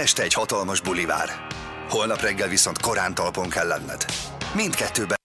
este egy hatalmas bulivár. Holnap reggel viszont korán talpon kell lenned. Mindkettőben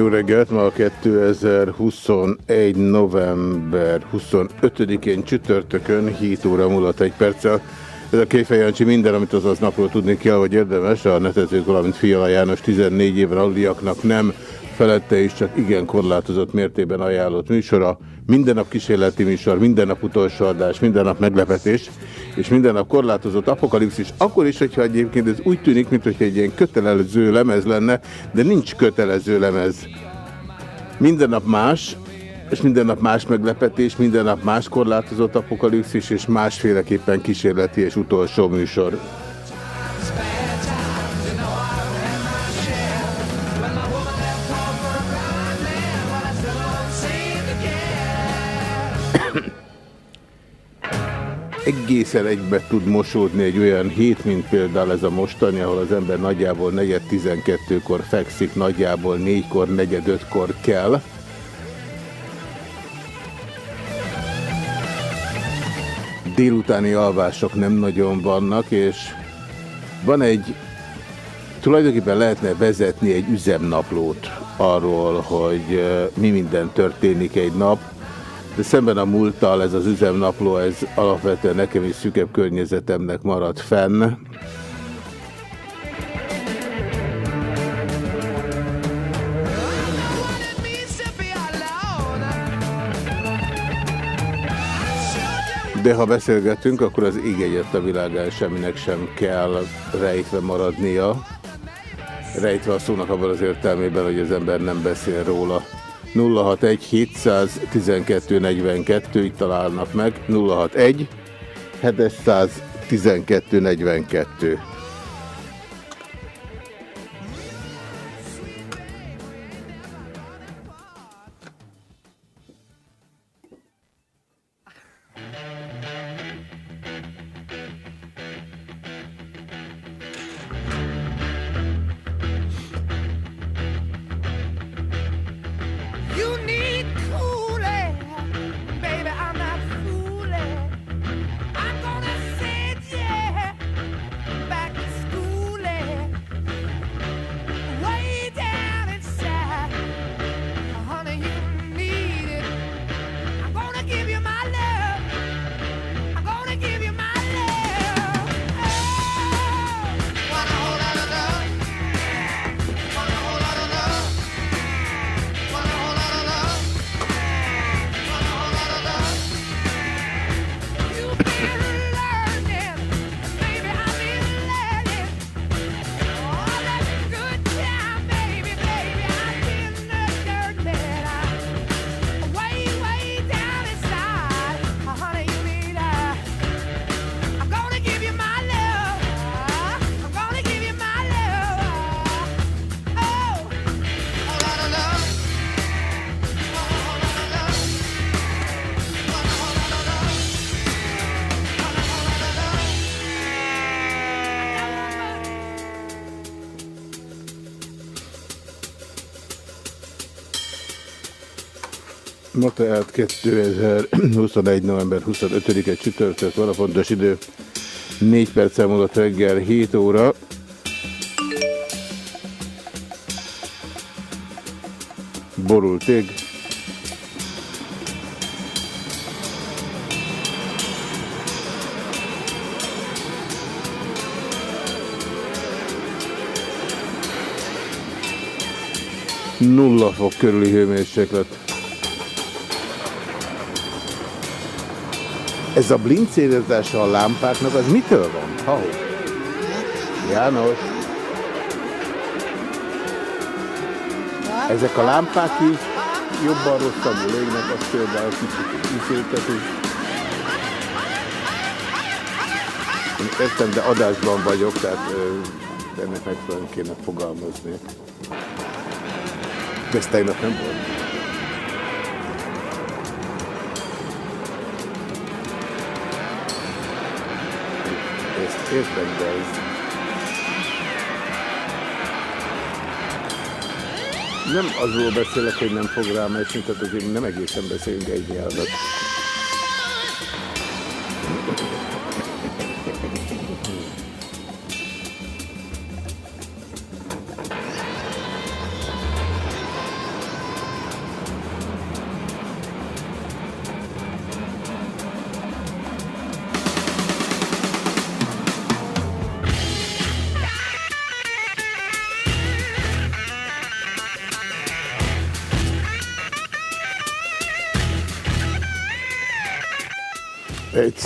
Jó reggelt, ma a 2021. november 25-én csütörtökön 7 óra múlott egy perccel. Ez a Kéfej Jancsi minden, amit azaz napról tudni kell, hogy érdemes, a netezők, valamint Fiala János 14 éven aluliaknak nem felette is csak igen korlátozott mértében ajánlott műsora. Minden nap kísérleti műsor, minden nap utolsó adás, minden nap meglepetés, és minden nap korlátozott apokalipszis. Akkor is, hogyha egyébként ez úgy tűnik, mintha egy ilyen kötelező lemez lenne, de nincs kötelező lemez. Minden nap más, és minden nap más meglepetés, minden nap más korlátozott apokalipszis, és másféleképpen kísérleti és utolsó műsor. Egészen egybe tud mosódni egy olyan hét, mint például ez a mostani, ahol az ember nagyjából negyed 12-kor fekszik, nagyjából 4-kor, negyed 5-kor kell. Délutáni alvások nem nagyon vannak, és van egy, tulajdonképpen lehetne vezetni egy üzemnaplót arról, hogy eh, mi minden történik egy nap, de szemben a múlttal ez az üzemnapló, ez alapvetően nekem is szükebb környezetemnek maradt fenn. De ha beszélgetünk, akkor az ég egyet a világán semminek sem kell rejtve maradnia. Rejtve a szónak abban az értelmében, hogy az ember nem beszél róla. 061 712 42, itt találnak meg, 061 712 42. 2021. november 25-e csütörtök van a fontos idő. 4 perc múlott reggel 7 óra. Borult ég. Nulla fok körüli hőmérséklet. Ez a blincérezása a lámpáknak, az mitől van? Ha? János? Ezek a lámpák is jobban rosszabbul égnek, az például kicsit izéltetik. Én értem, de adásban vagyok, tehát ennek megfelelően kéne fogalmazni. De ez tegnap nem volt. Ezt értem, de ez... Nem azról beszélek, hogy nem fog rám esni, tehát azért nem egészen beszélünk egy nyelvet.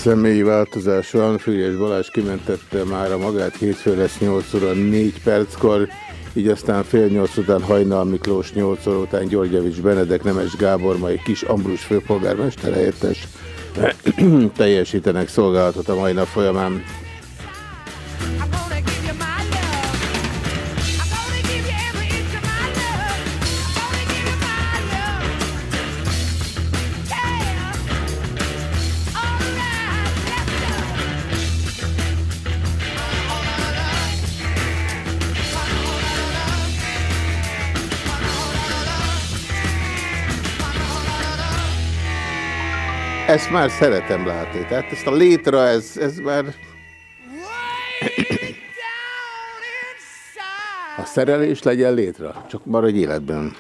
Személyi változás van, Fügyes Balázs kimentette már a magát, hétfő lesz 8 óra 4 perckor, így aztán fél 8 után Hajnal Miklós, 8 óra után Györgyevics Benedek, Nemes Gábor, majd Kis Ambrus főpolgármester helyettes teljesítenek szolgálatot a mai nap folyamán. Ezt már szeretem látni, tehát ezt a létra, ez, ez már a szerelés legyen létra, csak maradj életben.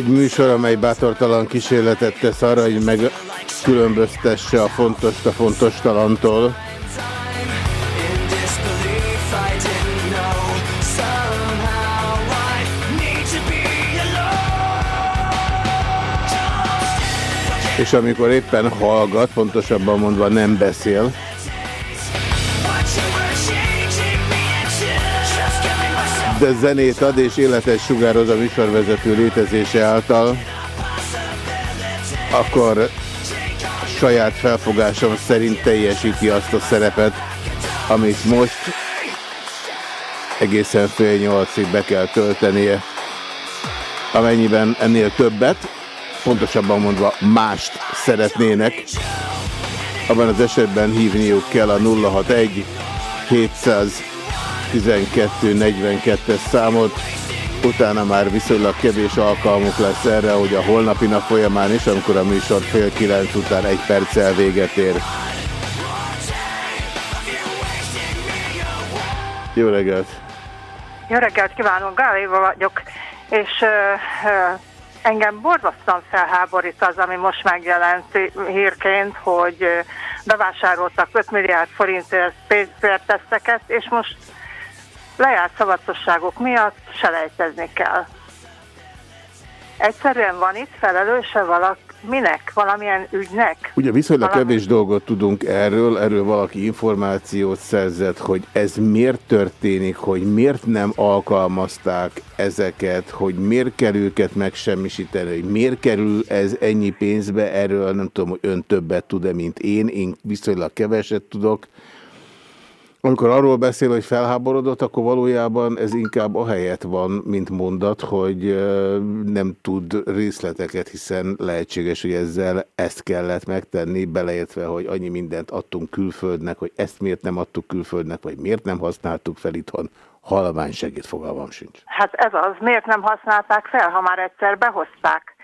Egy műsor, amely bátortalan kísérletet tesz arra, hogy megkülönböztesse a fontos a fontos talantól. In disbelief, I didn't know. Somehow I need to be alone. És amikor éppen hallgat, pontosabban mondva nem beszél, de zenét ad és életes sugároz a műsorvezető létezése által, akkor saját felfogásom szerint teljesíti azt a szerepet, amit most egészen fél nyolcig be kell töltenie. Amennyiben ennél többet, pontosabban mondva mást szeretnének, abban az esetben hívniuk kell a 061 712 42-es számot, utána már viszonylag kevés alkalmuk lesz erre, hogy a holnapi nap folyamán is, amikor a műsor fél kilenc után egy perccel véget ér. Jó reggelt! Jó reggelt kívánok, Gáléva vagyok, és ö, ö, engem borzasztóan felháborít az, ami most megjelent hírként, hogy ö, bevásároltak 5 milliárd forintért PCR-teszteket, és most lejárt szavatosságok miatt selejtezni kell. Egyszerűen van itt felelőse valak, minek, valamilyen ügynek? Ugye viszonylag Valami- kevés dolgot tudunk erről, erről valaki információt szerzett, hogy ez miért történik, hogy miért nem alkalmazták ezeket, hogy miért kell őket megsemmisíteni, hogy miért kerül ez ennyi pénzbe, erről nem tudom, hogy ön többet tud-e, mint én, én viszonylag keveset tudok. Amikor arról beszél, hogy felháborodott, akkor valójában ez inkább ahelyett van, mint mondat, hogy nem tud részleteket, hiszen lehetséges, hogy ezzel ezt kellett megtenni, beleértve, hogy annyi mindent adtunk külföldnek, hogy ezt miért nem adtuk külföldnek, vagy miért nem használtuk fel itthon. Halvány segít, fogalmam sincs. Hát ez az, miért nem használták fel, ha már egyszer behozták?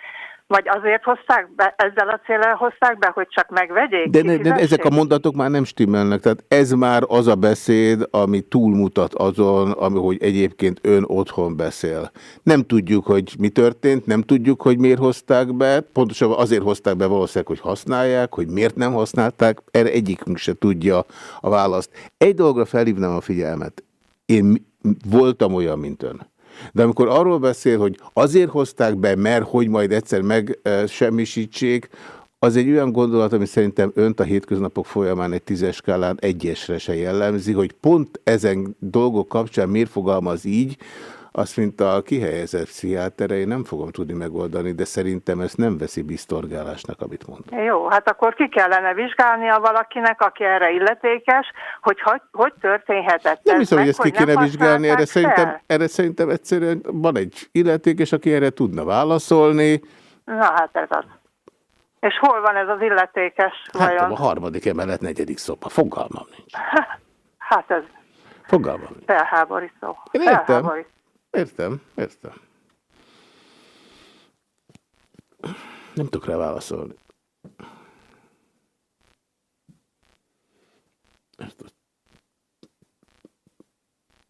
Vagy azért hozták be, ezzel a célral hozták be, hogy csak megvegyék? De, ne, de ezek a mondatok már nem stimmelnek, tehát ez már az a beszéd, ami túlmutat azon, ami, hogy egyébként ön otthon beszél. Nem tudjuk, hogy mi történt, nem tudjuk, hogy miért hozták be, pontosabban azért hozták be valószínűleg, hogy használják, hogy miért nem használták, erre egyikünk se tudja a választ. Egy dologra felhívnám a figyelmet. Én voltam olyan, mint ön. De amikor arról beszél, hogy azért hozták be, mert hogy majd egyszer megsemmisítsék, az egy olyan gondolat, ami szerintem önt a hétköznapok folyamán egy tízes skálán egyesre se jellemzi, hogy pont ezen dolgok kapcsán miért fogalmaz így, azt, mint a kihelyezett pszichiátere, én nem fogom tudni megoldani, de szerintem ezt nem veszi biztorgálásnak, amit mond. Jó, hát akkor ki kellene vizsgálnia valakinek, aki erre illetékes, hogy hogy, hogy történhetett Nem hiszem, hogy ezt ki kéne vizsgálni, erre szerintem, erre szerintem egyszerűen van egy illetékes, aki erre tudna válaszolni. Na hát ez az. És hol van ez az illetékes Hát vajon? a harmadik emelet, negyedik szoba. Fogalmam nincs. Hát ez Fogalmam nincs. felháborító. Én értem. Felháborító. Értem, értem. Nem tudok rá válaszolni. Ezt a,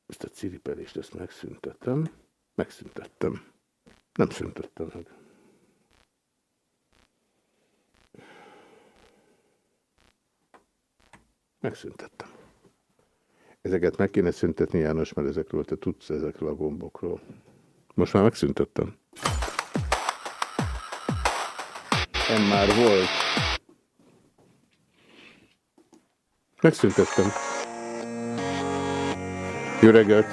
ezt a ciripelést, ezt megszüntettem. Megszüntettem. Nem szüntettem meg. Megszüntettem. Ezeket meg kéne szüntetni, János, mert ezekről te tudsz ezekről a gombokról. Most már megszüntettem. En már volt. Megszüntettem. Jó reggelt!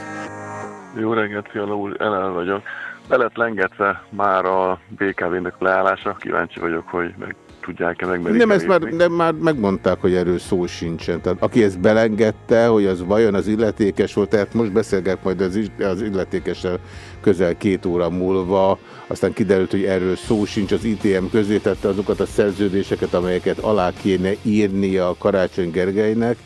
Jó reggelt, Fiala úr, Elel vagyok. Le lett lengetve már a BKV-nek leállása, kíváncsi vagyok, hogy meg tudják-e meg Nem, ezt már, nem, már megmondták, hogy erről szó sincsen. Tehát aki ezt belengedte, hogy az vajon az illetékes volt, tehát most beszélget majd az, az illetékessel közel két óra múlva, aztán kiderült, hogy erről szó sincs, az ITM közé tette azokat a szerződéseket, amelyeket alá kéne írnia a Karácsony Gergelynek,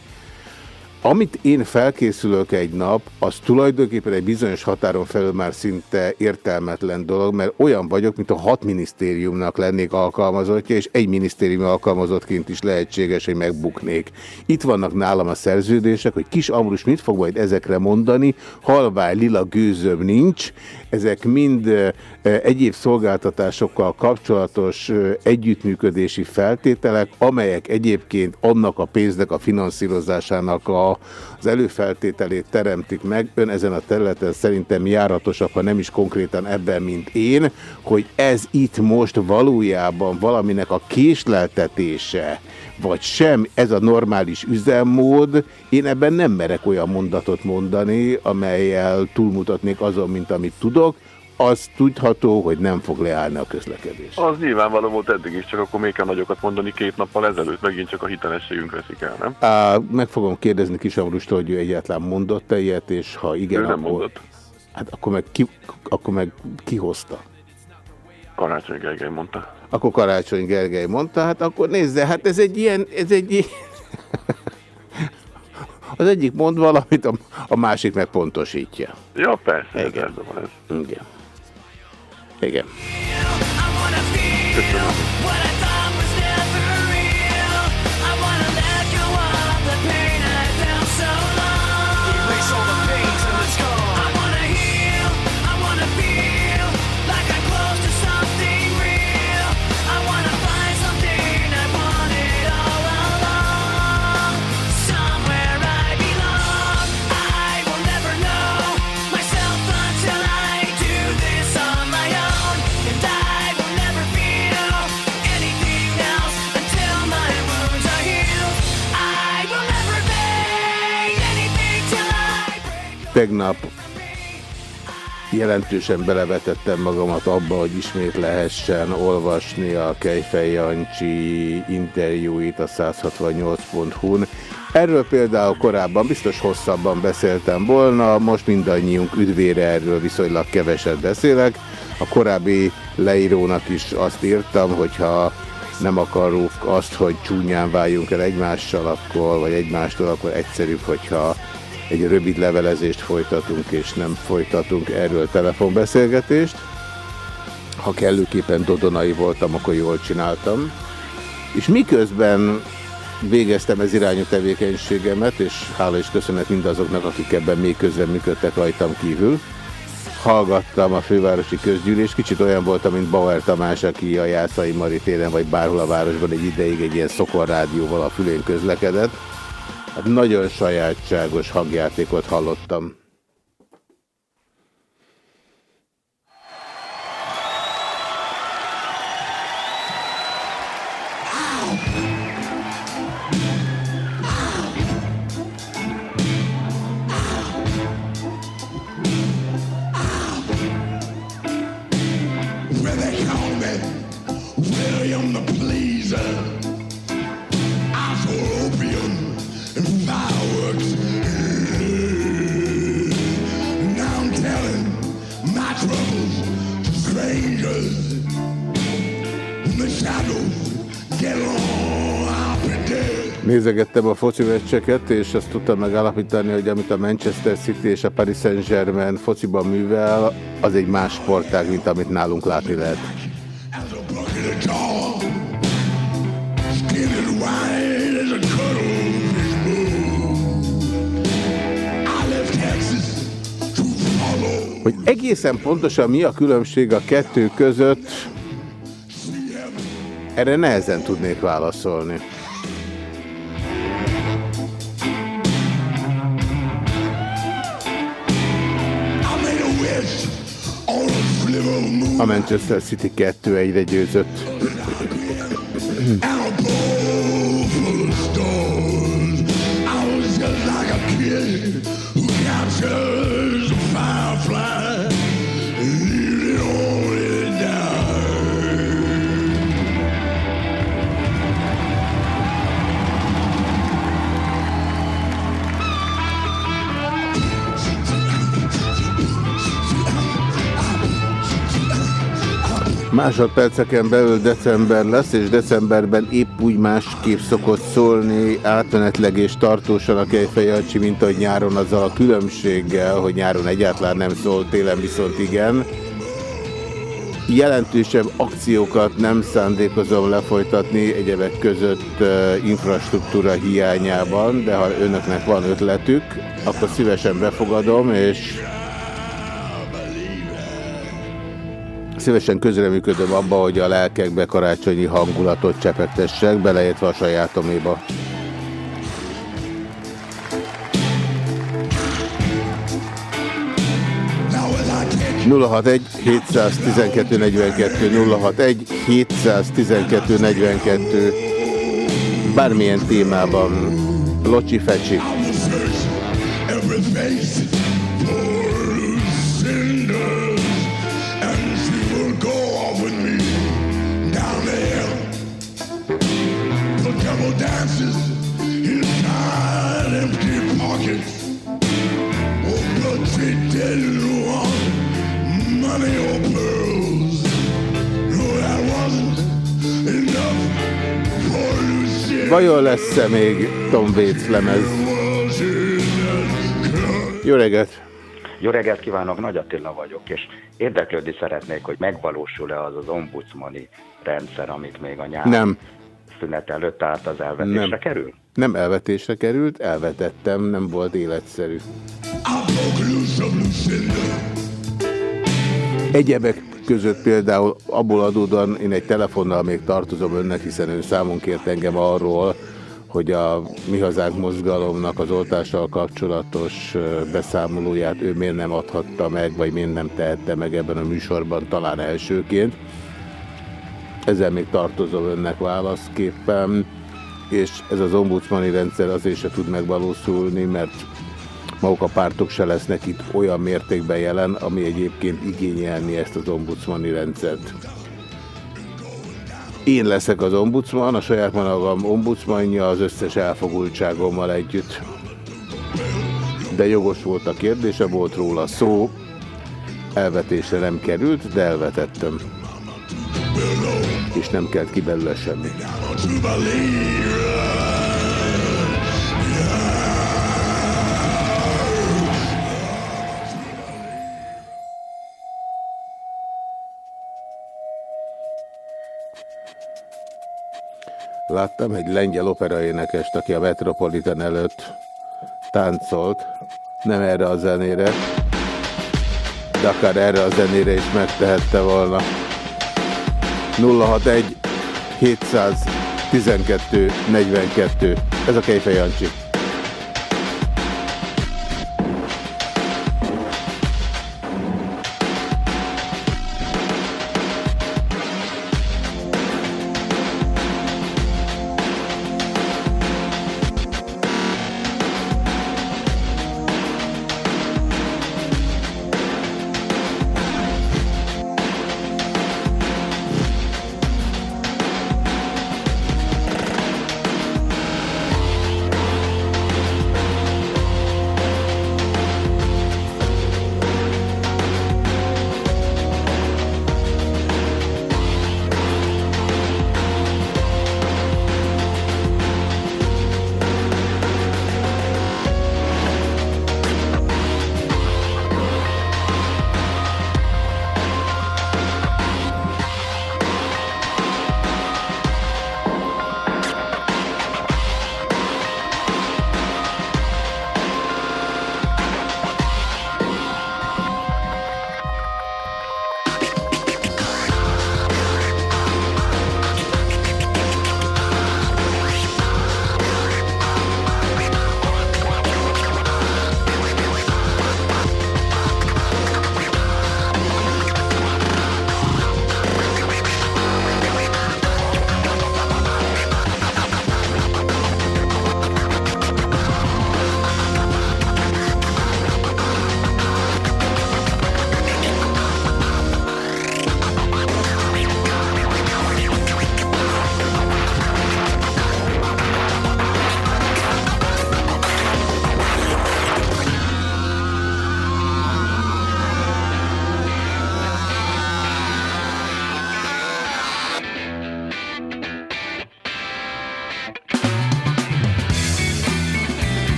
amit én felkészülök egy nap, az tulajdonképpen egy bizonyos határon felül már szinte értelmetlen dolog, mert olyan vagyok, mint a hat minisztériumnak lennék alkalmazottja, és egy minisztérium alkalmazottként is lehetséges, hogy megbuknék. Itt vannak nálam a szerződések, hogy Kis Amrus mit fog majd ezekre mondani, halvány lila gőzöm nincs, ezek mind egyéb szolgáltatásokkal kapcsolatos együttműködési feltételek, amelyek egyébként annak a pénznek a finanszírozásának a, az előfeltételét teremtik meg. Ön ezen a területen szerintem járatosabb, ha nem is konkrétan ebben, mint én, hogy ez itt most valójában valaminek a késleltetése, vagy sem ez a normális üzemmód, én ebben nem merek olyan mondatot mondani, amelyel túlmutatnék azon, mint amit tudok, az tudható, hogy nem fog leállni a közlekedés. Az nyilvánvaló volt eddig is, csak akkor még kell nagyokat mondani két nappal ezelőtt, megint csak a hitelességünk veszik el, nem? Á, meg fogom kérdezni Kis Amrustól, hogy ő egyáltalán mondott-e ilyet, és ha igen, Ő nem akkor, mondott. Hát akkor meg, ki, akkor meg ki hozta? Karácsony Gergely mondta. Akkor Karácsony Gergely mondta, hát akkor nézze, hát ez egy ilyen, ez egy ilyen... Az egyik mond valamit, a, a másik meg pontosítja. Ja, persze, ez Igen. van ez. Igen. Igen. Köszönöm. Tegnap jelentősen belevetettem magamat abba, hogy ismét lehessen olvasni a Kejfej Jancsi interjúit a 168.hu-n. Erről például korábban biztos hosszabban beszéltem volna, most mindannyiunk üdvére erről viszonylag keveset beszélek. A korábbi leírónak is azt írtam, hogyha nem akarjuk azt, hogy csúnyán váljunk el egymással, akkor, vagy egymástól, akkor egyszerűbb, hogyha egy rövid levelezést folytatunk, és nem folytatunk erről telefonbeszélgetést. Ha kellőképpen dodonai voltam, akkor jól csináltam. És miközben végeztem ez irányú tevékenységemet, és hála és köszönet mindazoknak, akik ebben még közreműködtek rajtam kívül, hallgattam a fővárosi közgyűlés, kicsit olyan voltam, mint Bauer Tamás, aki a Jászai Mari téren, vagy bárhol a városban egy ideig egy ilyen szokorrádióval a fülén közlekedett. Hát nagyon sajátságos hangjátékot hallottam. Nézegettem a foci meccseket, és azt tudtam megállapítani, hogy amit a Manchester City és a Paris Saint-Germain fociban művel, az egy más sportág, mint amit nálunk látni lehet. Hogy egészen pontosan mi a különbség a kettő között, erre nehezen tudnék válaszolni. A Manchester City 2-1-re győzött. Másodperceken belül december lesz, és decemberben épp úgy másképp szokott szólni átmenetleg és tartósan a Kejfejancsi, mint ahogy nyáron azzal a különbséggel, hogy nyáron egyáltalán nem szól, télen viszont igen. Jelentősebb akciókat nem szándékozom lefolytatni egyebek között infrastruktúra hiányában, de ha önöknek van ötletük, akkor szívesen befogadom, és szívesen közreműködöm abba, hogy a lelkekbe karácsonyi hangulatot csepegtessek, beleértve a sajátoméba. I take 061 712 42 061 712 42 bármilyen témában. Locsi Fecsi Vajon lesz-e még Tom Waits lemez? Jó reggelt! Jó reggelt kívánok, Nagy Attila vagyok, és érdeklődni szeretnék, hogy megvalósul-e az az ombudsmani rendszer, amit még a nyár Nem. szünet előtt állt az elvetésre Nem. kerül? Nem elvetésre került, elvetettem, nem volt életszerű. Egyebek között például abból adódóan én egy telefonnal még tartozom önnek, hiszen ön számon kért engem arról, hogy a Mi Hazánk mozgalomnak az oltással kapcsolatos beszámolóját ő miért nem adhatta meg, vagy miért nem tehette meg ebben a műsorban talán elsőként. Ezzel még tartozom önnek válaszképpen, és ez az ombudsmani rendszer azért se tud megvalósulni, mert maguk a pártok se lesznek itt olyan mértékben jelen, ami egyébként igényelni ezt az ombudsmani rendszert. Én leszek az ombudsman, a saját magam ombudsmanja az összes elfogultságommal együtt. De jogos volt a kérdése, volt róla szó, elvetésre nem került, de elvetettem. És nem kelt ki belőle semmi. Láttam egy lengyel operaénekest, aki a Metropolitan előtt táncolt, nem erre a zenére, de akár erre a zenére is megtehette volna. 061 712 42. Ez a Kejfej Jancsi.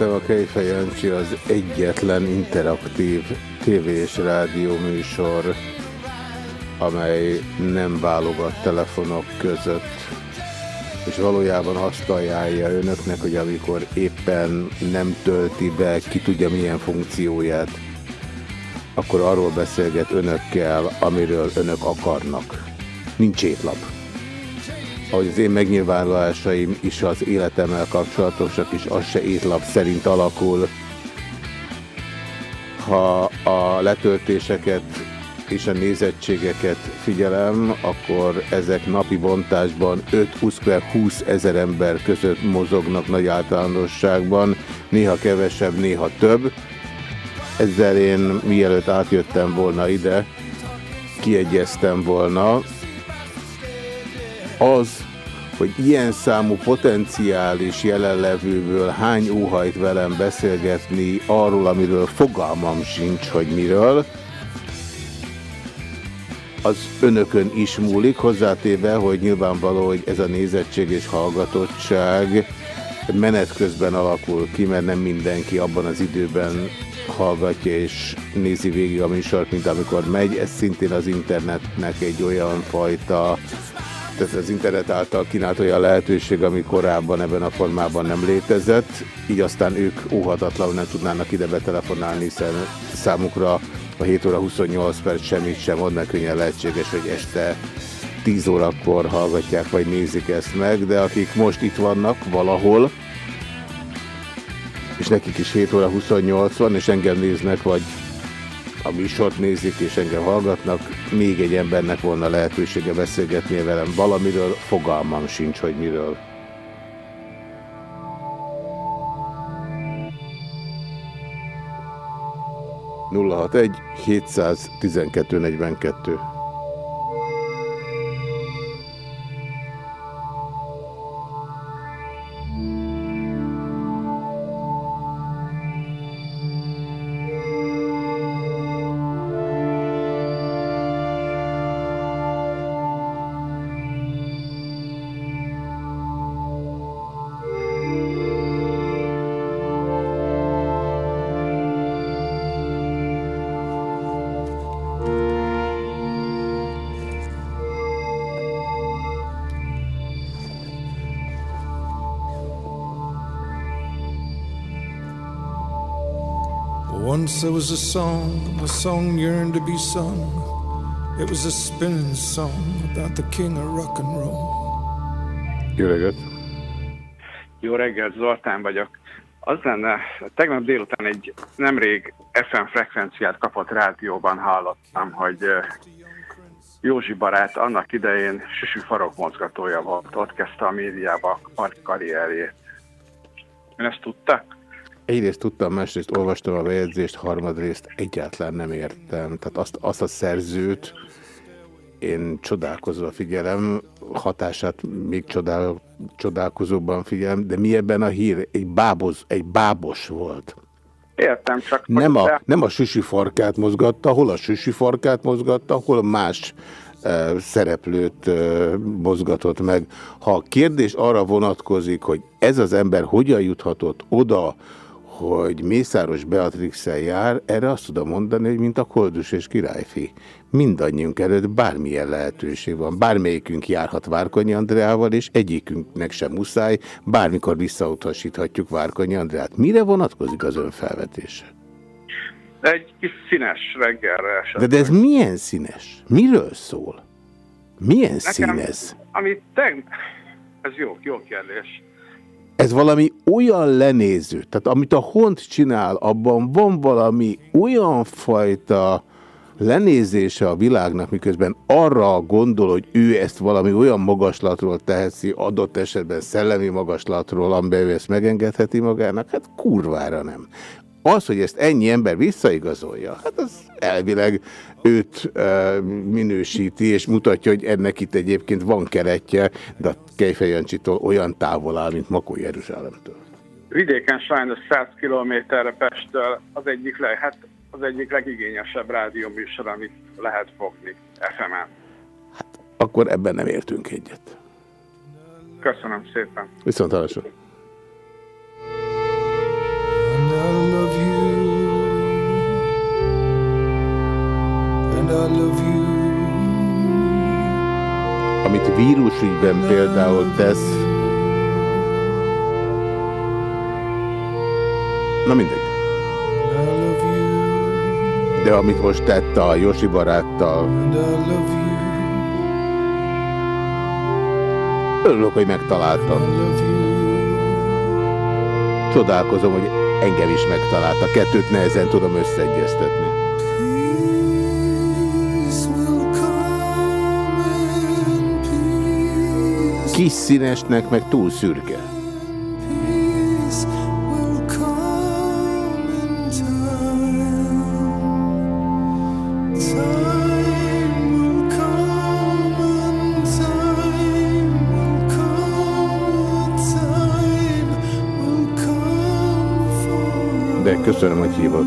Szerintem a Kejfej Jancsi az egyetlen interaktív tévé és rádió műsor, amely nem válogat telefonok között, és valójában azt ajánlja önöknek, hogy amikor éppen nem tölti be, ki tudja milyen funkcióját, akkor arról beszélget önökkel, amiről önök akarnak. Nincs étlap. Ahogy az én megnyilvánulásaim is az életemmel kapcsolatosak, és az se étlap szerint alakul. Ha a letöltéseket és a nézettségeket figyelem, akkor ezek napi bontásban 5-20 ezer ember között mozognak nagy általánosságban, néha kevesebb, néha több. Ezzel én mielőtt átjöttem volna ide, kiegyeztem volna. Az, hogy ilyen számú potenciális jelenlevőből hány óhajt velem beszélgetni arról, amiről fogalmam sincs, hogy miről, az önökön is múlik, hozzátéve, hogy nyilvánvaló, hogy ez a nézettség és hallgatottság menet közben alakul ki, mert nem mindenki abban az időben hallgatja és nézi végig a műsort, mint amikor megy. Ez szintén az internetnek egy olyan fajta, tehát az internet által kínált olyan lehetőség, ami korábban ebben a formában nem létezett, így aztán ők óhatatlanul nem tudnának ide betelefonálni, hiszen számukra a 7 óra 28 perc semmit sem ad, mert könnyen lehetséges, hogy este 10 órakor hallgatják vagy nézik ezt meg, de akik most itt vannak valahol, és nekik is 7 óra 28 van, és engem néznek, vagy a műsort nézik, és engem hallgatnak, még egy embernek volna lehetősége beszélgetni velem valamiről, fogalmam sincs, hogy miről. nulla hat egy 712 42 Once there was a song, a song yearned to be sung. It was a spinning song about the king of rock and roll. Jó reggelt! Jó reggelt, Zoltán vagyok. Az lenne, tegnap délután egy nemrég FM frekvenciát kapott rádióban hallottam, hogy Józsi barát annak idején süsű farokmozgatója volt, ott kezdte a médiába a karrierjét. Ön ezt tudta? Egyrészt tudtam, másrészt olvastam a bejegyzést, harmadrészt egyáltalán nem értem. Tehát azt, azt a szerzőt én csodálkozva figyelem, hatását még csodál, csodálkozóban figyelem, de mi ebben a hír? Egy, báboz, egy bábos volt. Értem, csak... Nem a, de- nem a süsi farkát mozgatta, hol a süsi farkát mozgatta, hol más e, szereplőt e, mozgatott meg. Ha a kérdés arra vonatkozik, hogy ez az ember hogyan juthatott oda, hogy Mészáros Beatrixel jár, erre azt tudom mondani, hogy mint a koldus és királyfi. Mindannyiunk előtt bármilyen lehetőség van. Bármelyikünk járhat Várkonyi Andreával, és egyikünknek sem muszáj, bármikor visszautasíthatjuk Várkonyi Andreát. Mire vonatkozik az ön felvetése? Egy kis színes reggelre esett. De, de ez milyen színes? Miről szól? Milyen szín Nekem, ez? Ami teg... Ez jó, jó kérdés. Ez valami olyan lenéző, tehát amit a Hont csinál, abban van valami olyan fajta lenézése a világnak, miközben arra gondol, hogy ő ezt valami olyan magaslatról teheti, adott esetben szellemi magaslatról, amiben ő ezt megengedheti magának, hát kurvára nem. Az, hogy ezt ennyi ember visszaigazolja, hát az elvileg őt e, minősíti, és mutatja, hogy ennek itt egyébként van keretje, de a Kejfej Jancsitól olyan távol áll, mint Makó Jeruzsálemtől. Vidéken sajnos 100 kilométerre Pesttől az egyik, le, hát az egyik legigényesebb rádióműsor, amit lehet fogni FM-en. Akkor ebben nem értünk egyet. Köszönöm szépen. Viszont hallásra. I love you. Amit vírusügyben például tesz, na mindegy. De amit most tett a Josi baráttal, örülök, hogy megtaláltam. Csodálkozom, hogy engem is megtalálta. Kettőt nehezen tudom összeegyeztetni. Kis színesnek meg túl szürke. Köszönöm, hogy hívott.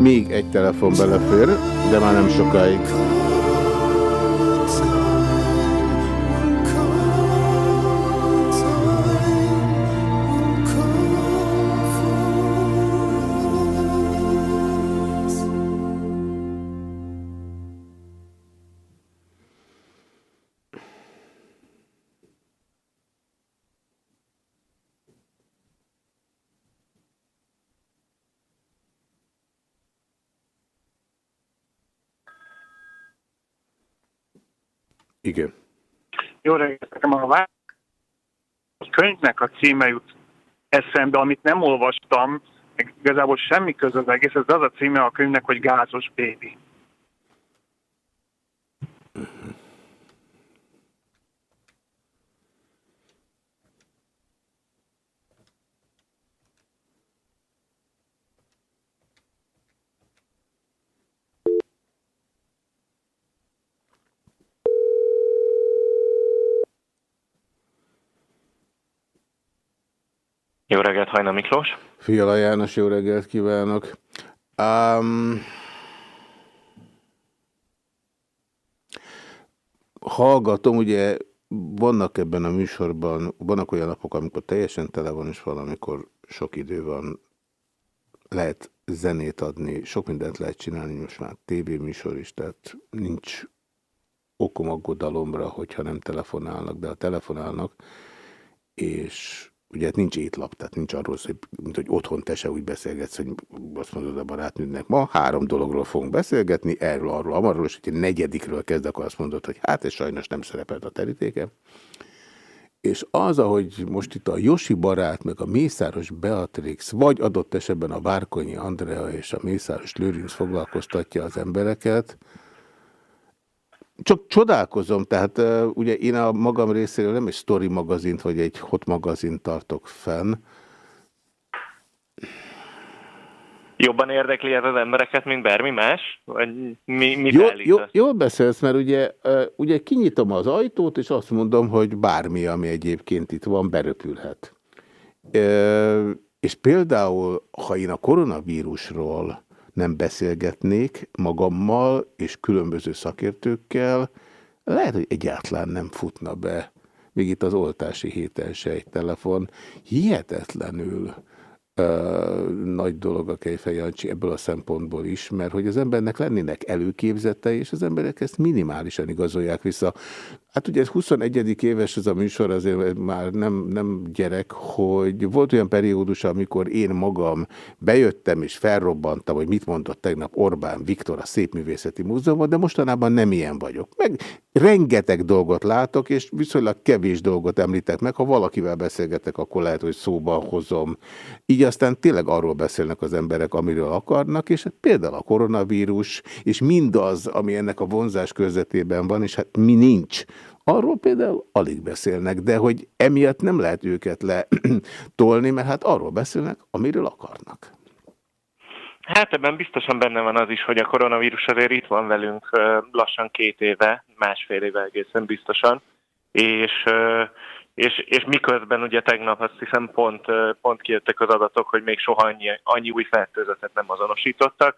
Még egy telefon belefér, de már nem sokáig. Címe jut eszembe, amit nem olvastam, meg igazából semmi köz az egész, ez az a címe a könyvnek, hogy Gázos bébi. Jó reggelt, Hajna Miklós. Fiala János, jó reggelt kívánok. Um, hallgatom, ugye vannak ebben a műsorban, vannak olyan napok, amikor teljesen tele van, és valamikor sok idő van, lehet zenét adni, sok mindent lehet csinálni, most már tévéműsor is, tehát nincs okom aggodalomra, hogyha nem telefonálnak, de ha telefonálnak, és ugye hát nincs étlap, tehát nincs arról szó, mint hogy otthon te se úgy beszélgetsz, hogy azt mondod a barátnőnek, ma három dologról fogunk beszélgetni, erről, arról, amarról, és hogyha negyedikről kezd, akkor azt mondod, hogy hát ez sajnos nem szerepelt a terítéken. És az, ahogy most itt a Josi barát, meg a Mészáros Beatrix, vagy adott esetben a Várkonyi Andrea és a Mészáros Lőrinc foglalkoztatja az embereket, csak csodálkozom, tehát ugye én a magam részéről nem egy story magazint, vagy egy hot magazint tartok fenn. Jobban érdekli ez az embereket, mint bármi más? Vagy mi, mit Jó, jó, állítasz? jól beszélsz, mert ugye, ugye kinyitom az ajtót, és azt mondom, hogy bármi, ami egyébként itt van, beröpülhet. És például, ha én a koronavírusról nem beszélgetnék magammal és különböző szakértőkkel, lehet, hogy egyáltalán nem futna be. Még itt az oltási héten se egy telefon. Hihetetlenül nagy dolog a Kejfej Jancsi ebből a szempontból is, mert hogy az embernek lennének előképzetei, és az emberek ezt minimálisan igazolják vissza. Hát ugye ez 21. éves ez a műsor, azért már nem, nem gyerek, hogy volt olyan periódus, amikor én magam bejöttem és felrobbantam, hogy mit mondott tegnap Orbán Viktor a Szépművészeti Múzeumban, de mostanában nem ilyen vagyok. Meg rengeteg dolgot látok, és viszonylag kevés dolgot említek meg. Ha valakivel beszélgetek, akkor lehet, hogy szóba hozom. Így aztán tényleg arról beszélnek az emberek, amiről akarnak, és hát például a koronavírus, és mindaz, ami ennek a vonzás körzetében van, és hát mi nincs, Arról például alig beszélnek, de hogy emiatt nem lehet őket letolni, mert hát arról beszélnek, amiről akarnak. Hát ebben biztosan benne van az is, hogy a koronavírus azért itt van velünk lassan két éve, másfél éve egészen biztosan, és, és, és miközben ugye tegnap azt hiszem pont, pont kijöttek az adatok, hogy még soha annyi, annyi új fertőzetet nem azonosítottak,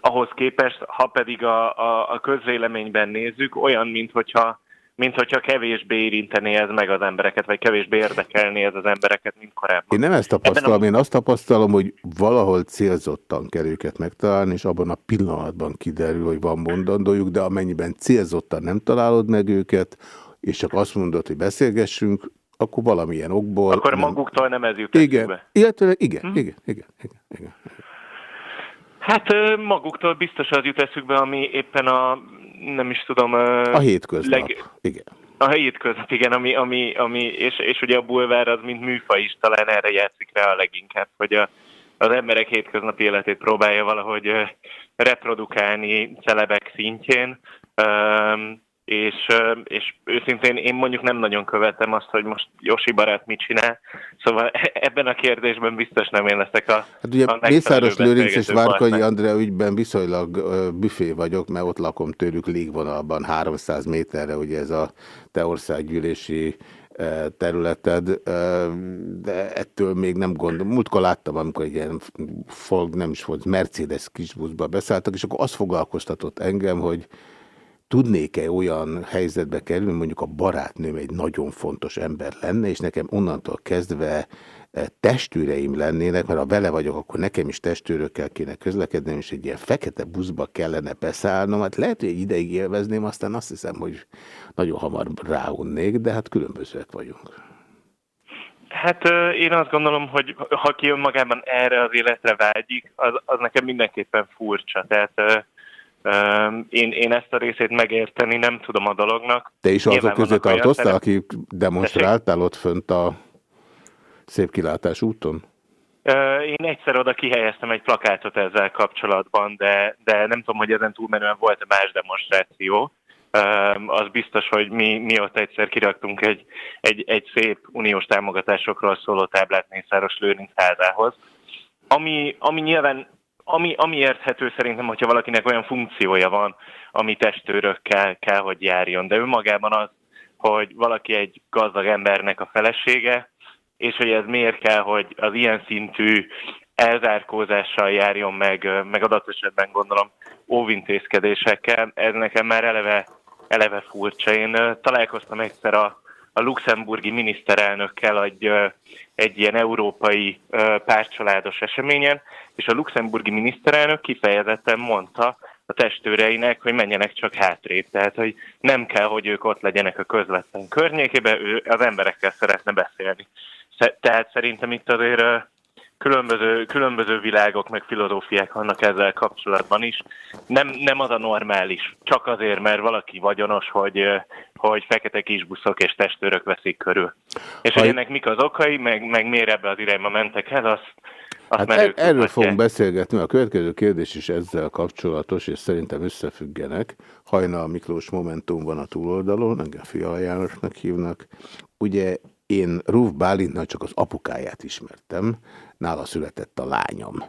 ahhoz képest, ha pedig a, a, a közvéleményben nézzük, olyan, mint hogyha, mint hogyha kevésbé érintené ez meg az embereket, vagy kevésbé érdekelné ez az embereket, mint korábban. Én nem ezt tapasztalom, én azt tapasztalom, hogy valahol célzottan kell őket megtalálni, és abban a pillanatban kiderül, hogy van mondandójuk, de amennyiben célzottan nem találod meg őket, és csak azt mondod, hogy beszélgessünk, akkor valamilyen okból... Akkor nem... maguktól nem ez jut Igen, illetőleg igen, Hm? igen, igen, igen, igen. Hát maguktól biztos az jut eszükbe, ami éppen a, nem is tudom... A hétköznap, igen. A hétköznap, igen, ami, ami, ami és, és ugye a bulvár az, mint műfaj is talán erre játszik rá a leginkább, hogy a, az emberek hétköznapi életét próbálja valahogy reprodukálni celebek szintjén, Öm, és, és őszintén én mondjuk nem nagyon követem azt, hogy most Josi barát mit csinál, szóval ebben a kérdésben biztos nem én leszek a Hát ugye a Mészáros Lőrinc és Várkanyi partner. Andrea ügyben viszonylag büfé vagyok, mert ott lakom tőlük légvonalban 300 méterre, ugye ez a te országgyűlési területed, de ettől még nem gondolom. Múltkor láttam, amikor egy ilyen folk, nem is volt, Mercedes kisbuszba beszálltak, és akkor azt foglalkoztatott engem, hogy tudnék-e olyan helyzetbe kerülni, mondjuk a barátnőm egy nagyon fontos ember lenne, és nekem onnantól kezdve eh, testőreim lennének, mert ha vele vagyok, akkor nekem is testőrökkel kéne közlekednem, és egy ilyen fekete buszba kellene beszállnom. Hát lehet, hogy egy ideig élvezném, aztán azt hiszem, hogy nagyon hamar ráunnék, de hát különbözőek vagyunk. Hát én azt gondolom, hogy ha ki önmagában erre az életre vágyik, az, az nekem mindenképpen furcsa. Tehát én, én ezt a részét megérteni nem tudom a dolognak. Te is azok közé tartoztál, akik demonstráltál ott fönt a szép kilátás úton? Én egyszer oda kihelyeztem egy plakátot ezzel kapcsolatban, de, de nem tudom, hogy ezen túlmenően volt más demonstráció. Az biztos, hogy mi, mi ott egyszer kiraktunk egy, egy, egy szép uniós támogatásokról szóló táblát Mészáros Lőrinc házához. Ami, ami nyilván, ami, ami érthető szerintem, hogyha valakinek olyan funkciója van, ami testőrökkel kell, hogy járjon. De önmagában az, hogy valaki egy gazdag embernek a felesége, és hogy ez miért kell, hogy az ilyen szintű elzárkózással járjon meg, meg adott esetben gondolom óvintézkedésekkel, ez nekem már eleve, eleve furcsa. Én találkoztam egyszer a, a luxemburgi miniszterelnökkel egy, egy ilyen európai párcsaládos eseményen, és a luxemburgi miniszterelnök kifejezetten mondta a testőreinek, hogy menjenek csak hátrébb. Tehát, hogy nem kell, hogy ők ott legyenek a közvetlen környékében, ő az emberekkel szeretne beszélni. Tehát szerintem itt azért különböző, különböző világok, meg filozófiák vannak ezzel kapcsolatban is. Nem, nem az a normális, csak azért, mert valaki vagyonos, hogy, hogy fekete kisbuszok és testőrök veszik körül. És hogy ennek mik az okai, meg, meg miért ebbe az irányba mentek el, azt, azt Hát er, erről fogunk beszélgetni, a következő kérdés is ezzel kapcsolatos, és szerintem összefüggenek. Hajnal Miklós Momentum van a túloldalon, engem Fiala Jánosnak hívnak. Ugye én Ruf Bálintnak csak az apukáját ismertem, nála született a lányom.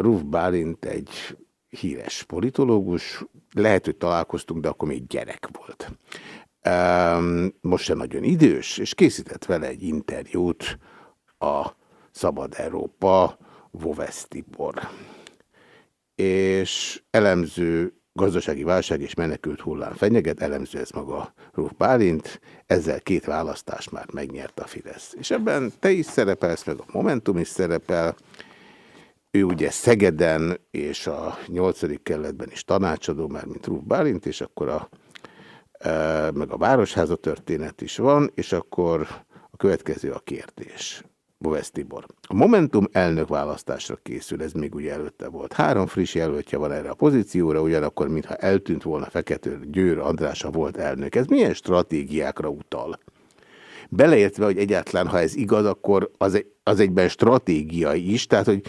Ruf Bálint egy híres politológus, lehet, hogy találkoztunk, de akkor még gyerek volt. Most se nagyon idős, és készített vele egy interjút a Szabad Európa, Vovesz Tibor. És elemző gazdasági válság és menekült hullám fenyeget, elemző ez maga Ruf Bálint, ezzel két választást már megnyert a Fidesz. És ebben te is szerepelsz, meg a Momentum is szerepel, ő ugye Szegeden és a 8. kerületben is tanácsadó, már mint Ruf Bálint, és akkor a, e, meg a Városháza történet is van, és akkor a következő a kérdés. Bovesz Tibor. A Momentum elnök választásra készül, ez még ugye előtte volt. Három friss jelöltje van erre a pozícióra, ugyanakkor mintha eltűnt volna Fekete Győr András a volt elnök. Ez milyen stratégiákra utal? Beleértve, hogy egyáltalán, ha ez igaz, akkor az, az egyben stratégiai is, tehát, hogy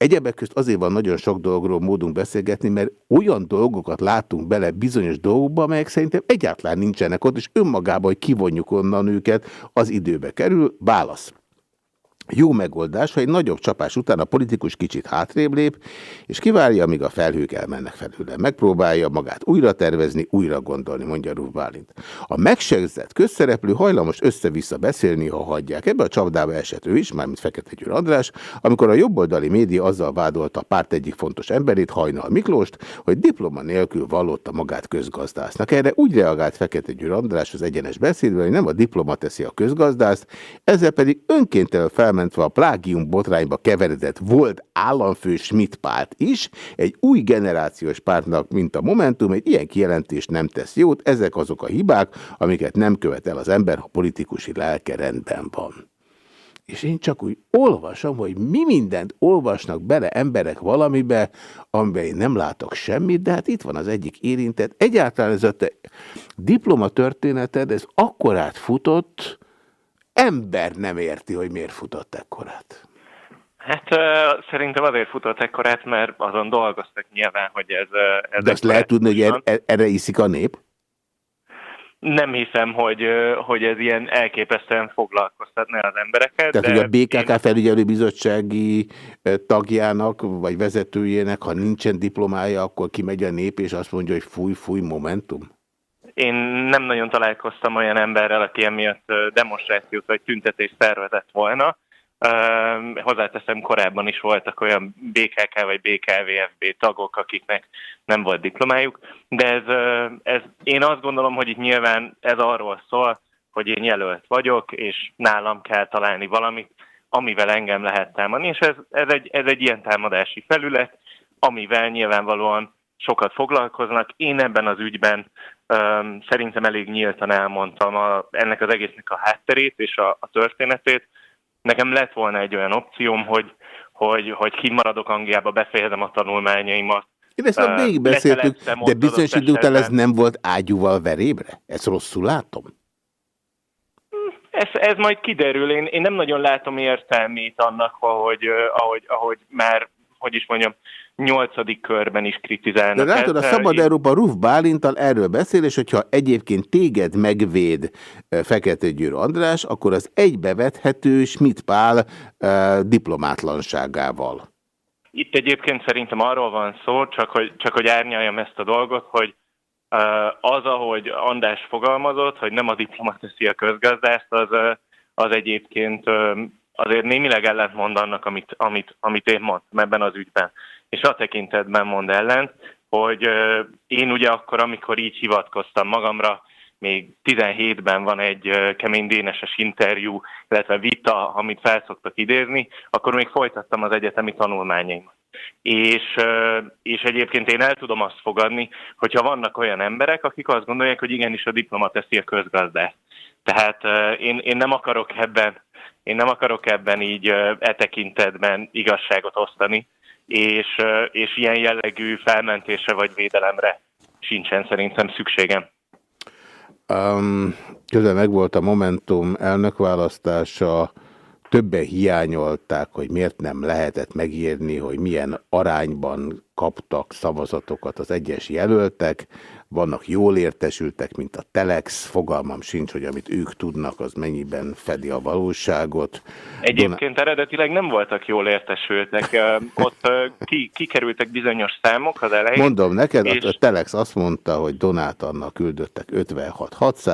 Egyebek közt azért van nagyon sok dologról módunk beszélgetni, mert olyan dolgokat látunk bele bizonyos dolgokba, amelyek szerintem egyáltalán nincsenek ott, és önmagában, hogy kivonjuk onnan őket, az időbe kerül. Válasz. Jó megoldás, ha egy nagyobb csapás után a politikus kicsit hátrébb lép, és kivárja, amíg a felhők elmennek felőle. Megpróbálja magát újra tervezni, újra gondolni, mondja Ruf Bálint. A megsegzett közszereplő hajlamos össze-vissza beszélni, ha hagyják. Ebbe a csapdába esett ő is, mármint Fekete Győr András, amikor a jobboldali média azzal vádolta a párt egyik fontos emberét, Hajnal Miklóst, hogy diploma nélkül vallotta magát közgazdásznak. Erre úgy reagált Fekete Győr András az egyenes beszédben, hogy nem a diploma teszi a közgazdászt, ezzel pedig önkéntelenül felmentve a plágium botrányba keveredett volt államfő Schmidt párt is, egy új generációs pártnak, mint a Momentum, egy ilyen kijelentést nem tesz jót, ezek azok a hibák, amiket nem követ el az ember, ha politikusi lelke rendben van. És én csak úgy olvasom, hogy mi mindent olvasnak bele emberek valamibe, amiben én nem látok semmit, de hát itt van az egyik érintett. Egyáltalán ez a te diploma történeted, ez akkorát futott, ember nem érti, hogy miért futott ekkorát. Hát uh, szerintem azért futott ekkorát, mert azon dolgoztak nyilván, hogy ez... Ez De azt lehet tudni, hogy er, er, erre iszik a nép? Nem hiszem, hogy, hogy ez ilyen elképesztően foglalkoztatna az embereket. Tehát, de hogy a BKK felügyelőbizottsági tagjának, vagy vezetőjének, ha nincsen diplomája, akkor kimegy a nép, és azt mondja, hogy fúj, fúj, momentum? Én nem nagyon találkoztam olyan emberrel, aki emiatt demonstrációt vagy tüntetést szervezett volna. Hozzáteszem, korábban is voltak olyan BKK vagy BKVFB tagok, akiknek nem volt diplomájuk, de ez, ez, én azt gondolom, hogy itt nyilván ez arról szól, hogy én jelölt vagyok, és nálam kell találni valamit, amivel engem lehet támadni, és ez, ez, egy, ez egy ilyen támadási felület, amivel nyilvánvalóan sokat foglalkoznak. Én ebben az ügyben szerintem elég nyíltan elmondtam a, ennek az egésznek a hátterét és a, a történetét. Nekem lett volna egy olyan opcióm, hogy, hogy, hogy kimaradok Angliába, befejezem a tanulmányaimat. Én ezt már végigbeszéltük, de bizonyos idő után ez nem volt ágyúval verébre? Ezt rosszul látom? Ez, ez majd kiderül. Én, én nem nagyon látom értelmét annak, ahogy, ahogy, ahogy már, hogy is mondjam, nyolcadik körben is kritizálnak. De látod, a Szabad én... Európa Ruf Bálintal erről beszél, és hogyha egyébként téged megvéd Fekete Győr András, akkor az egybevethető Schmidt Pál diplomátlanságával. Itt egyébként szerintem arról van szó, csak hogy, csak hogy árnyaljam ezt a dolgot, hogy az, ahogy András fogalmazott, hogy nem a diploma teszi a közgazdást, az, az egyébként azért némileg ellentmond annak, amit, amit, amit én mondtam ebben az ügyben és a tekintetben mond ellent, hogy én ugye akkor, amikor így hivatkoztam magamra, még 17-ben van egy kemény déneses interjú, illetve vita, amit felszoktak idézni, akkor még folytattam az egyetemi tanulmányaimat. És, és egyébként én el tudom azt fogadni, hogyha vannak olyan emberek, akik azt gondolják, hogy igenis a diploma teszi a közgazdát. Tehát én, én nem akarok ebben én nem akarok ebben így e tekintetben igazságot osztani, és, és ilyen jellegű felmentésre vagy védelemre sincsen szerintem szükségem. Um, közben megvolt a Momentum elnökválasztása, többen hiányolták, hogy miért nem lehetett megírni, hogy milyen arányban kaptak szavazatokat az egyes jelöltek vannak jól értesültek, mint a Telex, fogalmam sincs, hogy amit ők tudnak, az mennyiben fedi a valóságot. Egyébként Don eredetileg nem voltak jól értesültek, ott ki, kikerültek bizonyos számok az elején. Mondom neked, és... a Telex azt mondta, hogy Donát Anna küldöttek 56 6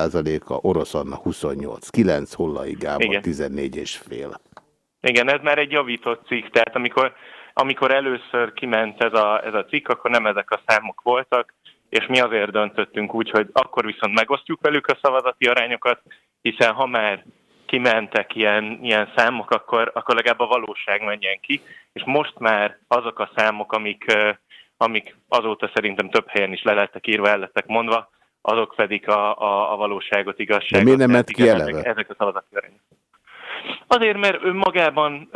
a Orosz Anna 28 9, Hollai Gábor Igen. 14 és fél. Igen, ez már egy javított cikk, tehát amikor amikor először kiment ez a, ez a cikk, akkor nem ezek a számok voltak, és mi azért döntöttünk úgy, hogy akkor viszont megosztjuk velük a szavazati arányokat, hiszen ha már kimentek ilyen, ilyen számok, akkor, akkor legalább a valóság menjen ki, és most már azok a számok, amik, amik azóta szerintem több helyen is le lettek írva, el lettek mondva, azok pedig a, a, a valóságot, igazságot. De miért nem ment ki eleve? Ezek, ezek a szavazati arányok. Azért, mert önmagában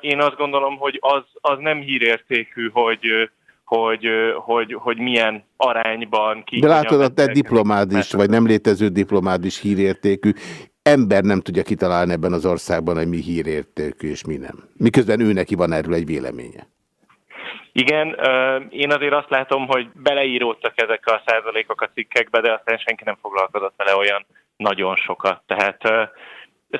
én azt gondolom, hogy az, az nem hírértékű, hogy, hogy, hogy, hogy milyen arányban ki. De látod, a te diplomád is, vagy nem létező diplomád is hírértékű. Ember nem tudja kitalálni ebben az országban, hogy mi hírértékű és mi nem. Miközben ő neki van erről egy véleménye. Igen, én azért azt látom, hogy beleíródtak ezek a százalékok a cikkekbe, de aztán senki nem foglalkozott vele olyan nagyon sokat. Tehát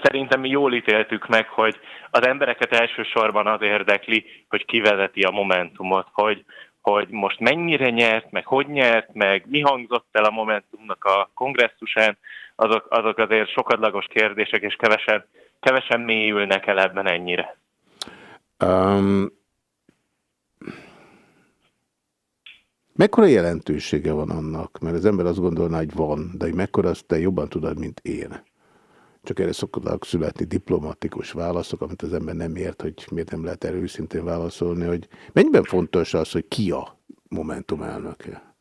szerintem mi jól ítéltük meg, hogy az embereket elsősorban az érdekli, hogy kivezeti a Momentumot, hogy, hogy most mennyire nyert, meg hogy nyert, meg mi hangzott el a Momentumnak a kongresszusán, azok, azok azért sokadlagos kérdések, és kevesen, kevesen mélyülnek el ebben ennyire. Um, mekkora jelentősége van annak? Mert az ember azt gondolná, hogy van, de hogy mekkora azt te jobban tudod, mint én. Csak erre szoktak születni diplomatikus válaszok, amit az ember nem ért, hogy miért nem lehet erről őszintén válaszolni, hogy mennyiben fontos az, hogy ki a Momentum elnöke?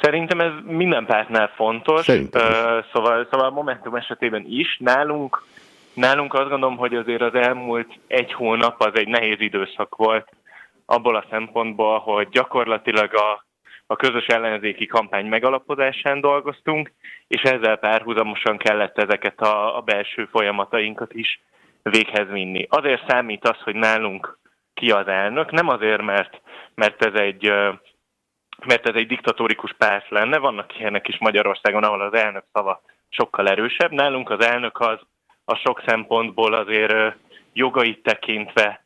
Szerintem ez minden pártnál fontos, Szerintem. Ö, szóval, szóval a Momentum esetében is. Nálunk, nálunk azt gondolom, hogy azért az elmúlt egy hónap az egy nehéz időszak volt abból a szempontból, hogy gyakorlatilag a, a közös ellenzéki kampány megalapozásán dolgoztunk, és ezzel párhuzamosan kellett ezeket a, a belső folyamatainkat is véghez vinni. Azért számít az, hogy nálunk ki az elnök, nem azért, mert, mert ez egy mert ez egy diktatórikus párt lenne, vannak ilyenek is Magyarországon, ahol az elnök szava sokkal erősebb. Nálunk az elnök az a sok szempontból azért jogait tekintve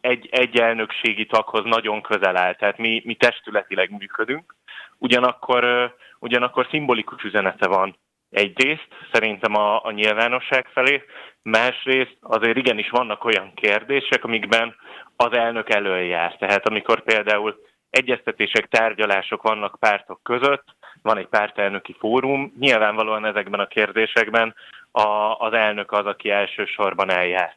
egy, egy elnökségi taghoz nagyon közel áll, tehát mi, mi testületileg működünk. Ugyanakkor, ugyanakkor szimbolikus üzenete van egyrészt, szerintem a, a nyilvánosság felé, másrészt azért igenis vannak olyan kérdések, amikben az elnök előjár. Tehát amikor például egyeztetések, tárgyalások vannak pártok között, van egy pártelnöki fórum, nyilvánvalóan ezekben a kérdésekben a, az elnök az, aki elsősorban eljár.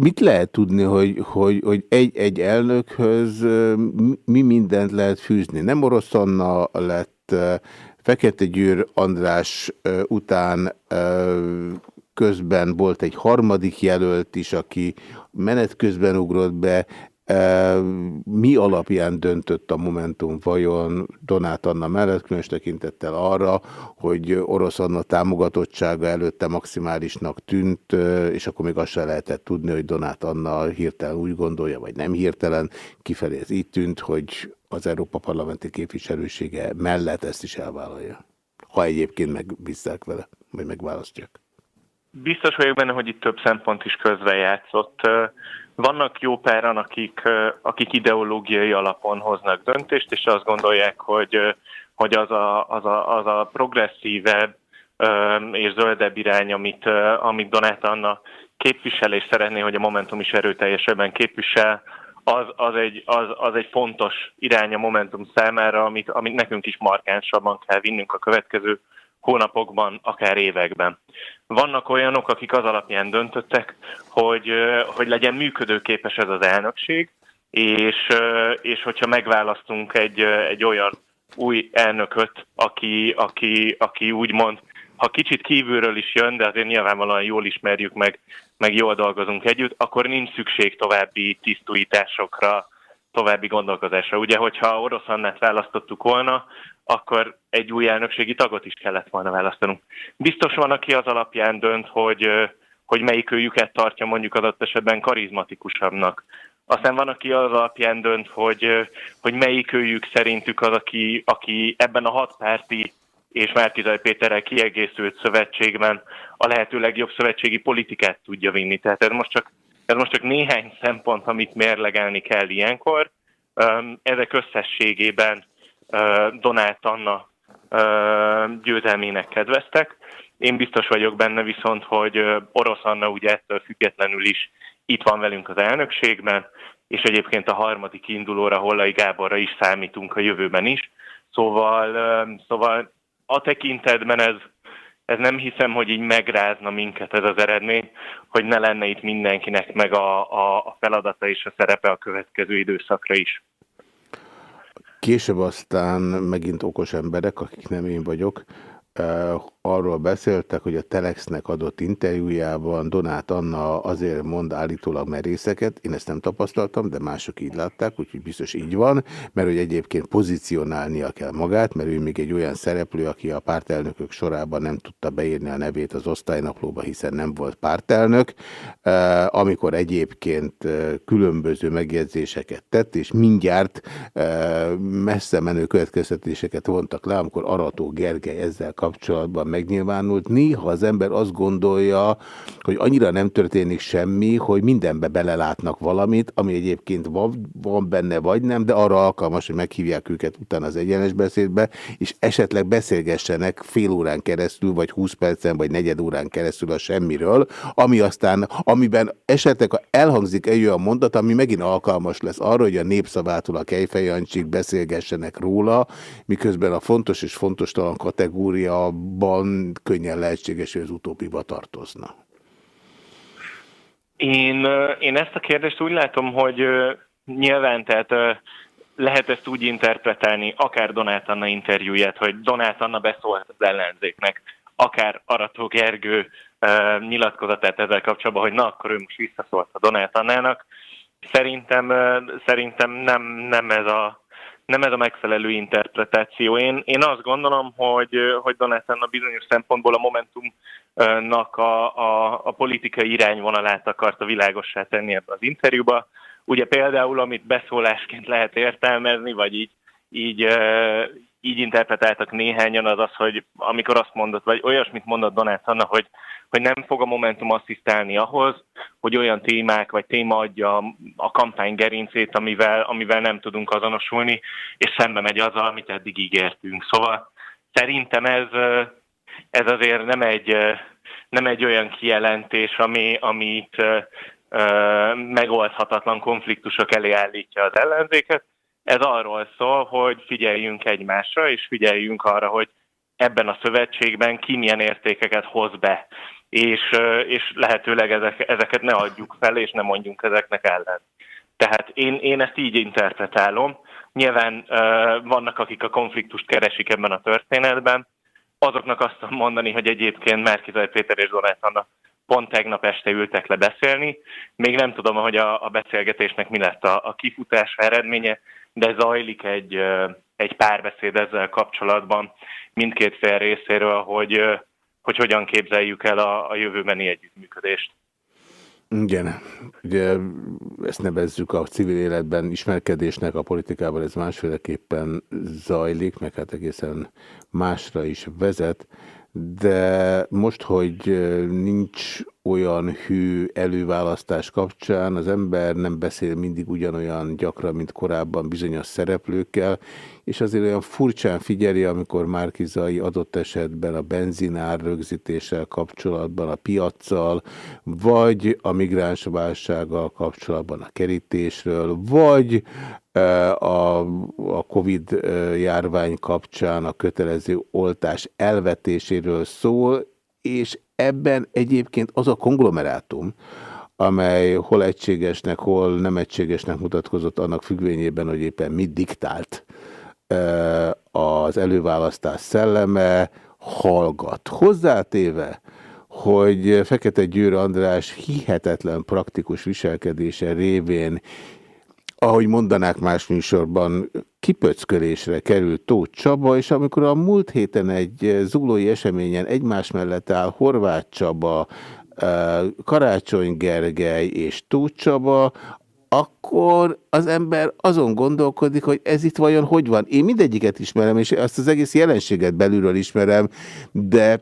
Mit lehet tudni, hogy, hogy, hogy egy-egy elnökhöz mi- mi mindent lehet fűzni? Nem Orosz Anna lett Fekete Győr András után közben volt egy harmadik jelölt is, aki menet közben ugrott be. Mi alapján döntött a Momentum vajon Donát Anna mellett, különös tekintettel arra, hogy Orosz Anna támogatottsága előtte maximálisnak tűnt, és akkor még azt se lehetett tudni, hogy Donát Anna hirtelen úgy gondolja, vagy nem hirtelen. Kifelé ez így tűnt, hogy az Európa Parlamenti képviselősége mellett ezt is elvállalja. Ha egyébként megbízzák vele, vagy megválasztják. Biztos vagyok benne, hogy itt több szempont is közbejátszott. Vannak jó páran, akik, akik ideológiai alapon hoznak döntést, és azt gondolják, hogy, hogy az a, az a, az a progresszívebb és zöldebb irány, amit, amit Donát Anna képvisel, és szeretné, hogy a Momentum is erőteljesebben képvisel, az, az, egy, az, az egy fontos irány a Momentum számára, amit, amit nekünk is markánsabban kell vinnünk a következő hónapokban, akár években. Vannak olyanok, akik az alapján döntöttek, hogy, hogy legyen működőképes ez az elnökség, és, és hogyha megválasztunk egy, egy olyan új elnököt, aki, aki, aki úgymond, ha kicsit kívülről is jön, de azért nyilvánvalóan jól ismerjük meg, meg jól dolgozunk együtt, akkor nincs szükség további tisztújításokra, további gondolkozásra. Ugye, hogyha Orosz Annát választottuk volna, akkor egy új elnökségi tagot is kellett volna választanunk. Biztos van, aki az alapján dönt, hogy, hogy melyik őjüket tartja mondjuk adott esetben karizmatikusabbnak. Aztán van, aki az alapján dönt, hogy, hogy melyik őjük szerintük az, aki, aki ebben a hatpárti és Márkizaj Péterrel kiegészült szövetségben a lehető legjobb szövetségi politikát tudja vinni. Tehát ez most csak, ez most csak néhány szempont, amit mérlegelni kell ilyenkor. Ezek összességében Donát Anna győzelmének kedveztek. Én biztos vagyok benne viszont, hogy Orosz Anna ugye ettől függetlenül is itt van velünk az elnökségben, és egyébként a harmadik indulóra, Hollai Gáborra is számítunk a jövőben is. Szóval, szóval a tekintetben ez, ez nem hiszem, hogy így megrázna minket ez az eredmény, hogy ne lenne itt mindenkinek meg a, a, a feladata és a szerepe a következő időszakra is. Később aztán megint okos emberek, akik nem én vagyok, eh, arról beszéltek, hogy a Telexnek adott interjújában Donát Anna azért mond állítólag merészeket, én ezt nem tapasztaltam, de mások így látták, úgyhogy biztos így van, mert hogy egyébként pozícionálnia kell magát, mert ő még egy olyan szereplő, aki a pártelnökök sorában nem tudta beírni a nevét az osztálynaplóba, hiszen nem volt pártelnök, eh, amikor egyébként eh, különböző megjegyzéseket tett, és mindjárt eh, messze menő következtetéseket vontak le, amikor Arató Gergely ezzel kapcsolatban megnyilvánult. Néha az ember azt gondolja, hogy annyira nem történik semmi, hogy mindenbe belelátnak valamit, ami egyébként van, benne vagy nem, de arra alkalmas, hogy meghívják őket utána az egyenes beszédbe, és esetleg beszélgessenek fél órán keresztül, vagy 20 percen, vagy negyed órán keresztül a semmiről, ami aztán, amiben esetleg ha elhangzik egy olyan mondat, ami megint alkalmas lesz arra, hogy a népszavától a kejfejancsik beszélgessenek róla, miközben a fontos és fontos talan kategóriában könnyen lehetséges, hogy az utóbbiba tartozna. Én, én ezt a kérdést úgy látom, hogy nyilván tehát lehet ezt úgy interpretálni, akár Donát Anna interjúját, hogy Donát Anna beszólt az ellenzéknek, akár Arató Gergő ö, nyilatkozatát ezzel kapcsolatban, hogy na, akkor ő most visszaszólt a Donát Annának. Szerintem, szerintem nem, nem ez a nem ez a megfelelő interpretáció. Én, én azt gondolom, hogy, hogy Donát Anna bizonyos szempontból a Momentumnak a, a, a politikai irányvonalát akarta világossá tenni ebbe az interjúba. Ugye például, amit beszólásként lehet értelmezni, vagy így, így, így interpretáltak néhányan, az az, hogy amikor azt mondott, vagy olyasmit mondott Donát Anna, hogy, hogy nem fog a Momentum asszisztálni ahhoz, hogy olyan témák vagy téma adja a kampány gerincét, amivel, amivel nem tudunk azonosulni, és szembe megy azzal, amit eddig ígértünk. Szóval szerintem ez, ez azért nem egy, nem egy olyan kijelentés, ami, amit megoldhatatlan konfliktusok elé állítja az ellenzéket. Ez arról szól, hogy figyeljünk egymásra, és figyeljünk arra, hogy ebben a szövetségben ki milyen értékeket hoz be, és, és lehetőleg ezek, ezeket ne adjuk fel, és ne mondjunk ezeknek ellen. Tehát én, én ezt így interpretálom. Nyilván vannak, akik a konfliktust keresik ebben a történetben, azoknak azt mondani, hogy egyébként Márkizaj Péter és Donát Anna pont tegnap este ültek le beszélni. Még nem tudom, hogy a, a beszélgetésnek mi lett a, a kifutás eredménye, de zajlik egy, egy párbeszéd ezzel kapcsolatban mindkét fél részéről, hogy, hogy hogyan képzeljük el a, a jövőbeni együttműködést. Igen, ugye ezt nevezzük a civil életben ismerkedésnek, a politikában ez másféleképpen zajlik, meg hát egészen másra is vezet, de most, hogy nincs olyan hű előválasztás kapcsán, az ember nem beszél mindig ugyanolyan gyakran, mint korábban bizonyos szereplőkkel, és azért olyan furcsán figyeli, amikor Márkizai adott esetben a benzinár rögzítéssel kapcsolatban, a piaccal, vagy a migráns válsággal kapcsolatban a kerítésről, vagy a, a Covid járvány kapcsán a kötelező oltás elvetéséről szól, és ebben egyébként az a konglomerátum, amely hol egységesnek, hol nem egységesnek mutatkozott annak függvényében, hogy éppen mit diktált az előválasztás szelleme, hallgat. Hozzátéve, hogy Fekete Győr András hihetetlen praktikus viselkedése révén ahogy mondanák más műsorban, kipöckölésre került Tóth Csaba, és amikor a múlt héten egy zuglói eseményen egymás mellett áll Horváth Csaba, Karácsony Gergely és Tóth Csaba, akkor az ember azon gondolkodik, hogy ez itt vajon hogy van. Én mindegyiket ismerem, és azt az egész jelenséget belülről ismerem, de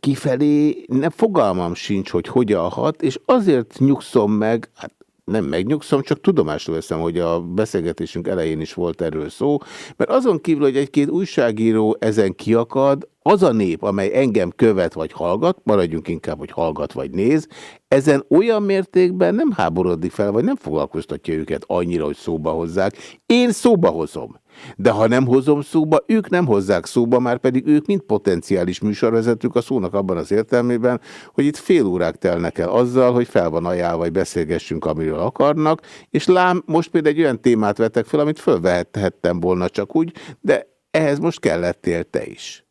kifelé nem fogalmam sincs, hogy hogyan hat, és azért nyugszom meg, hát nem megnyugszom, csak tudomásul veszem, hogy a beszélgetésünk elején is volt erről szó, mert azon kívül, hogy egy-két újságíró ezen kiakad, az a nép, amely engem követ vagy hallgat, maradjunk inkább, hogy hallgat vagy néz, ezen olyan mértékben nem háborodik fel, vagy nem foglalkoztatja őket annyira, hogy szóba hozzák. Én szóba hozom. De ha nem hozom szóba, ők nem hozzák szóba, már pedig ők mind potenciális műsorvezetők a szónak abban az értelmében, hogy itt fél órák telnek el azzal, hogy fel van ajánlva, vagy beszélgessünk, amiről akarnak, és lám, most például egy olyan témát vettek fel, amit fölvehettem volna csak úgy, de ehhez most kellettél te is.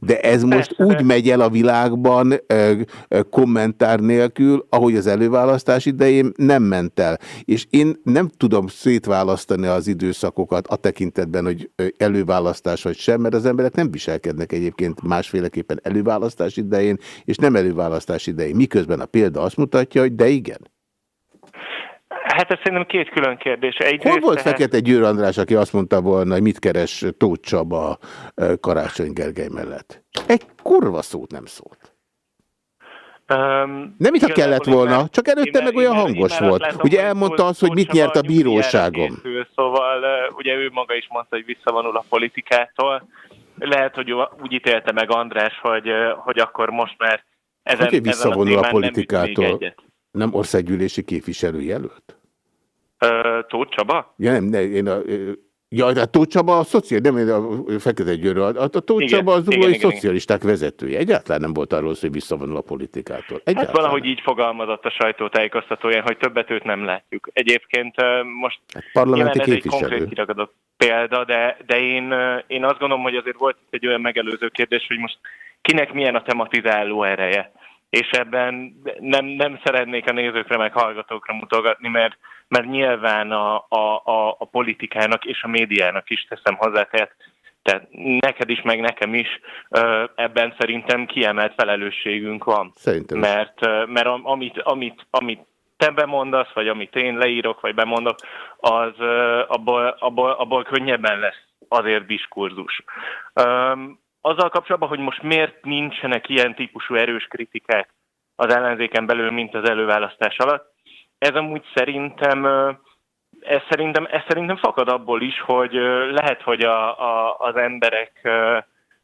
De ez most Persze, úgy megy el a világban ö, ö, kommentár nélkül, ahogy az előválasztás idején nem ment el. És én nem tudom szétválasztani az időszakokat a tekintetben, hogy előválasztás vagy sem, mert az emberek nem viselkednek egyébként másféleképpen előválasztás idején, és nem előválasztás idején. Miközben a példa azt mutatja, hogy de igen. Hát ez szerintem két külön kérdés. Egyrészt Hol volt tehát- Fekete Győr András, aki azt mondta volna, hogy mit keres Tóth Csaba Karácsony Gergely mellett? Egy kurva szót nem szólt. Um, Nem, mintha kellett volna, csak előtte meg olyan hangos volt. Ugye hogy elmondta azt, hogy mit nyert a bíróságon. Készül, szóval ugye ő maga is mondta, hogy visszavonul a politikától. Lehet, hogy úgy ítélte meg András, hogy, hogy akkor most már ezen, Hogy ezen visszavonul a még politikától? Nem országgyűlési képviselőjelölt? Tóth Csaba? Ja, nem, ne, én a, ja, de a Tóth Csaba a szociál, nem én a Fekete Győr, a, a Tóth Igen, Csaba az igen, zuglói igen, szocialisták vezetője. Egyáltalán nem volt arról hogy visszavonul a politikától. Hát Egyáltalán. valahogy így fogalmazott a sajtótájékoztatóján, hogy többet őt nem látjuk. Egyébként most parlamenti nyilván ez egy konkrét kiragadott példa, de, de én, én azt gondolom, hogy azért volt itt egy olyan megelőző kérdés, hogy most kinek milyen a tematizáló ereje. És ebben nem, nem szeretnék a nézőkre meg hallgatókra mutogatni, mert, mert nyilván a, a, a, a politikának és a médiának is teszem hozzá, tehát, tehát neked is, meg nekem is ebben szerintem kiemelt felelősségünk van. Szerintem. Mert, mert am- amit, amit, amit te bemondasz, vagy amit én leírok, vagy bemondok, az abból, abból, abból könnyebben lesz azért diskurzus. Azzal kapcsolatban, hogy most miért nincsenek ilyen típusú erős kritikák az ellenzéken belül, mint az előválasztás alatt, ez amúgy szerintem, ez szerintem, ez szerintem fakad abból is, hogy lehet, hogy a, a, az emberek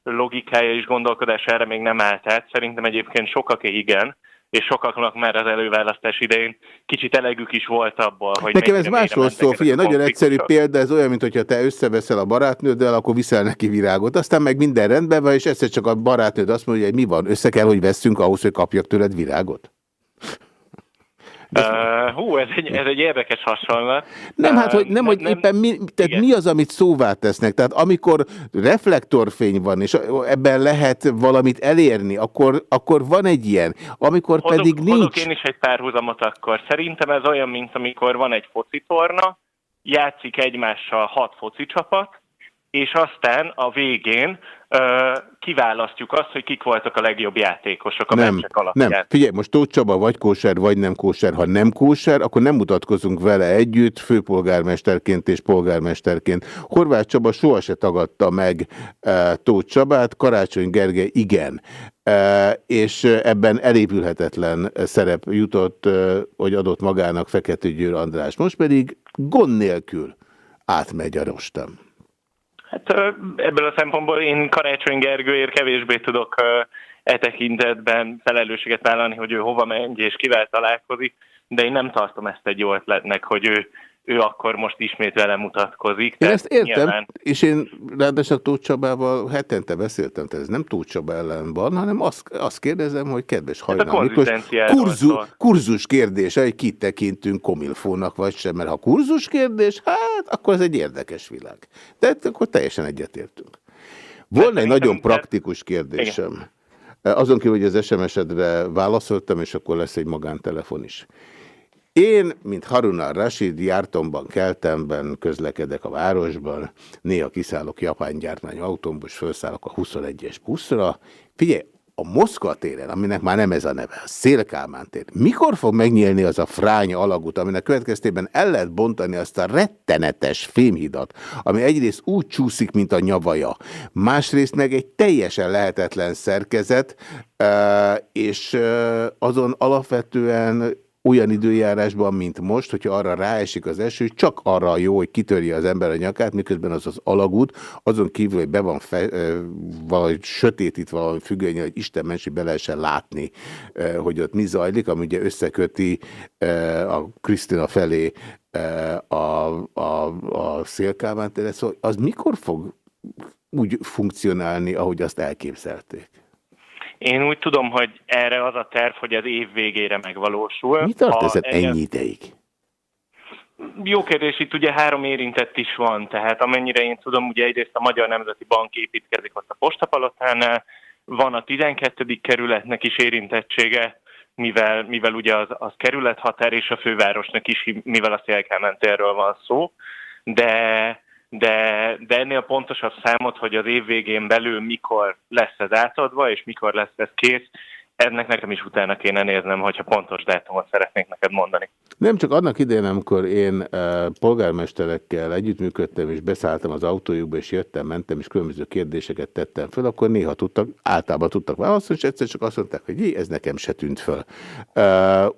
logikája és gondolkodása erre még nem állt át. Szerintem egyébként sokaké igen, és sokaknak már az előválasztás idején kicsit elegük is volt abból, hogy Nekem ez másról szól, figyelj, nagyon egyszerű példa, ez olyan, mint hogyha te összeveszel a barátnőddel, akkor viszel neki virágot, aztán meg minden rendben van, és egyszer csak a barátnőd azt mondja, hogy mi van, össze kell, hogy vesszünk ahhoz, hogy kapjak tőled virágot? Uh, hú, ez egy, ez egy érdekes hasonlat. Nem, hát, hogy nem, hogy éppen mi, tehát mi az, amit szóvá tesznek. Tehát amikor reflektorfény van, és ebben lehet valamit elérni, akkor, akkor van egy ilyen. Amikor Hozok, pedig hozok nincs. én is egy párhuzamot akkor. Szerintem ez olyan, mint amikor van egy focitorna, játszik egymással hat foci csapat, és aztán a végén kiválasztjuk azt, hogy kik voltak a legjobb játékosok a Nem, meccsek alapján. nem. Figyelj, most Tóth Csaba vagy kóser, vagy nem kóser. Ha nem kóser, akkor nem mutatkozunk vele együtt, főpolgármesterként és polgármesterként. Horváth Csaba soha se tagadta meg e, Tóth Csabát, Karácsony Gergely igen. E, és ebben elépülhetetlen szerep jutott, e, hogy adott magának Fekete Győr András. Most pedig gond nélkül átmegy a rostam. Hát ebből a szempontból én Karácsony Gergőért kevésbé tudok e tekintetben felelősséget vállalni, hogy ő hova megy és kivel találkozik, de én nem tartom ezt egy jó ötletnek, hogy ő, ő akkor most ismét vele mutatkozik. Én ezt értem, nyilván- és én ráadásul Tóth Csabával hetente beszéltem, tehát ez nem Tóth Csaba ellen van, hanem azt, azt kérdezem, hogy kedves Hajnal Miklós, kurzu, szól. kurzus kérdése, hogy kit tekintünk komilfónak vagy sem, mert ha kurzus kérdés, hát akkor ez egy érdekes világ. De hát akkor teljesen egyetértünk. Volna egy nagyon praktikus kérdésem. Azon kívül, hogy az SMS-edre válaszoltam, és akkor lesz egy magántelefon is. Én, mint Harun al-Rashid, jártomban, keltemben közlekedek a városban, néha kiszállok japán gyártmányú autómból, és felszállok a 21-es buszra. Figyelj, a Moszkva téren, aminek már nem ez a neve, a Szélkálmán tér, mikor fog megnyílni az a fránya alagút, aminek következtében el lehet bontani azt a rettenetes fémhidat, ami egyrészt úgy csúszik, mint a nyavaja, másrészt meg egy teljesen lehetetlen szerkezet, és azon alapvetően olyan időjárásban, mint most, hogyha arra ráesik az eső, csak arra jó, hogy kitörje az ember a nyakát, miközben az az alagút, azon kívül, hogy be van fe, valahogy sötétít valami függöny, hogy Isten mensi be lehessen látni, hogy ott mi zajlik, ami ugye összeköti a Krisztina felé a, a, a szélkálmán teret. Szóval az mikor fog úgy funkcionálni, ahogy azt elképzelték? Én úgy tudom, hogy erre az a terv, hogy az év végére megvalósul. Mi tart engem- ennyi ideig? Jó kérdés, itt ugye három érintett is van, tehát amennyire én tudom, ugye egyrészt a Magyar Nemzeti Bank építkezik ott a postapalotánál, van a 12. kerületnek is érintettsége, mivel, mivel ugye az, az kerülethatár és a fővárosnak is, mivel a Szélkámentérről van szó, de, de, de ennél pontosabb számot, hogy az év végén belül mikor lesz ez átadva, és mikor lesz ez kész, ennek nekem is utána kéne néznem, hogyha pontos dátumot szeretnék neked mondani. Nem csak annak idején, amikor én uh, polgármesterekkel együttműködtem, és beszálltam az autójukba, és jöttem, mentem, és különböző kérdéseket tettem fel, akkor néha tudtak, általában tudtak válaszolni, és egyszer csak azt mondták, hogy jé, ez nekem se tűnt. Uh,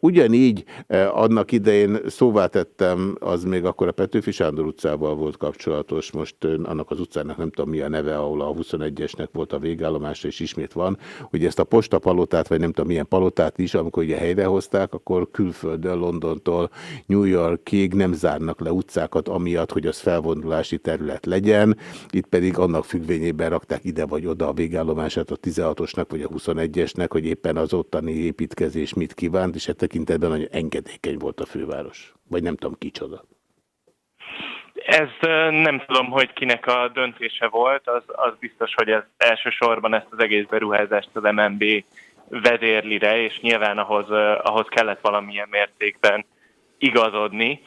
ugyanígy uh, annak idején szóvá tettem, az még akkor a Petőfi Sándor utcával volt kapcsolatos, most annak az utcának nem tudom mi a neve, ahol a 21-esnek volt a végállomása, és ismét van, hogy ezt a postapalotát, vagy nem tudom milyen palotát is, amikor ugye helyrehozták, akkor külföldön, Londontól New Yorkig nem zárnak le utcákat, amiatt, hogy az felvonulási terület legyen. Itt pedig annak függvényében rakták ide vagy oda a végállomását a 16-osnak vagy a 21-esnek, hogy éppen az ottani építkezés mit kívánt, és e tekintetben nagyon engedékeny volt a főváros. Vagy nem tudom kicsoda. Ez nem tudom, hogy kinek a döntése volt, az, az biztos, hogy ez elsősorban ezt az egész beruházást az MNB vezérlire, és nyilván ahhoz, ahhoz kellett valamilyen mértékben igazodni,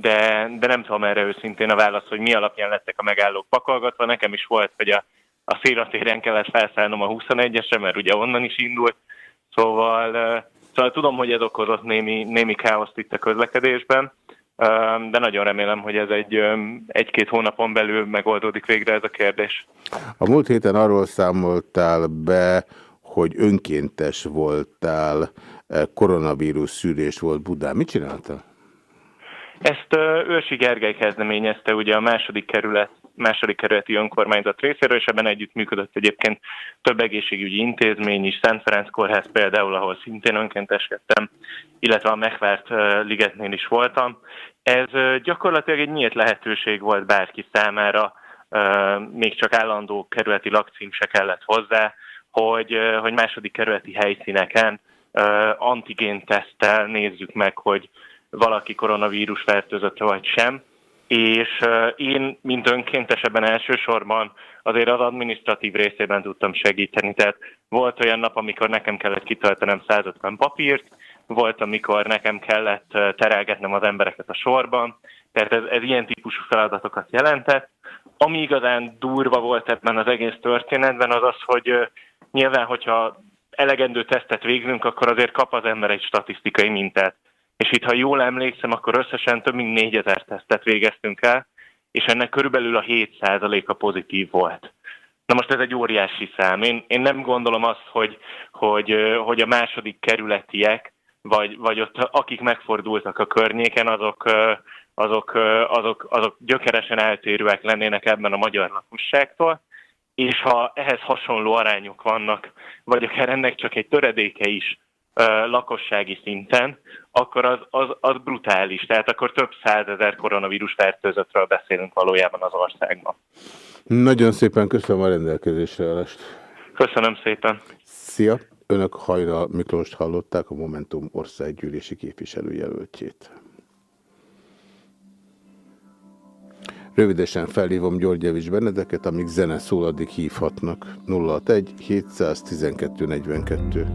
de, de nem tudom erre őszintén a válasz, hogy mi alapján lettek a megállók pakolgatva. Nekem is volt, hogy a, a szélatéren kellett felszállnom a 21-esre, mert ugye onnan is indult, szóval, szóval tudom, hogy ez okozott némi, némi káoszt itt a közlekedésben, de nagyon remélem, hogy ez egy egy-két hónapon belül megoldódik végre ez a kérdés. A múlt héten arról számoltál be, hogy önkéntes voltál, eh, koronavírus szűrés volt Budán. Mit csináltál? Ezt ö, Őrsi Gergely kezdeményezte ugye a második kerület második kerületi önkormányzat részéről, és ebben együtt működött egyébként több egészségügyi intézmény is, Szent Ferenc Kórház például, ahol szintén önkénteskedtem, illetve a Megvárt ö, ligetnél is voltam. Ez gyakorlatilag egy nyílt lehetőség volt bárki számára, még csak állandó kerületi lakcím se kellett hozzá, hogy, hogy második kerületi helyszíneken antigén tesztel nézzük meg, hogy valaki koronavírus fertőzött vagy sem, és én, mint önkéntes ebben elsősorban azért az administratív részében tudtam segíteni. Tehát volt olyan nap, amikor nekem kellett kitöltenem 150 papírt, volt, amikor nekem kellett terelgetnem az embereket a sorban, tehát ez, ez ilyen típusú feladatokat jelentett. Ami igazán durva volt ebben az egész történetben, az az, hogy nyilván, hogyha elegendő tesztet végzünk, akkor azért kap az ember egy statisztikai mintát. És itt, ha jól emlékszem, akkor összesen több mint 4000 tesztet végeztünk el, és ennek körülbelül a 7%-a pozitív volt. Na most ez egy óriási szám. Én, én nem gondolom azt, hogy, hogy, hogy a második kerületiek, vagy, vagy ott akik megfordultak a környéken, azok, azok, azok, azok gyökeresen eltérőek lennének ebben a magyar lakosságtól, és ha ehhez hasonló arányok vannak, vagy akár ennek csak egy töredéke is ö, lakossági szinten, akkor az, az, az brutális. Tehát akkor több százezer koronavírus fertőzöttről beszélünk valójában az országban. Nagyon szépen köszönöm a rendelkezésre állást. Köszönöm szépen. Szia! Önök Hajra Miklóst hallották, a Momentum országgyűlési képviselőjelöltjét. Rövidesen felhívom Györgyevics Benedeket, amíg zene szól, addig hívhatnak. 061 712 42.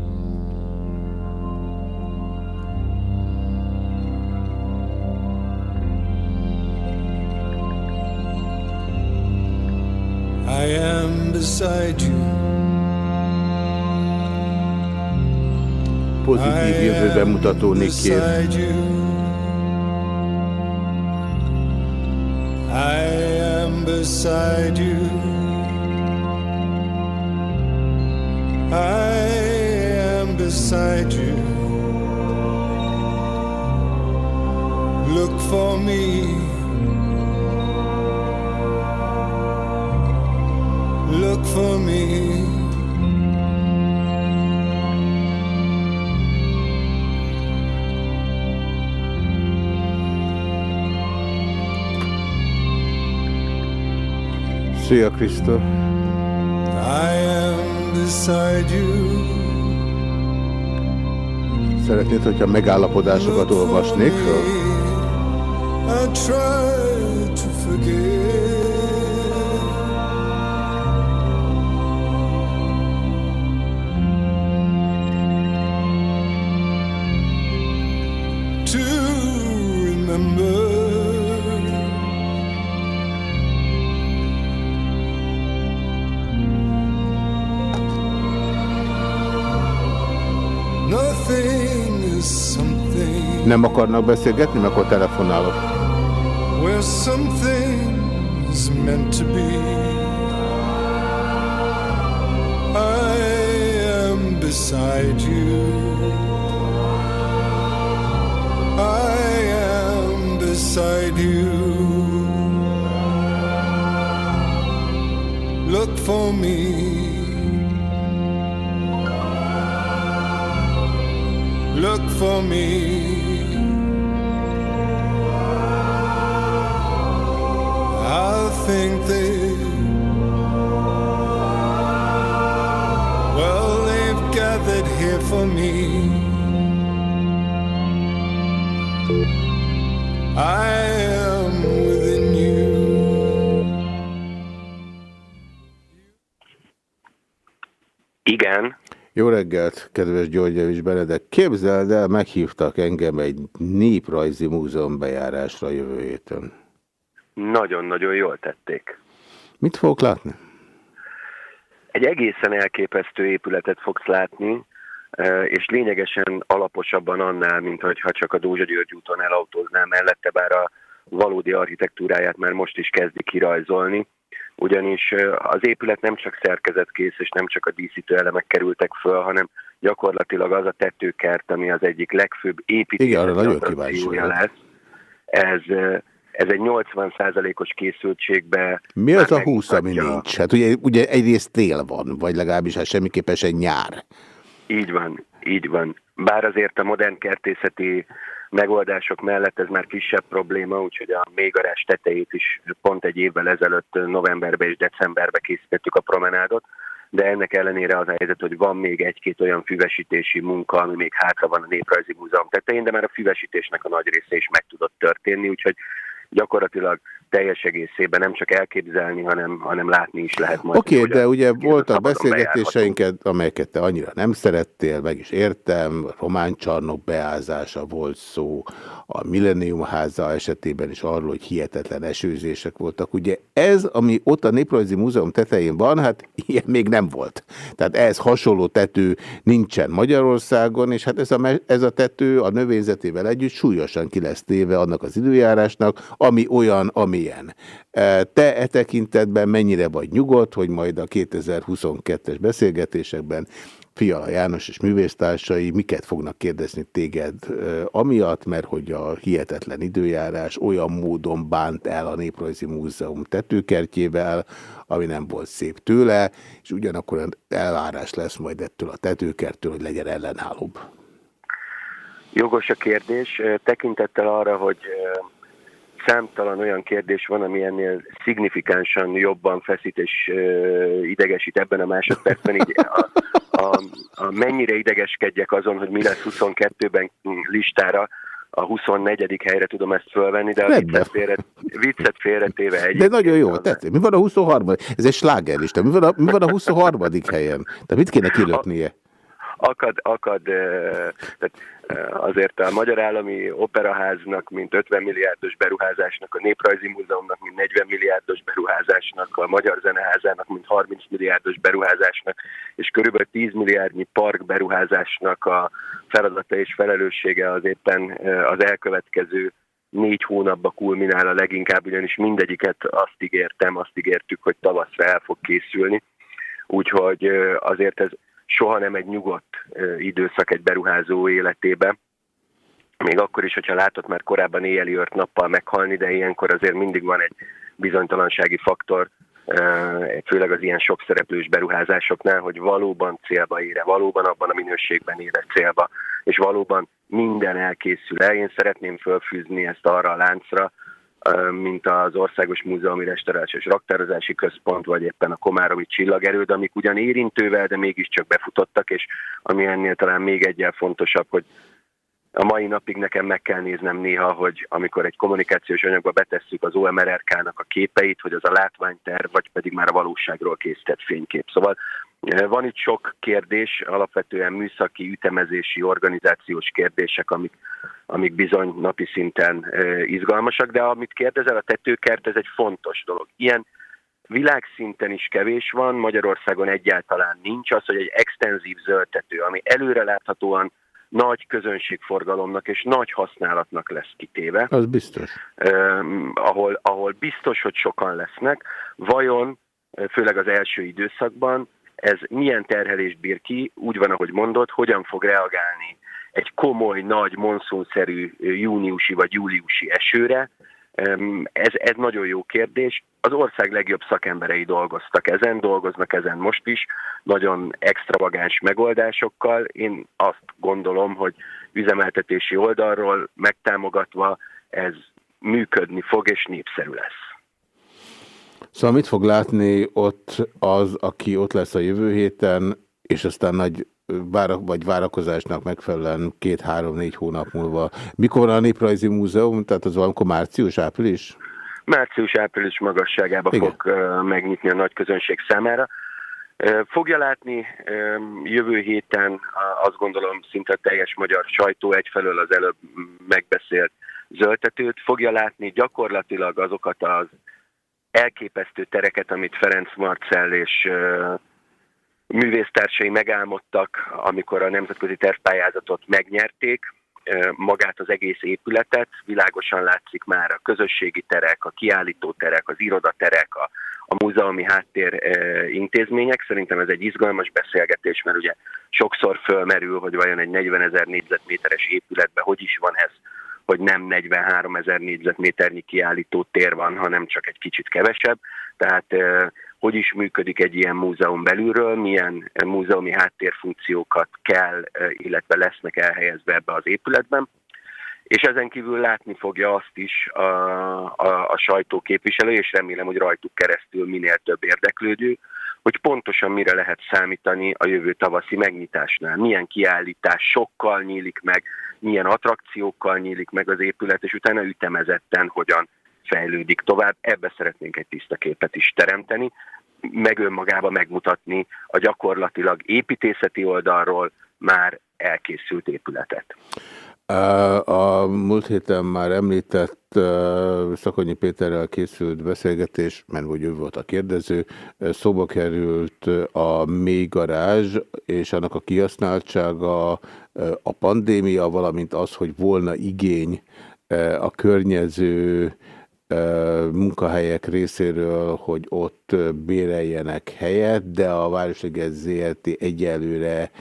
I am beside you. Pozitív jövőben mutató Nikér. I am beside you. I am beside you. Look for me. Look for me. Szia Krisztor! I am beside you. Szeretnéd, hogyha megállapodásokat olvasnék? I try to forget. To remember. Nem akarnak beszélgetni, mert akkor telefonálok. Look for me. Look for me. Think they well they've gathered here for me. I am within you. Igen. Jó reggelt, kedves Györgyevics Benedek. Képzeld el, meghívtak engem egy néprajzi múzeum bejárásra jövő héten. Nagyon-nagyon jól tették. Mit fogok látni? Egy egészen elképesztő épületet fogsz látni, és lényegesen alaposabban annál, mint hogyha csak a Dózsa György úton elautóznál mellette, bár a valódi architektúráját már most is kezdi kirajzolni. Ugyanis az épület nem csak szerkezetkész, és nem csak a díszítő elemek kerültek föl, hanem gyakorlatilag az a tetőkert, ami az egyik legfőbb építési Igen, arra nagyon kíváncsi lesz. Ez, ez egy 80%-os készültségbe Mi az a már 20, ami nincs? Hát ugye, ugye egyrészt tél van, vagy legalábbis hát semmiképpen se nyár. Így van, így van. Bár azért a modern kertészeti megoldások mellett ez már kisebb probléma, úgyhogy a mélygarázs tetejét is pont egy évvel ezelőtt novemberben és decemberben készítettük a promenádot, de ennek ellenére az a helyzet, hogy van még egy-két olyan füvesítési munka, ami még hátra van a Néprajzi Múzeum tetején, de már a füvesítésnek a nagy része is meg tudott történni, úgyhogy gyakorlatilag teljes egészében nem csak elképzelni, hanem, hanem látni is lehet majd. Oké, okay, de ugye voltak beszélgetéseinket, amelyeket te annyira nem szerettél, meg is értem, román csarnok beázása volt szó, a Millennium háza esetében is arról, hogy hihetetlen esőzések voltak. Ugye ez, ami ott a Néprajzi Múzeum tetején van, hát ilyen még nem volt. Tehát ehhez hasonló tető nincsen Magyarországon, és hát ez a, ez a tető a növényzetével együtt súlyosan ki lesz téve annak az időjárásnak, ami olyan, amilyen. E, Te e tekintetben mennyire vagy nyugodt, hogy majd a 2022-es beszélgetésekben Fiala János és művésztársai miket fognak kérdezni téged e, amiatt, mert hogy a hihetetlen időjárás olyan módon bánt el a Néprajzi Múzeum tetőkertjével, ami nem volt szép tőle, és ugyanakkor elvárás lesz majd ettől a tetőkertől, hogy legyen ellenállóbb. Jogos a kérdés, tekintettel arra, hogy számtalan olyan kérdés van, ami ennél szignifikánsan jobban feszít és ö, idegesít ebben a másodpercben, így a, a, a mennyire idegeskedjek azon, hogy mi lesz 22-ben listára, a 24. helyre tudom ezt fölvenni, de a viccet, félre, viccet félretéve egy. De nagyon jó, tetszik. Mi van a 23 Ez egy slágerlista. Mi van a, mi van a 23 helyen? De mit kéne kilöknie? Akad, akad eh, tehát eh, azért a Magyar Állami Operaháznak, mint 50 milliárdos beruházásnak, a Néprajzi Múzeumnak, mint 40 milliárdos beruházásnak, a Magyar Zeneházának, mint 30 milliárdos beruházásnak, és körülbelül 10 milliárdnyi park beruházásnak a feladata és felelőssége az éppen az elkövetkező négy hónapba kulminál a leginkább, ugyanis mindegyiket azt ígértem, azt ígértük, hogy tavaszra el fog készülni. Úgyhogy azért ez soha nem egy nyugodt időszak egy beruházó életébe. Még akkor is, hogyha látott már korábban éjjeli ört nappal meghalni, de ilyenkor azért mindig van egy bizonytalansági faktor, főleg az ilyen sok szereplős beruházásoknál, hogy valóban célba ére, valóban abban a minőségben ére célba, és valóban minden elkészül el. Én szeretném fölfűzni ezt arra a láncra, mint az Országos Múzeumi Restaurációs Raktározási Központ, vagy éppen a Komáromi Csillagerőd, amik ugyan érintővel, de mégiscsak befutottak, és ami ennél talán még egyel fontosabb, hogy a mai napig nekem meg kell néznem néha, hogy amikor egy kommunikációs anyagba betesszük az OMRRK-nak a képeit, hogy az a látványterv, vagy pedig már a valóságról készített fénykép. Szóval eh, van itt sok kérdés, alapvetően műszaki, ütemezési, organizációs kérdések, amik, amik bizony napi szinten eh, izgalmasak, de amit kérdezel, a tetőkert, ez egy fontos dolog. Ilyen világszinten is kevés van, Magyarországon egyáltalán nincs az, hogy egy extenzív zöldtető, ami előreláthatóan nagy közönségforgalomnak és nagy használatnak lesz kitéve, Az biztos. eh, ahol, ahol biztos, hogy sokan lesznek, vajon, főleg az első időszakban, ez milyen terhelést bír ki, úgy van, ahogy mondod, hogyan fog reagálni egy komoly, nagy, monszunszerű eh, júniusi vagy júliusi esőre, Ez, ez nagyon jó kérdés. Az ország legjobb szakemberei dolgoztak ezen, dolgoznak ezen most is, nagyon extravagáns megoldásokkal. Én azt gondolom, hogy üzemeltetési oldalról megtámogatva ez működni fog és népszerű lesz. Szóval mit fog látni ott az, aki ott lesz a jövő héten, és aztán nagy vára, vagy várakozásnak megfelelően két-három-négy hónap múlva. Mikor a Néprajzi Múzeum, tehát az valamikor március, április? Március-április magasságába Igen. fog ö, megnyitni a nagy közönség számára. Ö, Fogja látni jövő héten azt gondolom szinte teljes magyar sajtó egyfelől az előbb megbeszélt zöldtetőt, fogja látni gyakorlatilag azokat az elképesztő tereket, amit Ferenc Marcell és művésztársai megálmodtak, amikor a nemzetközi tervpályázatot megnyerték, magát az egész épületet, világosan látszik már a közösségi terek, a kiállítóterek, az irodaterek, a, a múzeumi háttér ö, intézmények. Szerintem ez egy izgalmas beszélgetés, mert ugye sokszor fölmerül, hogy vajon egy 40 ezer négyzetméteres épületben hogy is van ez, hogy nem 43 ezer négyzetméternyi kiállító tér van, hanem csak egy kicsit kevesebb. Tehát eh, hogy is működik egy ilyen múzeum belülről, milyen múzeumi háttérfunkciókat kell, eh, illetve lesznek elhelyezve ebbe az épületben. És ezen kívül látni fogja azt is a, a, a sajtó képviselő, és remélem, hogy rajtuk keresztül minél több érdeklődő, hogy pontosan mire lehet számítani a jövő tavaszi megnyitásnál. Milyen kiállításokkal nyílik meg, milyen attrakciókkal nyílik meg az épület, és utána ütemezetten hogyan fejlődik tovább. Ebbe szeretnénk egy tiszta képet is teremteni, meg önmagába megmutatni a gyakorlatilag építészeti oldalról már elkészült épületet. A múlt héten már említett Szakonyi Péterrel készült beszélgetés, mert hogy ő volt a kérdező, szóba került a mély garázs és annak a kihasználtsága, a pandémia, valamint az, hogy volna igény a környező munkahelyek részéről, hogy ott béreljenek helyet, de a Városliget ZRT. egyelőre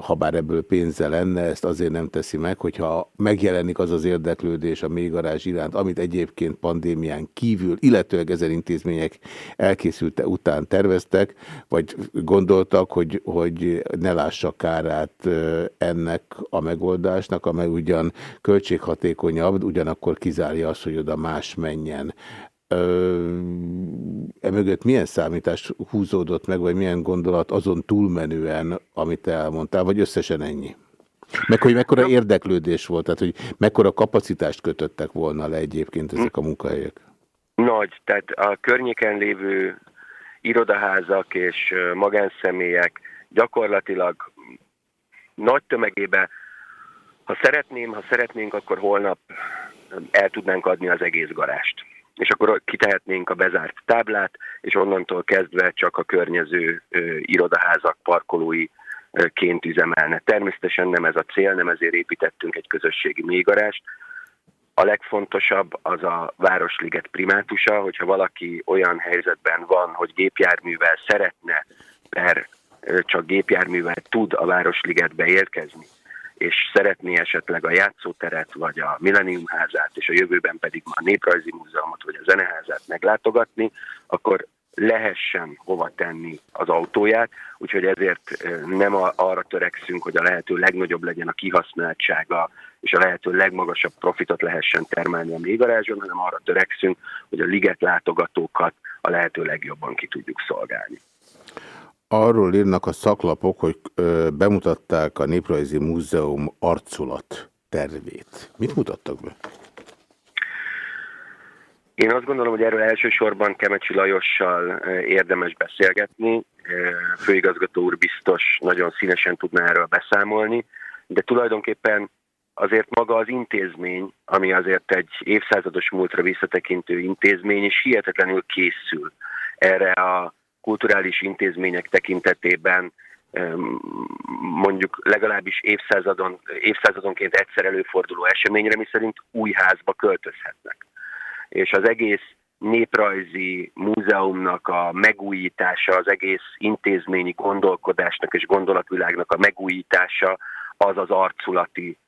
ha bár ebből pénze lenne, ezt azért nem teszi meg, hogyha megjelenik az az érdeklődés a mélygarázs iránt, amit egyébként pandémián kívül, illetőleg ezen intézmények elkészülte után terveztek, vagy gondoltak, hogy, hogy ne lássak kárát ennek a megoldásnak, amely ugyan költséghatékonyabb, ugyanakkor kizárja azt, hogy oda más menjen. Ö, emögött milyen számítás húzódott meg, vagy milyen gondolat azon túlmenően, amit elmondtál, vagy összesen ennyi? Meg hogy mekkora érdeklődés volt, tehát hogy mekkora kapacitást kötöttek volna le egyébként ezek a munkahelyek? Nagy, tehát a környéken lévő irodaházak és magánszemélyek gyakorlatilag nagy tömegébe, ha szeretném, ha szeretnénk, akkor holnap el tudnánk adni az egész garást. És akkor kitehetnénk a bezárt táblát, és onnantól kezdve csak a környező irodaházak, parkolói ként üzemelne. Természetesen nem ez a cél, nem ezért építettünk egy közösségi mélygarást, a legfontosabb az a Városliget primátusa, hogyha valaki olyan helyzetben van, hogy gépjárművel szeretne, per csak gépjárművel tud a Városligetbe érkezni, és szeretné esetleg a játszóteret, vagy a Millennium házát, és a jövőben pedig a Néprajzi Múzeumot, vagy a Zeneházát meglátogatni, akkor lehessen hova tenni az autóját, úgyhogy ezért nem arra törekszünk, hogy a lehető legnagyobb legyen a kihasználtsága, és a lehető legmagasabb profitot lehessen termelni a mélygarázson, hanem arra törekszünk, hogy a liget látogatókat a lehető legjobban ki tudjuk szolgálni. Arról írnak a szaklapok, hogy ö, bemutatták a Néprajzi Múzeum arculat tervét. Mit mutattak be? Én azt gondolom, hogy erről elsősorban Kemecsi Lajossal érdemes beszélgetni. Főigazgató úr biztos nagyon színesen tudna erről beszámolni, de tulajdonképpen azért maga az intézmény, ami azért egy évszázados múltra visszatekintő intézmény, és hihetetlenül készül erre a kulturális intézmények tekintetében mondjuk legalábbis évszázadon, évszázadonként egyszer előforduló eseményre, mi szerint új házba költözhetnek. És az egész néprajzi múzeumnak a megújítása, az egész intézményi gondolkodásnak és gondolatvilágnak a megújítása az az arculati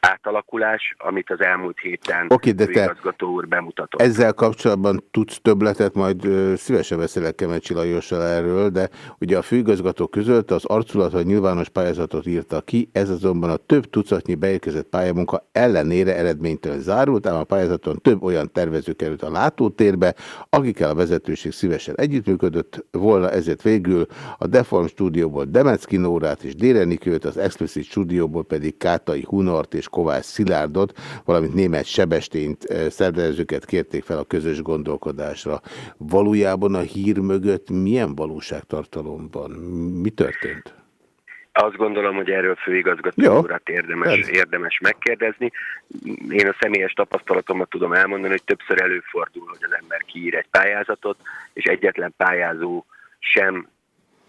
átalakulás, amit az elmúlt héten Oké, de te- főigazgató úr bemutatott. Ezzel kapcsolatban tudsz többletet, majd szívesen beszélek Kemecsi Lajossal erről, de ugye a főigazgató közölte az arculat, hogy nyilvános pályázatot írta ki, ez azonban a több tucatnyi beérkezett pályamunka ellenére eredménytelen zárult, ám a pályázaton több olyan tervező került a látótérbe, akikkel a vezetőség szívesen együttműködött volna, ezért végül a Deform stúdióból Demecki Nórát és Dérenikőt, az Explicit stúdióból pedig Kátai Hunort és Kovács Szilárdot, valamint német Sebestényt eh, szervezőket kérték fel a közös gondolkodásra. Valójában a hír mögött milyen valóságtartalom van? Mi történt? Azt gondolom, hogy erről főigazgató Jó. urat érdemes, Ez. érdemes megkérdezni. Én a személyes tapasztalatomat tudom elmondani, hogy többször előfordul, hogy az ember kiír egy pályázatot, és egyetlen pályázó sem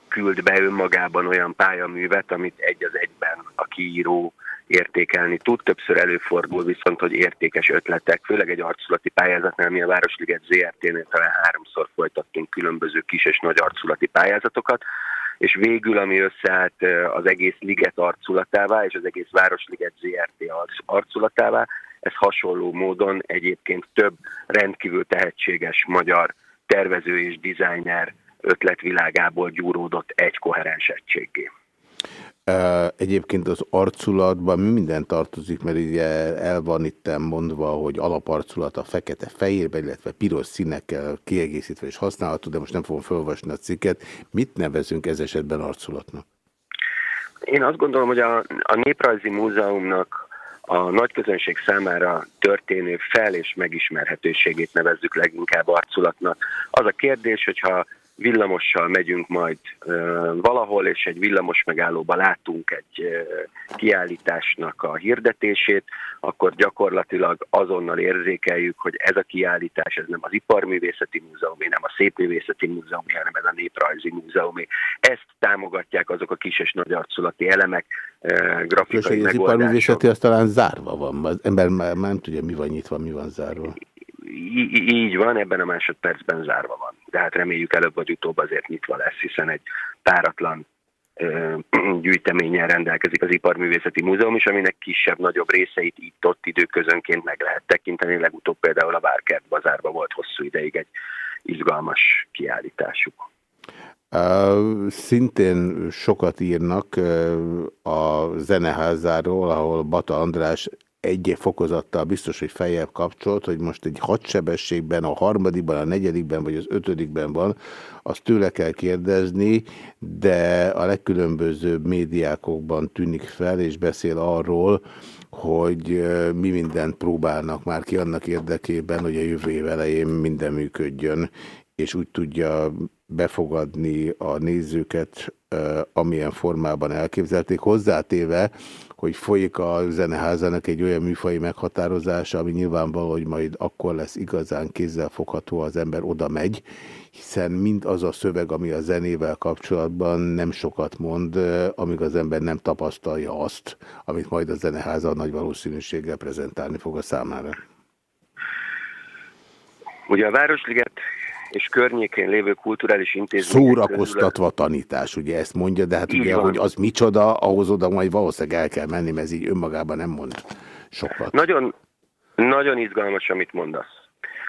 küld be önmagában olyan pályaművet, amit egy az egyben a kiíró értékelni tud. Többször előfordul viszont, hogy értékes ötletek, főleg egy arculati pályázatnál, mi a Városliget ZRT-nél talán háromszor folytattunk különböző kis és nagy arculati pályázatokat, és végül, ami összeállt az egész liget arculatává, és az egész Városliget ZRT arc- arculatává, ez hasonló módon egyébként több rendkívül tehetséges magyar tervező és designer ötletvilágából gyúródott egy koherens egységgé. Egyébként az arculatban mi minden tartozik, mert ugye el van itt mondva, hogy alaparculat a fekete-fehérbe, illetve piros színekkel kiegészítve és használható, de most nem fogom felolvasni a cikket. Mit nevezünk ez esetben arculatnak? Én azt gondolom, hogy a, a Néprajzi Múzeumnak a nagy közönség számára történő fel- és megismerhetőségét nevezzük leginkább arculatnak. Az a kérdés, hogyha villamossal megyünk majd valahol, és egy villamos megállóba látunk egy kiállításnak a hirdetését, akkor gyakorlatilag azonnal érzékeljük, hogy ez a kiállítás ez nem az Iparművészeti Múzeumé, nem a Szépművészeti Múzeumé, hanem ez a Néprajzi Múzeumé. Ezt támogatják azok a kis és nagy arculati elemek, grafikai hogy az megoldások. iparművészeti az talán zárva van. Az ember már nem tudja, mi van nyitva, mi van zárva. Így van, ebben a másodpercben zárva van. De hát reméljük előbb vagy utóbb azért nyitva lesz, hiszen egy páratlan ö, gyűjteménnyel rendelkezik az Iparművészeti Múzeum is, aminek kisebb-nagyobb részeit itt-ott időközönként meg lehet tekinteni. Legutóbb például a Várkert bazárban volt hosszú ideig egy izgalmas kiállításuk. Uh, szintén sokat írnak uh, a zeneházáról, ahol Bata András egy fokozattal biztos, hogy feljebb kapcsolt, hogy most egy hadsebességben, a harmadikban, a negyedikben vagy az ötödikben van, azt tőle kell kérdezni, de a legkülönbözőbb médiákokban tűnik fel, és beszél arról, hogy mi mindent próbálnak már ki annak érdekében, hogy a jövő elején minden működjön, és úgy tudja befogadni a nézőket, amilyen formában elképzelték, hozzátéve, hogy folyik a zeneházának egy olyan műfai meghatározása, ami nyilvánvaló, hogy majd akkor lesz igazán kézzelfogható, az ember oda megy, hiszen mind az a szöveg, ami a zenével kapcsolatban nem sokat mond, amíg az ember nem tapasztalja azt, amit majd a zeneháza nagy valószínűséggel prezentálni fog a számára. Ugye a Városliget és környékén lévő kulturális intézmények Szórakoztatva tanítás, ugye ezt mondja, de hát Így ugye, van. hogy az micsoda, ahhoz oda majd valószínűleg el kell menni, mert ez így önmagában nem mond sokat. Nagyon, nagyon izgalmas, amit mondasz.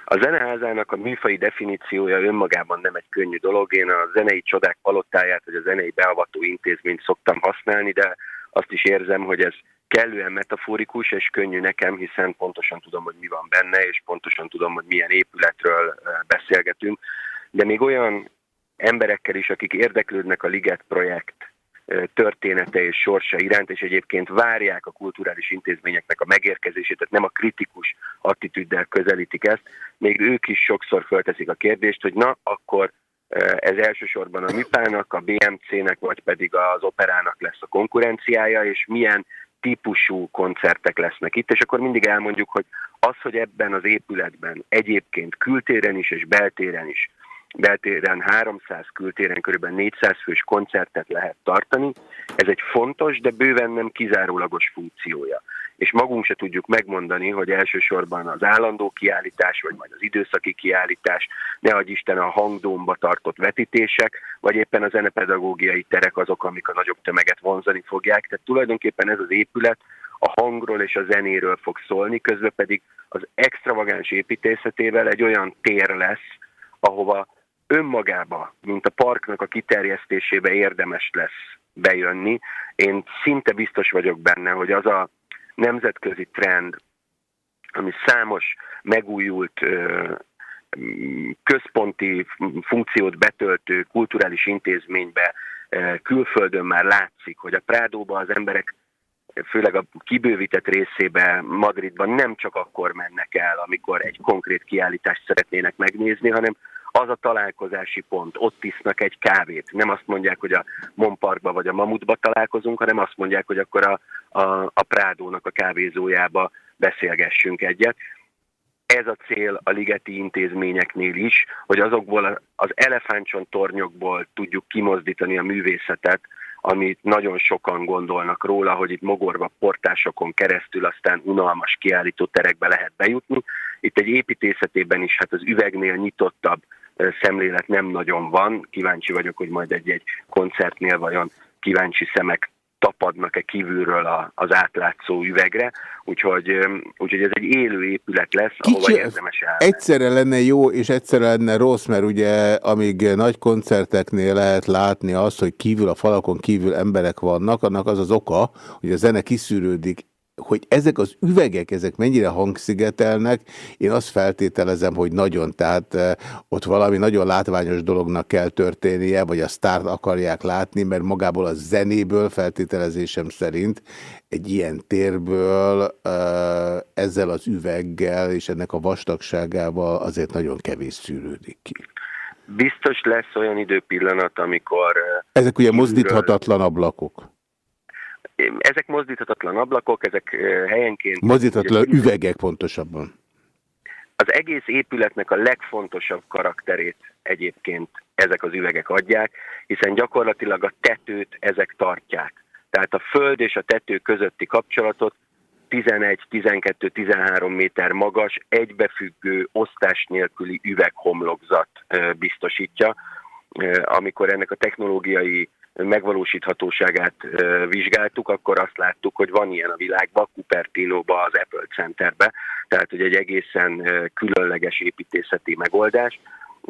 A zeneházának a műfai definíciója önmagában nem egy könnyű dolog. Én a zenei csodák palottáját, vagy a zenei beavató intézményt szoktam használni, de azt is érzem, hogy ez kellően metaforikus és könnyű nekem, hiszen pontosan tudom, hogy mi van benne, és pontosan tudom, hogy milyen épületről beszélgetünk. De még olyan emberekkel is, akik érdeklődnek a Liget projekt története és sorsa iránt, és egyébként várják a kulturális intézményeknek a megérkezését, tehát nem a kritikus attitűddel közelítik ezt, még ők is sokszor fölteszik a kérdést, hogy na, akkor ez elsősorban a MIPÁnak, a BMC-nek, vagy pedig az operának lesz a konkurenciája, és milyen típusú koncertek lesznek itt, és akkor mindig elmondjuk, hogy az, hogy ebben az épületben egyébként kültéren is és beltéren is, beltéren 300, kültéren kb. 400 fős koncertet lehet tartani, ez egy fontos, de bőven nem kizárólagos funkciója. És magunk se tudjuk megmondani, hogy elsősorban az állandó kiállítás, vagy majd az időszaki kiállítás, ne adj Isten a hangdómba tartott vetítések, vagy éppen a zenepedagógiai terek azok, amik a nagyobb tömeget vonzani fogják. Tehát tulajdonképpen ez az épület a hangról és a zenéről fog szólni, közben pedig az extravagáns építészetével egy olyan tér lesz, ahova önmagába, mint a parknak a kiterjesztésébe érdemes lesz bejönni. Én szinte biztos vagyok benne, hogy az a nemzetközi trend, ami számos megújult központi funkciót betöltő kulturális intézménybe külföldön már látszik, hogy a Prádóba az emberek főleg a kibővített részébe Madridban nem csak akkor mennek el, amikor egy konkrét kiállítást szeretnének megnézni, hanem az a találkozási pont, ott isznak egy kávét. Nem azt mondják, hogy a Monparkba vagy a Mamutba találkozunk, hanem azt mondják, hogy akkor a, a, a Prádónak a kávézójába beszélgessünk egyet. Ez a cél a ligeti intézményeknél is, hogy azokból az elefántcsont tornyokból tudjuk kimozdítani a művészetet, amit nagyon sokan gondolnak róla, hogy itt mogorva portásokon keresztül aztán unalmas kiállító terekbe lehet bejutni. Itt egy építészetében is hát az üvegnél nyitottabb szemlélet nem nagyon van. Kíváncsi vagyok, hogy majd egy-egy koncertnél vajon kíváncsi szemek tapadnak-e kívülről a, az átlátszó üvegre, úgyhogy, úgyhogy ez egy élő épület lesz, ahova Kicsi, érdemes el. egyszerre lenne jó, és egyszerre lenne rossz, mert ugye amíg nagy koncerteknél lehet látni azt, hogy kívül a falakon kívül emberek vannak, annak az az oka, hogy a zene kiszűrődik hogy ezek az üvegek, ezek mennyire hangszigetelnek, én azt feltételezem, hogy nagyon, tehát eh, ott valami nagyon látványos dolognak kell történnie, vagy a sztárt akarják látni, mert magából a zenéből feltételezésem szerint egy ilyen térből eh, ezzel az üveggel és ennek a vastagságával azért nagyon kevés szűrődik ki. Biztos lesz olyan időpillanat, amikor ö, Ezek ugye mozdíthatatlan ablakok. Ezek mozdíthatatlan ablakok, ezek helyenként... Mozdíthatatlan ugye, üvegek pontosabban. Az egész épületnek a legfontosabb karakterét egyébként ezek az üvegek adják, hiszen gyakorlatilag a tetőt ezek tartják. Tehát a föld és a tető közötti kapcsolatot 11-12-13 méter magas, egybefüggő, osztás nélküli üveghomlokzat biztosítja. Amikor ennek a technológiai megvalósíthatóságát vizsgáltuk, akkor azt láttuk, hogy van ilyen a világban, Cupertino-ba, az Apple Centerbe, tehát hogy egy egészen különleges építészeti megoldás.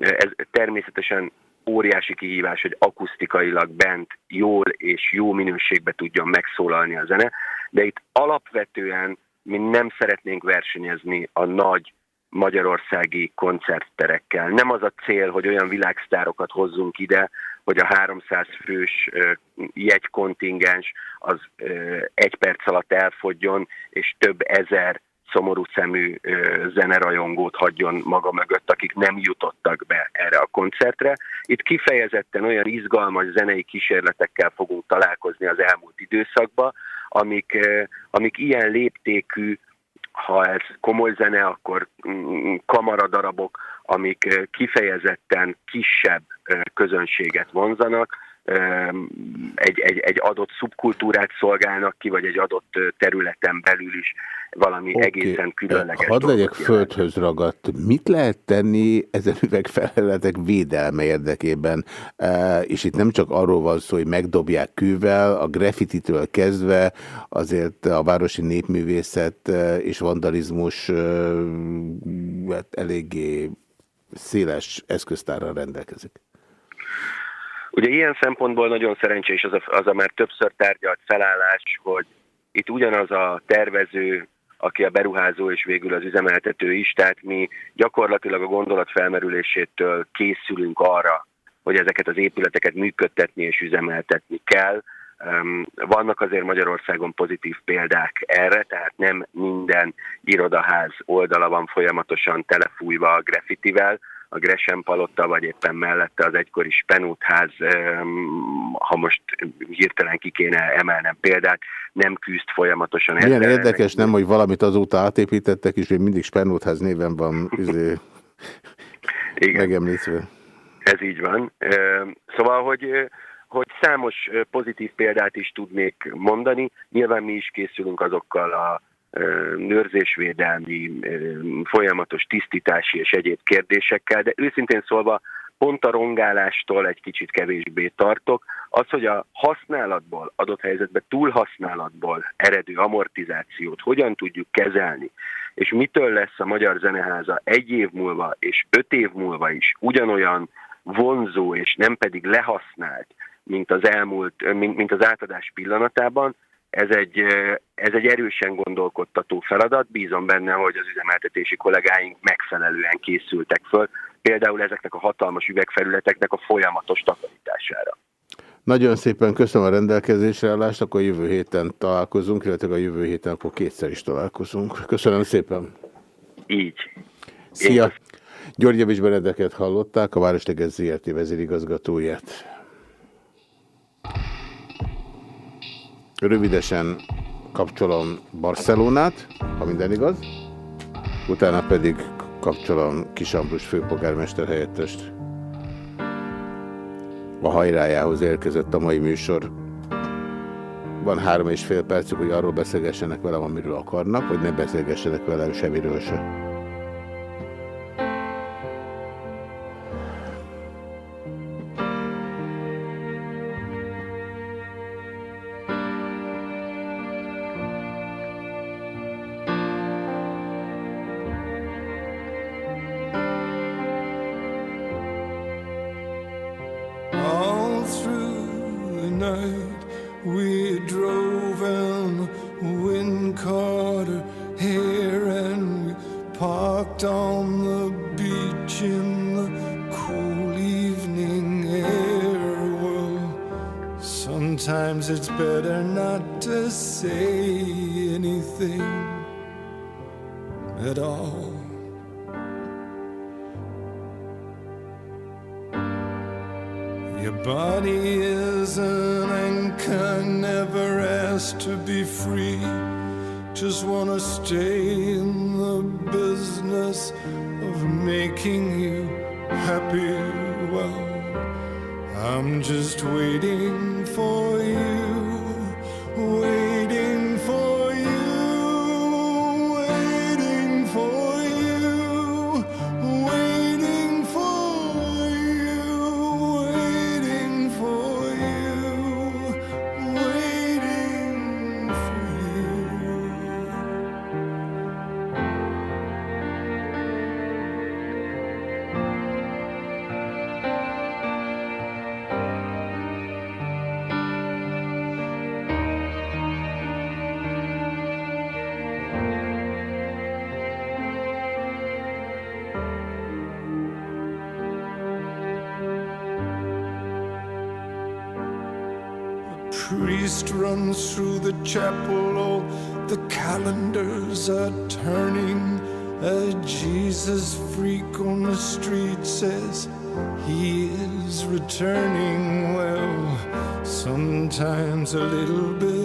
Ez természetesen óriási kihívás, hogy akusztikailag bent jól és jó minőségbe tudjon megszólalni a zene, de itt alapvetően mi nem szeretnénk versenyezni a nagy magyarországi koncertterekkel. Nem az a cél, hogy olyan világsztárokat hozzunk ide, hogy a 300 fős jegykontingens az egy perc alatt elfogjon, és több ezer szomorú szemű zenerajongót hagyjon maga mögött, akik nem jutottak be erre a koncertre. Itt kifejezetten olyan izgalmas zenei kísérletekkel fogunk találkozni az elmúlt időszakban, amik, amik ilyen léptékű, ha ez komoly zene, akkor mm, kamaradarabok, amik kifejezetten kisebb közönséget vonzanak, egy, egy, egy adott szubkultúrát szolgálnak ki, vagy egy adott területen belül is valami Oké, egészen különleges Hadd legyek földhöz ragadt. Mit lehet tenni ezen üvegfeleletek védelme érdekében? E, és itt nem csak arról van szó, hogy megdobják kővel, a graffititől kezdve azért a városi népművészet és vandalizmus hát eléggé széles eszköztárral rendelkezik. Ugye ilyen szempontból nagyon szerencsés az a, az a már többször tárgyalt felállás, hogy itt ugyanaz a tervező, aki a beruházó és végül az üzemeltető is, tehát mi gyakorlatilag a gondolat felmerülésétől készülünk arra, hogy ezeket az épületeket működtetni és üzemeltetni kell. Vannak azért Magyarországon pozitív példák erre, tehát nem minden irodaház oldala van folyamatosan telefújva a graffitivel, a Gresham Palotta, vagy éppen mellette az egykori Spenútház, ha most hirtelen ki kéne emelnem példát, nem küzd folyamatosan Milyen érdekes, nem, hogy valamit azóta átépítettek, és még mindig Spernótház néven van izé, megemlítve. Ez így van. Szóval, hogy, hogy számos pozitív példát is tudnék mondani. Nyilván mi is készülünk azokkal a nőrzésvédelmi, folyamatos tisztítási és egyéb kérdésekkel, de őszintén szólva pont a rongálástól egy kicsit kevésbé tartok. Az, hogy a használatból, adott helyzetben túlhasználatból eredő amortizációt hogyan tudjuk kezelni, és mitől lesz a Magyar Zeneháza egy év múlva és öt év múlva is ugyanolyan vonzó és nem pedig lehasznált, mint az elmúlt, mint, mint az átadás pillanatában, ez egy, ez egy erősen gondolkodtató feladat. Bízom benne, hogy az üzemeltetési kollégáink megfelelően készültek föl, például ezeknek a hatalmas üvegfelületeknek a folyamatos takarítására. Nagyon szépen köszönöm a rendelkezésre állást, akkor jövő héten találkozunk, illetve a jövő héten akkor kétszer is találkozunk. Köszönöm szépen. Így. Szia! György Javis Benedeket hallották, a Városleges ZRT vezérigazgatóját. Rövidesen kapcsolom Barcelonát, ha minden igaz, utána pedig kapcsolom Kisambrus főpolgármester helyettest. A hajrájához érkezett a mai műsor. Van három és fél percük, hogy arról beszélgessenek velem, amiről akarnak, vagy ne beszélgessenek velem semmiről se. Sometimes it's better not to say anything at all. Your body is an anchor, never asked to be free. Just wanna stay in the business of making you happy. Well, I'm just waiting for you, chapel, all the calendars are turning. A Jesus freak on the street says he is returning. Well, sometimes a little bit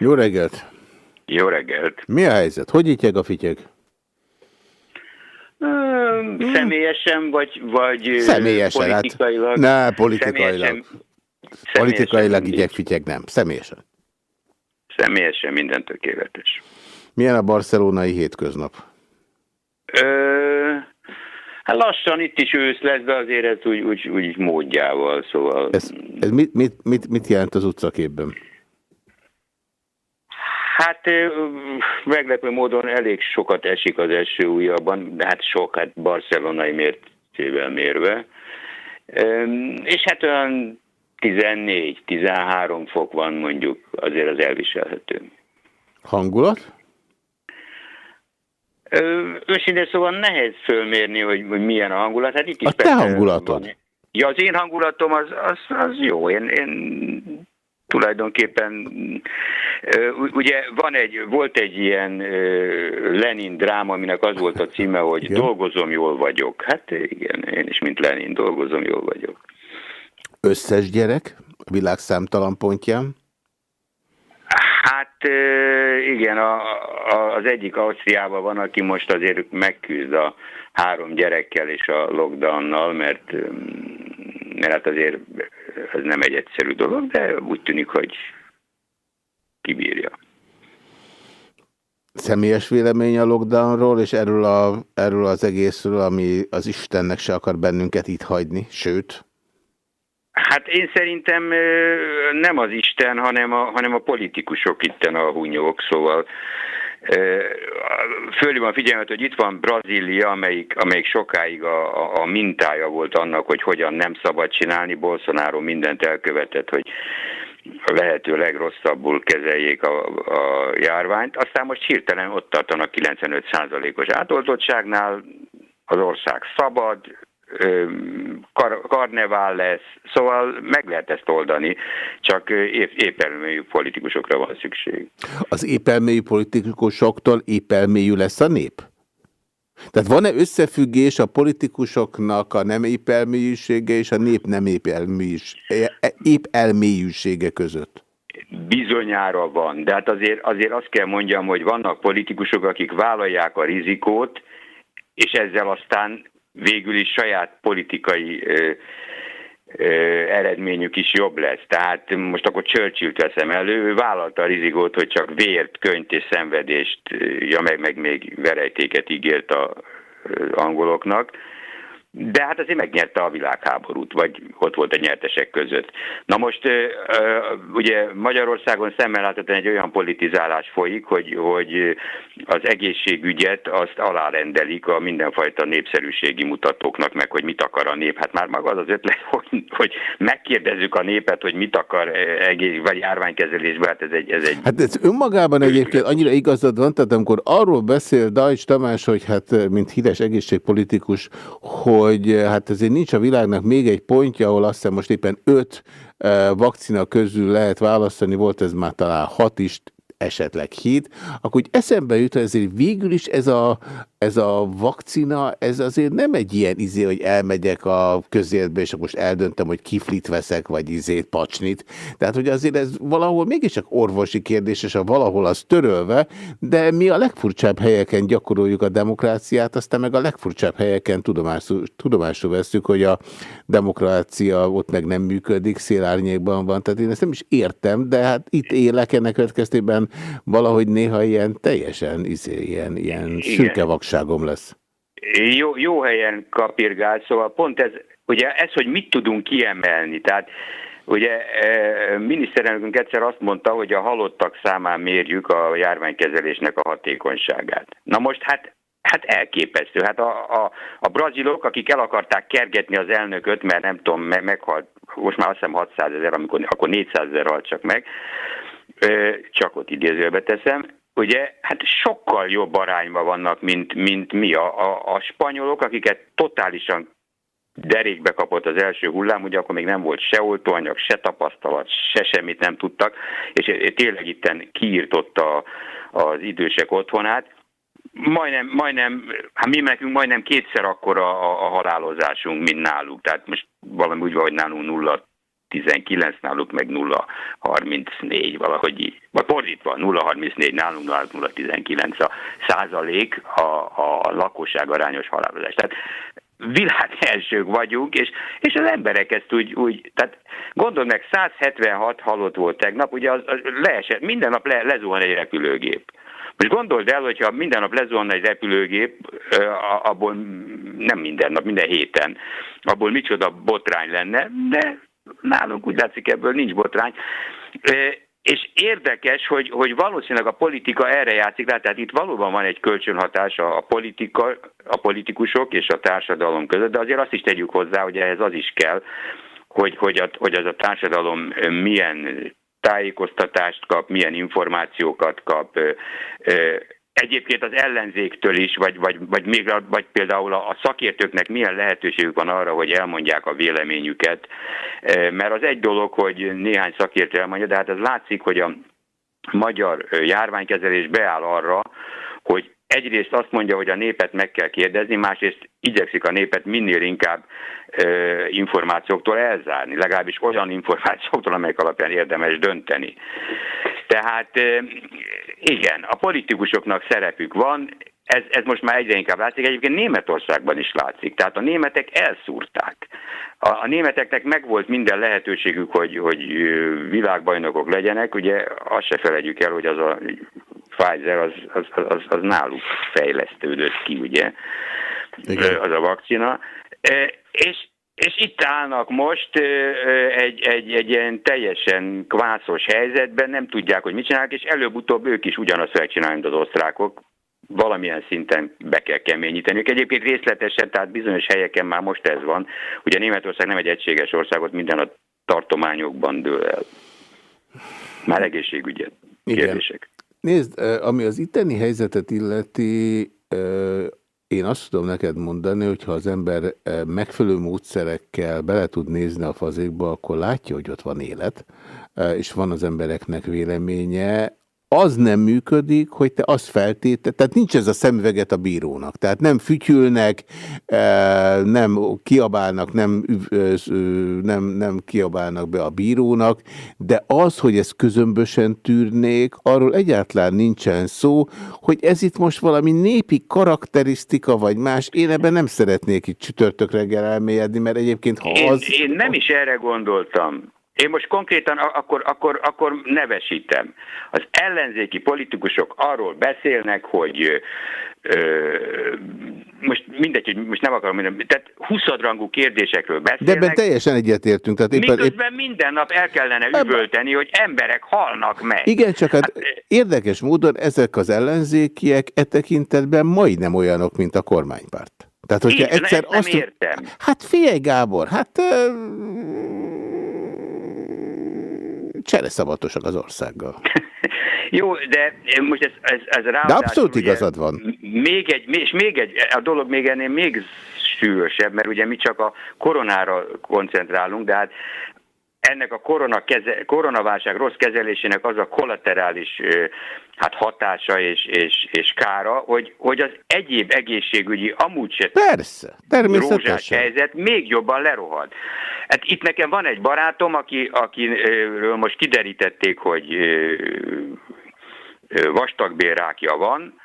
Jó reggelt! jó reggelt. Mi a helyzet? Hogy ítyeg a fityeg? Ö, Személyesen, vagy, vagy Személyesen, hát. politikailag? Ne, politikailag. Személyesen, Politikailag igyek fityeg nem. Személyesen. személyesen minden tökéletes. Milyen a barcelonai hétköznap? Ö, hát lassan itt is ősz lesz, de azért ez úgy, úgy, úgy módjával, szóval... Ez, ez mit, mit, mit, mit jelent az utcaképben? Hát meglepő módon elég sokat esik az eső újabban, de hát sok, hát barcelonai mértével mérve. És hát olyan 14-13 fok van mondjuk, azért az elviselhető. Hangulat? Őszintén szóval nehéz fölmérni, hogy, hogy milyen a hangulat. Hát itt is A te hangulatod? van- Ja, az én hangulatom az, az, az jó. Én, én tulajdonképpen ugye van egy, volt egy ilyen Lenin dráma, aminek az volt a címe, hogy Igen. dolgozom, jól vagyok. Hát igen, én is, mint Lenin, dolgozom, jól vagyok. Összes gyerek a világ számtalan pontján? Hát igen, a, a, az egyik Ausztriában van, aki most azért megküzd a három gyerekkel és a lockdownnal, mert, mert hát azért ez nem egy egyszerű dolog, de úgy tűnik, hogy kibírja. Személyes vélemény a lockdownról, és erről, a, erről az egészről, ami az Istennek se akar bennünket itt hagyni, sőt, Hát én szerintem nem az Isten, hanem a, hanem a politikusok itten a hunyók, szóval fölül van figyelmet, hogy itt van Brazília, amelyik, amelyik sokáig a, a, a mintája volt annak, hogy hogyan nem szabad csinálni. Bolsonaro mindent elkövetett, hogy a lehető legrosszabbul kezeljék a, a járványt. Aztán most hirtelen ott tartanak 95%-os átoltottságnál, az ország szabad, kar, karnevál lesz, szóval meg lehet ezt oldani, csak épp, épp politikusokra van szükség. az épelmélyű politikusoktól épelmélyű lesz a nép? Tehát van-e összefüggés a politikusoknak a nem épelmélyűsége és a nép nem épelmélyűs- e- épelmélyűsége között? Bizonyára van, de hát azért, azért azt kell mondjam, hogy vannak politikusok, akik vállalják a rizikót, és ezzel aztán végül is saját politikai ö, ö, eredményük is jobb lesz. Tehát most akkor Churchill teszem elő, ő vállalta a rizikót, hogy csak vért, könyt és szenvedést, ja meg, meg még verejtéket ígért a angoloknak, de hát azért megnyerte a világháborút, vagy ott volt a nyertesek között. Na most ugye Magyarországon szemmel láthatóan egy olyan politizálás folyik, hogy, hogy az egészségügyet azt alárendelik a mindenfajta népszerűségi mutatóknak, meg hogy mit akar a nép. Hát már maga az az ötlet, hogy, hogy megkérdezzük a népet, hogy mit akar egész, vagy járványkezelésben, hát ez egy, ez egy Hát ez önmagában egyébként annyira igazad van, tehát amikor arról beszél Dajcs Tamás, hogy hát mint híres egészségpolitikus, hogy hát ezért nincs a világnak még egy pontja, ahol azt hiszem most éppen öt eh, vakcina közül lehet választani, volt ez már talán hat is, esetleg hét, akkor úgy eszembe jut, hogy ezért végül is ez a, ez a vakcina, ez azért nem egy ilyen izé, hogy elmegyek a közértbe, és most eldöntöm, hogy kiflit veszek, vagy izét, pacsnit. Tehát, hogy azért ez valahol mégiscsak orvosi kérdés, és a valahol az törölve, de mi a legfurcsább helyeken gyakoroljuk a demokráciát, aztán meg a legfurcsább helyeken tudomásul, tudomásul veszük, hogy a demokrácia ott meg nem működik, szélárnyékban van. Tehát én ezt nem is értem, de hát itt élek ennek következtében valahogy néha ilyen teljesen izé, ilyen, ilyen szürke vakságom lesz. jó, jó helyen kapirgál, szóval pont ez, ugye ez, hogy mit tudunk kiemelni, tehát Ugye e, miniszterelnökünk egyszer azt mondta, hogy a halottak számán mérjük a járványkezelésnek a hatékonyságát. Na most hát Hát elképesztő. Hát a, a, a brazilok, akik el akarták kergetni az elnököt, mert nem tudom, me, meghalt, most már azt hiszem 600 ezer, amikor, akkor 400 ezer halt csak meg, csak ott idézőbe teszem, ugye, hát sokkal jobb arányban vannak, mint, mint mi. A, a, a spanyolok, akiket totálisan derékbe kapott az első hullám, ugye akkor még nem volt se oltóanyag, se tapasztalat, se semmit nem tudtak, és tényleg itten kiírtotta az idősek otthonát. Majdnem, majdnem, hát mi nekünk majdnem kétszer akkora a, a halálozásunk, mint náluk. Tehát most valami úgy van, hogy nálunk nulla 0,19 náluk meg 0,34 valahogy így. Vagy fordítva, 0,34 nálunk, 0,19 a százalék a, a lakosság arányos halálozás. Tehát világ elsők vagyunk, és, és az emberek ezt úgy, úgy tehát gondold meg, 176 halott volt tegnap, ugye az, az leesett, minden nap le, lezuhan egy repülőgép. Most gondold el, hogyha minden nap lezuhanna egy repülőgép, abból nem minden nap, minden héten, abból micsoda botrány lenne, de nálunk úgy látszik ebből nincs botrány. És érdekes, hogy, hogy valószínűleg a politika erre játszik rá, tehát itt valóban van egy kölcsönhatás a, a politika, a politikusok és a társadalom között, de azért azt is tegyük hozzá, hogy ehhez az is kell, hogy, hogy, a, hogy az a társadalom milyen tájékoztatást kap, milyen információkat kap. Egyébként az ellenzéktől is, vagy, vagy, vagy, még, vagy például a, szakértőknek milyen lehetőségük van arra, hogy elmondják a véleményüket. Ö, Mert az egy dolog, hogy néhány szakértő elmondja, de hát ez látszik, hogy a magyar járványkezelés beáll arra, hogy egyrészt azt mondja, hogy a népet meg kell kérdezni, másrészt igyekszik a népet minél inkább információktól elzárni, legalábbis olyan információktól, amelyek alapján érdemes dönteni. Tehát igen, a politikusoknak szerepük van, ez, ez most már egyre inkább látszik, egyébként Németországban is látszik, tehát a németek elszúrták. A, a németeknek megvolt minden lehetőségük, hogy, hogy világbajnokok legyenek, ugye azt se felejtjük el, hogy az a Pfizer az, az, az, az náluk fejlesztődött ki, ugye, Igen. Az a vakcina. Ö, És, és itt állnak most egy, egy, egy ilyen teljesen kvászos helyzetben, nem tudják, hogy mit csinálnak, és előbb-utóbb ők is ugyanazt mint az osztrákok. Valamilyen szinten be kell keményíteni. Ők egyébként részletesen, tehát bizonyos helyeken már most ez van. Ugye Németország nem egy egységes országot, minden a tartományokban dől el. Már egészségügyet. Igen. Kérdések. Nézd, eh, ami az itteni helyzetet illeti, én azt tudom neked mondani, hogy ha az ember eh, megfelelő módszerekkel bele tud nézni a fazékba, akkor látja, hogy ott van élet, eh, és van az embereknek véleménye. Az nem működik, hogy te azt feltétel, tehát nincs ez a szemüveget a bírónak. Tehát nem fütyülnek, eh, nem kiabálnak, nem, nem, nem kiabálnak be a bírónak, de az, hogy ezt közömbösen tűrnék, arról egyáltalán nincsen szó, hogy ez itt most valami népi karakterisztika, vagy más. Én ebben nem szeretnék itt csütörtök reggel elmélyedni, mert egyébként ha Én, az... én nem is erre gondoltam. Én most konkrétan akkor, akkor, akkor nevesítem. Az ellenzéki politikusok arról beszélnek, hogy ö, most mindegy, hogy most nem akarom minden, tehát huszadrangú kérdésekről De beszélnek, ebben teljesen egyetértünk. Tehát éppen, épp, miközben minden nap el kellene üvölteni, hogy emberek halnak meg. igen, csak hát érdekes módon ezek az ellenzékiek e tekintetben majdnem olyanok, mint a kormánypárt. Tehát, hogyha Így, egyszer nem azt... értem. Hát figyelj, Gábor, hát ö, csereszabatosak az országgal. Jó, de most ez, ez, ez De ráadásul abszolút ugye igazad van. Még egy, és még egy, a dolog még ennél még sűrűsebb, mert ugye mi csak a koronára koncentrálunk, de hát ennek a korona keze, koronaválság rossz kezelésének az a kollaterális hát hatása és, és, és kára, hogy, hogy az egyéb egészségügyi amúgy se Persze, természetesen. helyzet még jobban lerohad. Hát itt nekem van egy barátom, aki, akiről most kiderítették, hogy vastagbélrákja van,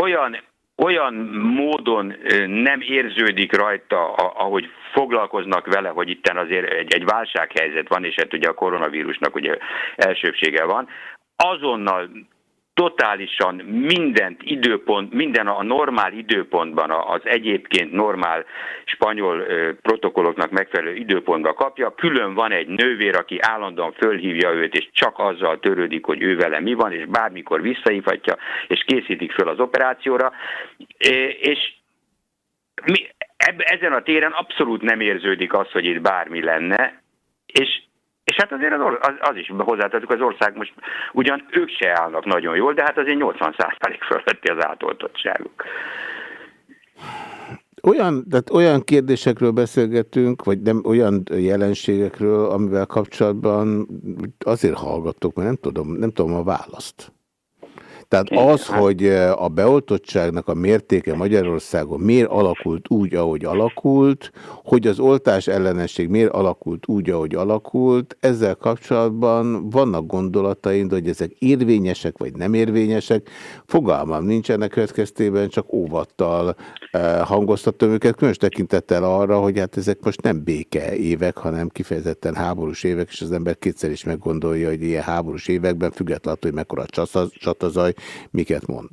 olyan, olyan módon nem érződik rajta, ahogy foglalkoznak vele, hogy itten azért egy, egy válsághelyzet van, és hát ugye a koronavírusnak ugye elsőbsége van, azonnal totálisan mindent időpont, minden a normál időpontban, az egyébként normál spanyol protokolloknak megfelelő időpontban kapja. Külön van egy nővér, aki állandóan fölhívja őt, és csak azzal törődik, hogy ő vele mi van, és bármikor visszahívhatja, és készítik föl az operációra. És mi, ezen a téren abszolút nem érződik az, hogy itt bármi lenne, és és hát azért az, az, az is hozzátettük, az ország most ugyan ők se állnak nagyon jól, de hát azért 80% fölötti az átoltottságuk. Olyan, tehát olyan kérdésekről beszélgetünk, vagy nem olyan jelenségekről, amivel kapcsolatban azért hallgatok, mert nem tudom, nem tudom a választ. Tehát az, hogy eh, a beoltottságnak a mértéke Magyarországon miért alakult úgy, ahogy alakult, hogy az oltás ellenesség miért alakult úgy, ahogy alakult, ezzel kapcsolatban vannak gondolataim, hogy ezek érvényesek vagy nem érvényesek, fogalmam nincsenek következtében, csak óvattal eh, hangoztatom őket, különös tekintettel arra, hogy hát ezek most nem béke évek, hanem kifejezetten háborús évek, és az ember kétszer is meggondolja, hogy ilyen háborús években, függetlenül, hogy mekkora csata- csatazaj, miket mond.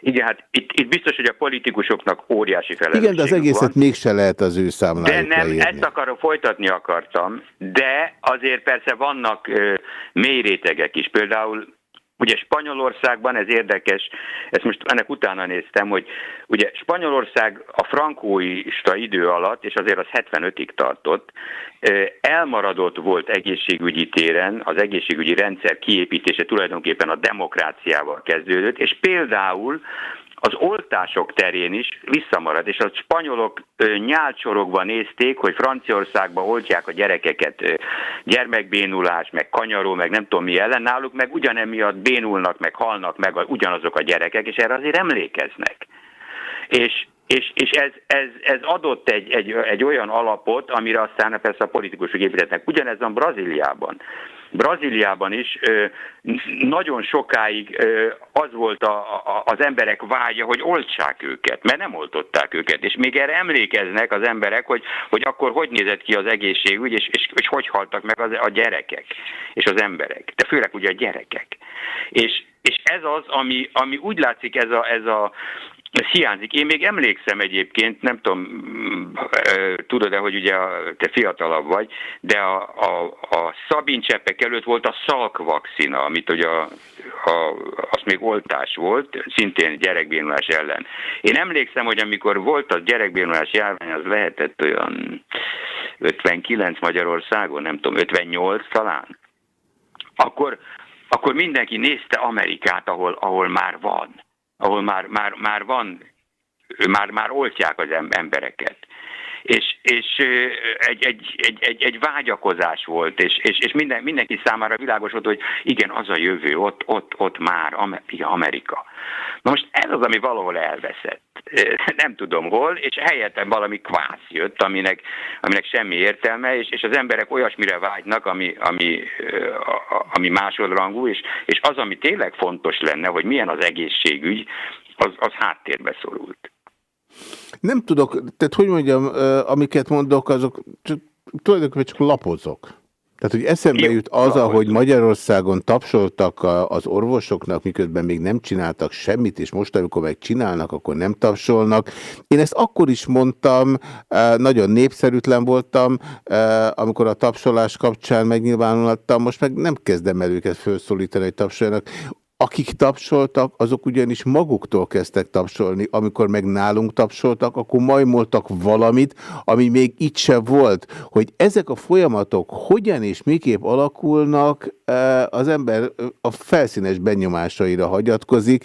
Igen, hát itt, itt biztos, hogy a politikusoknak óriási felelősség Igen, de az egészet mégse lehet az ő De számlájuk nem, leírni. ezt akarom, folytatni akartam, de azért persze vannak ö, mély rétegek is. Például ugye Spanyolországban, ez érdekes, ezt most ennek utána néztem, hogy ugye Spanyolország a frankóista idő alatt, és azért az 75-ig tartott, elmaradott volt egészségügyi téren, az egészségügyi rendszer kiépítése tulajdonképpen a demokráciával kezdődött, és például az oltások terén is visszamarad, és a spanyolok nyálcsorogva nézték, hogy Franciaországban oltják a gyerekeket gyermekbénulás, meg kanyaró, meg nem tudom mi ellen, náluk meg ugyanemiatt bénulnak, meg halnak meg ugyanazok a gyerekek, és erre azért emlékeznek. És és, és ez, ez, ez adott egy, egy, egy olyan alapot, amire aztán persze a politikusok építettek. Ugyanez van Brazíliában. Brazíliában is nagyon sokáig az volt a, a, az emberek vágya, hogy oltsák őket, mert nem oltották őket. És még erre emlékeznek az emberek, hogy, hogy akkor hogy nézett ki az egészségügy, és, és, és hogy haltak meg az, a gyerekek és az emberek. De főleg ugye a gyerekek. És, és ez az, ami, ami úgy látszik ez a, ez a ez hiányzik. Én még emlékszem egyébként, nem tudom, tudod-e, hogy ugye te fiatalabb vagy, de a, a, a szabincseppek előtt volt a szalkvakcina, amit ugye a, a, az még oltás volt, szintén gyerekbénulás ellen. Én emlékszem, hogy amikor volt a gyerekbénulás járvány, az lehetett olyan 59 Magyarországon, nem tudom, 58 talán, akkor, akkor mindenki nézte Amerikát, ahol, ahol már van ahol már, már, már van, már, már oltják az em- embereket. És, és egy, egy, egy, egy, egy vágyakozás volt, és, és, és minden, mindenki számára világos volt, hogy igen, az a jövő, ott, ott, ott már Amerika. Na most ez az, ami valahol elveszett. Nem tudom hol, és helyettem valami kvász jött, aminek, aminek semmi értelme, és, és az emberek olyasmire vágynak, ami, ami, ami másodrangú, és, és az, ami tényleg fontos lenne, hogy milyen az egészségügy, az, az háttérbe szorult. Nem tudok, tehát hogy mondjam, amiket mondok, azok csak, tulajdonképpen csak lapozok. Tehát, hogy eszembe jut az, ahogy Magyarországon tapsoltak az orvosoknak, miközben még nem csináltak semmit, és most, amikor meg csinálnak, akkor nem tapsolnak. Én ezt akkor is mondtam, nagyon népszerűtlen voltam, amikor a tapsolás kapcsán megnyilvánultam, most meg nem kezdem el őket felszólítani, hogy tapsoljanak. Akik tapsoltak, azok ugyanis maguktól kezdtek tapsolni. Amikor meg nálunk tapsoltak, akkor majmoltak valamit, ami még itt se volt. Hogy ezek a folyamatok hogyan és miképp alakulnak, az ember a felszínes benyomásaira hagyatkozik,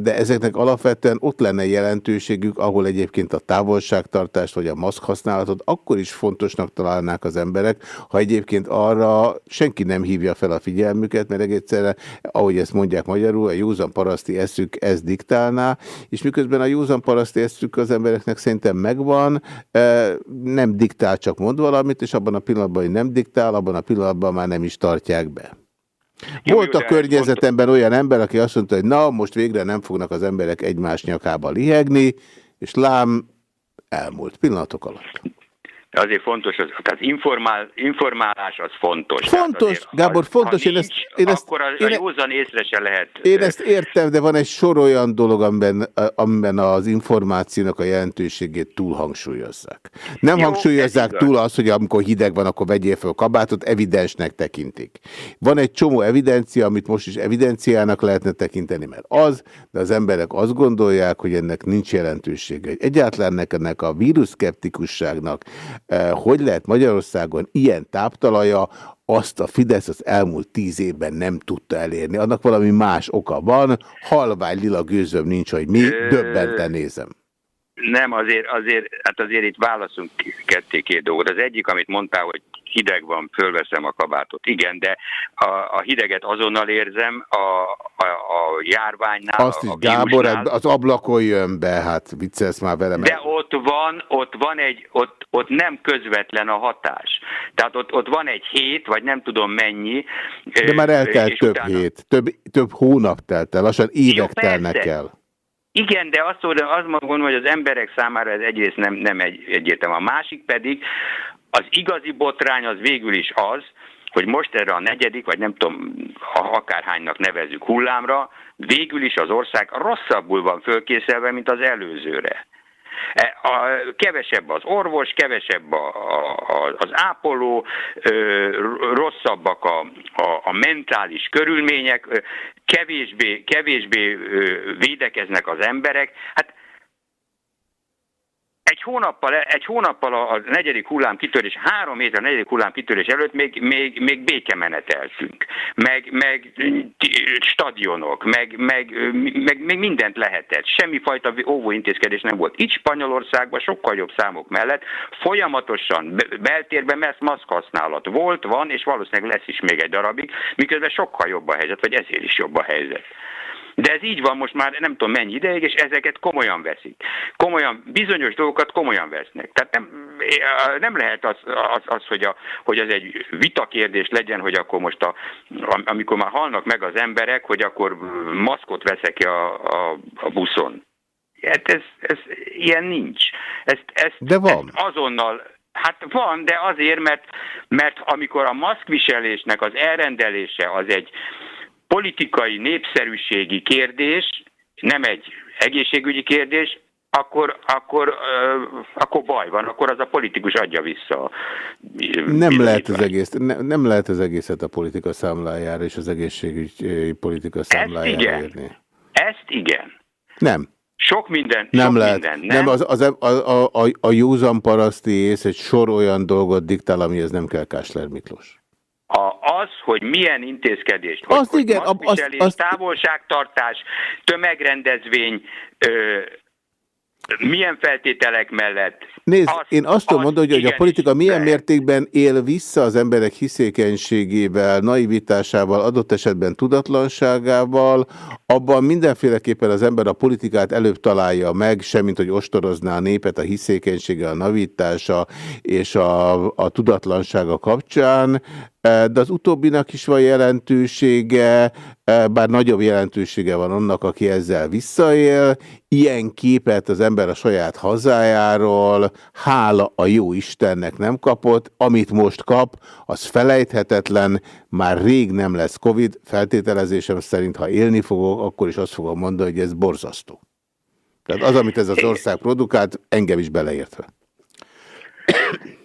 de ezeknek alapvetően ott lenne jelentőségük, ahol egyébként a távolságtartást vagy a maszk használatot akkor is fontosnak találnák az emberek, ha egyébként arra senki nem hívja fel a figyelmüket, mert egyszerűen, ahogy ezt mondják magyarul, a józan paraszti eszük ez diktálná, és miközben a józan paraszti eszük az embereknek szerintem megvan, nem diktál, csak mond valamit, és abban a pillanatban, hogy nem diktál, abban a pillanatban már nem is tartják be. Volt a környezetemben olyan ember, aki azt mondta, hogy na, most végre nem fognak az emberek egymás nyakába lihegni, és lám, elmúlt pillanatok alatt. De azért fontos, az, tehát informál, informálás az fontos. Fontos, Gábor, fontos, én ezt, én ezt, Akkor a, a én, józan észre se lehet. én ezt értem, de van egy sor olyan dolog, amiben, amiben az információnak a jelentőségét túlhangsúlyozzák. Nem Jó, hangsúlyozzák túl azt, hogy amikor hideg van, akkor vegyél fel kabátot, evidensnek tekintik. Van egy csomó evidencia, amit most is evidenciának lehetne tekinteni, mert az, de az emberek azt gondolják, hogy ennek nincs jelentősége. Egyáltalán ennek, a víruszkeptikusságnak hogy lehet Magyarországon ilyen táptalaja, azt a Fidesz az elmúlt tíz évben nem tudta elérni. Annak valami más oka van, halvány lila gőzöm nincs, hogy mi, döbbenten nézem. Nem, azért, azért, hát azért itt válaszunk ketté két dolgot. Az egyik, amit mondtál, hogy hideg van, fölveszem a kabátot. Igen, de a, a hideget azonnal érzem, a, a, a járványnál, Azt is, a Gábor, az ablakon jön be, hát viccelsz már velem. De ott van, ott van egy, ott, ott nem közvetlen a hatás. Tehát ott, ott van egy hét, vagy nem tudom mennyi. De már eltelt több utána- hét, több, több hónap telt el, lassan évek persze. telnek el. Igen, de azt azt mondom, hogy az emberek számára ez egyrészt nem, nem egy, egyértelmű. A másik pedig, az igazi botrány az végül is az, hogy most erre a negyedik, vagy nem tudom, akárhánynak nevezzük hullámra, végül is az ország rosszabbul van fölkészülve, mint az előzőre. E, A, kevesebb az orvos, kevesebb a, a, az ápoló, ö, rosszabbak a, a, a mentális körülmények, ö, kevésbé, kevésbé ö, védekeznek az emberek. Hát egy hónappal, egy hónappal a, negyedik hullám kitörés, három hétre a negyedik hullám kitörés előtt még, még, még békemeneteltünk, meg, meg stadionok, meg, meg, meg, meg mindent lehetett. Semmifajta óvóintézkedés nem volt. Itt Spanyolországban sokkal jobb számok mellett folyamatosan be- beltérben messz maszk használat volt, van, és valószínűleg lesz is még egy darabig, miközben sokkal jobb a helyzet, vagy ezért is jobb a helyzet. De ez így van most már nem tudom mennyi ideig, és ezeket komolyan veszik. Komolyan, bizonyos dolgokat komolyan vesznek. Tehát nem, nem lehet az, az, az hogy, a, hogy az egy vitakérdés legyen, hogy akkor most, a, am- amikor már halnak meg az emberek, hogy akkor maszkot veszek a, a, a buszon. Hát ez, ez, ilyen nincs. Ezt, ezt, De van. Ezt azonnal Hát van, de azért, mert, mert amikor a maszkviselésnek az elrendelése az egy politikai népszerűségi kérdés, nem egy egészségügyi kérdés, akkor, akkor, akkor baj van, akkor az a politikus adja vissza. Nem lehet, az egész, ne, nem lehet az egészet a politika számlájára és az egészségügyi politika számlájára igen. írni. Ezt igen. Nem. Sok minden, Nem sok lehet. minden, Nem, az, az, a, a, a, a józan paraszti ész egy sor olyan dolgot diktál, amihez nem kell Kásler Miklós. A, az, hogy milyen intézkedést, hogy, Azt hogy igen, maszkviselés, azt- azt- távolságtartás, tömegrendezvény, ö, milyen feltételek mellett. Nézd, Az- én azt tudom mondani, hogy, hogy a politika milyen mértékben él vissza az emberek hiszékenységével, naivitásával, adott esetben tudatlanságával, abban mindenféleképpen az ember a politikát előbb találja meg, semmint hogy ostorozná a népet a hiszékenysége, a navítása és a, a tudatlansága kapcsán, de az utóbbinak is van jelentősége, bár nagyobb jelentősége van annak, aki ezzel visszaél. Ilyen képet az ember a saját hazájáról, hála a jó Istennek nem kapott, amit most kap, az felejthetetlen, már rég nem lesz Covid, feltételezésem szerint, ha élni fogok, akkor is azt fogom mondani, hogy ez borzasztó. Tehát az, amit ez az ország produkált, engem is beleértve.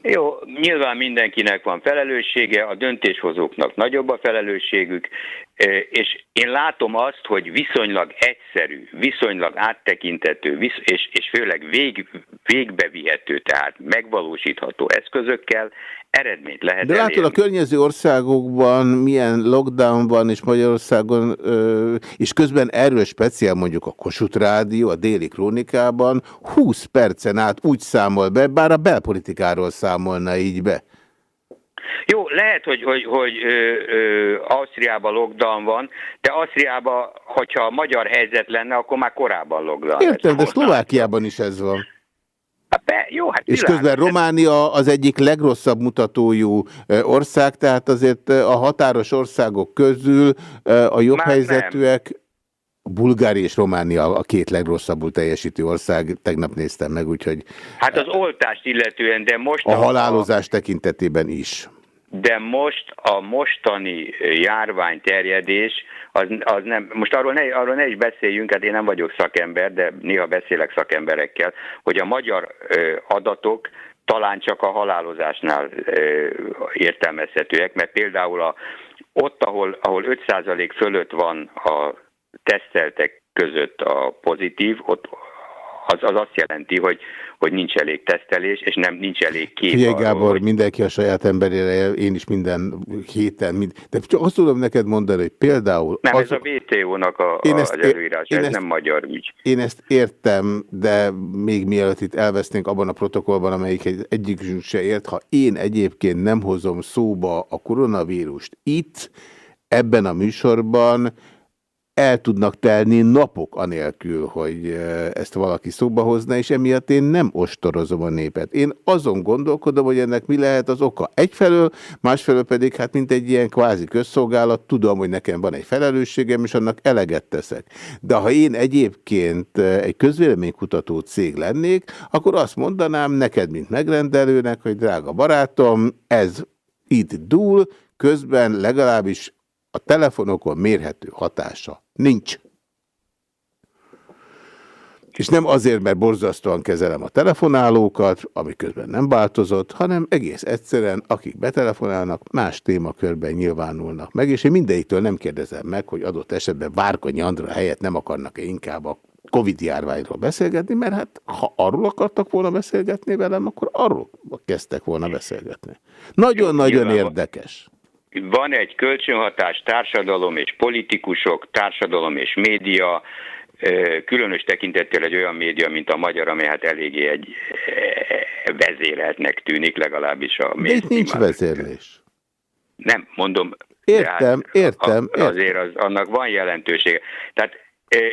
Jó, nyilván mindenkinek van felelőssége, a döntéshozóknak nagyobb a felelősségük, eh, és én látom azt, hogy viszonylag egyszerű, viszonylag áttekintető, és, és főleg vég, végbevihető, tehát megvalósítható eszközökkel eredményt lehet De látod, elérni. a környező országokban milyen lockdown van, és Magyarországon, ö, és közben erről speciál mondjuk a Kossuth Rádió, a déli krónikában 20 percen át úgy számol be, bár a belpolitikáról számolna így be. Jó, lehet, hogy, hogy, hogy ö, ö, Ausztriában lockdown van, de Ausztriában, hogyha a magyar helyzet lenne, akkor már korábban lockdown Értem, de. Szlovákiában is ez van. Hát be, jó, hát És világos. közben Románia az egyik legrosszabb mutatójú ö, ország, tehát azért ö, a határos országok közül ö, a jobb Már helyzetűek, Bulgária és Románia a két legrosszabbul teljesítő ország, tegnap néztem meg, úgyhogy Hát az oltást illetően, de most a halálozás tekintetében is. de most a mostani járvány terjedés, az, az nem, most arról ne, arról ne is beszéljünk, hát én nem vagyok szakember, de néha beszélek szakemberekkel, hogy a magyar ö, adatok talán csak a halálozásnál ö, értelmezhetőek, mert például a, ott, ahol, ahol 5% fölött van a teszteltek között a pozitív, ott az, az azt jelenti, hogy, hogy nincs elég tesztelés, és nem nincs elég kép Figyelj arról, Gábor, hogy mindenki a saját emberére, én is minden héten, mind... de csak azt tudom neked mondani, hogy például... nem, az... ez a WTO-nak a, Én a, ezt az előírás, én ez ezt- nem magyar ügy. Én ezt értem, de még mielőtt itt elvesznénk abban a protokollban, amelyik egy, egyikünk se ért, ha én egyébként nem hozom szóba a koronavírust itt, ebben a műsorban el tudnak telni napok anélkül, hogy ezt valaki szóba hozna, és emiatt én nem ostorozom a népet. Én azon gondolkodom, hogy ennek mi lehet az oka. Egyfelől, másfelől pedig, hát mint egy ilyen kvázi közszolgálat, tudom, hogy nekem van egy felelősségem, és annak eleget teszek. De ha én egyébként egy közvéleménykutató cég lennék, akkor azt mondanám neked, mint megrendelőnek, hogy drága barátom, ez itt dúl, közben legalábbis a telefonokon mérhető hatása nincs. És nem azért, mert borzasztóan kezelem a telefonálókat, ami közben nem változott, hanem egész egyszerűen, akik betelefonálnak, más témakörben nyilvánulnak meg, és én mindegyiktől nem kérdezem meg, hogy adott esetben Várkonyi Andra helyett nem akarnak-e inkább a Covid járványról beszélgetni, mert hát ha arról akartak volna beszélgetni velem, akkor arról kezdtek volna beszélgetni. Nagyon-nagyon érdekes. Van egy kölcsönhatás társadalom és politikusok, társadalom és média, különös tekintettel egy olyan média, mint a magyar, amely hát eléggé egy ö, vezéreltnek tűnik, legalábbis a De itt nincs vezérlés. Nem, mondom. Értem, de értem, a- Azért az, annak van jelentősége. Tehát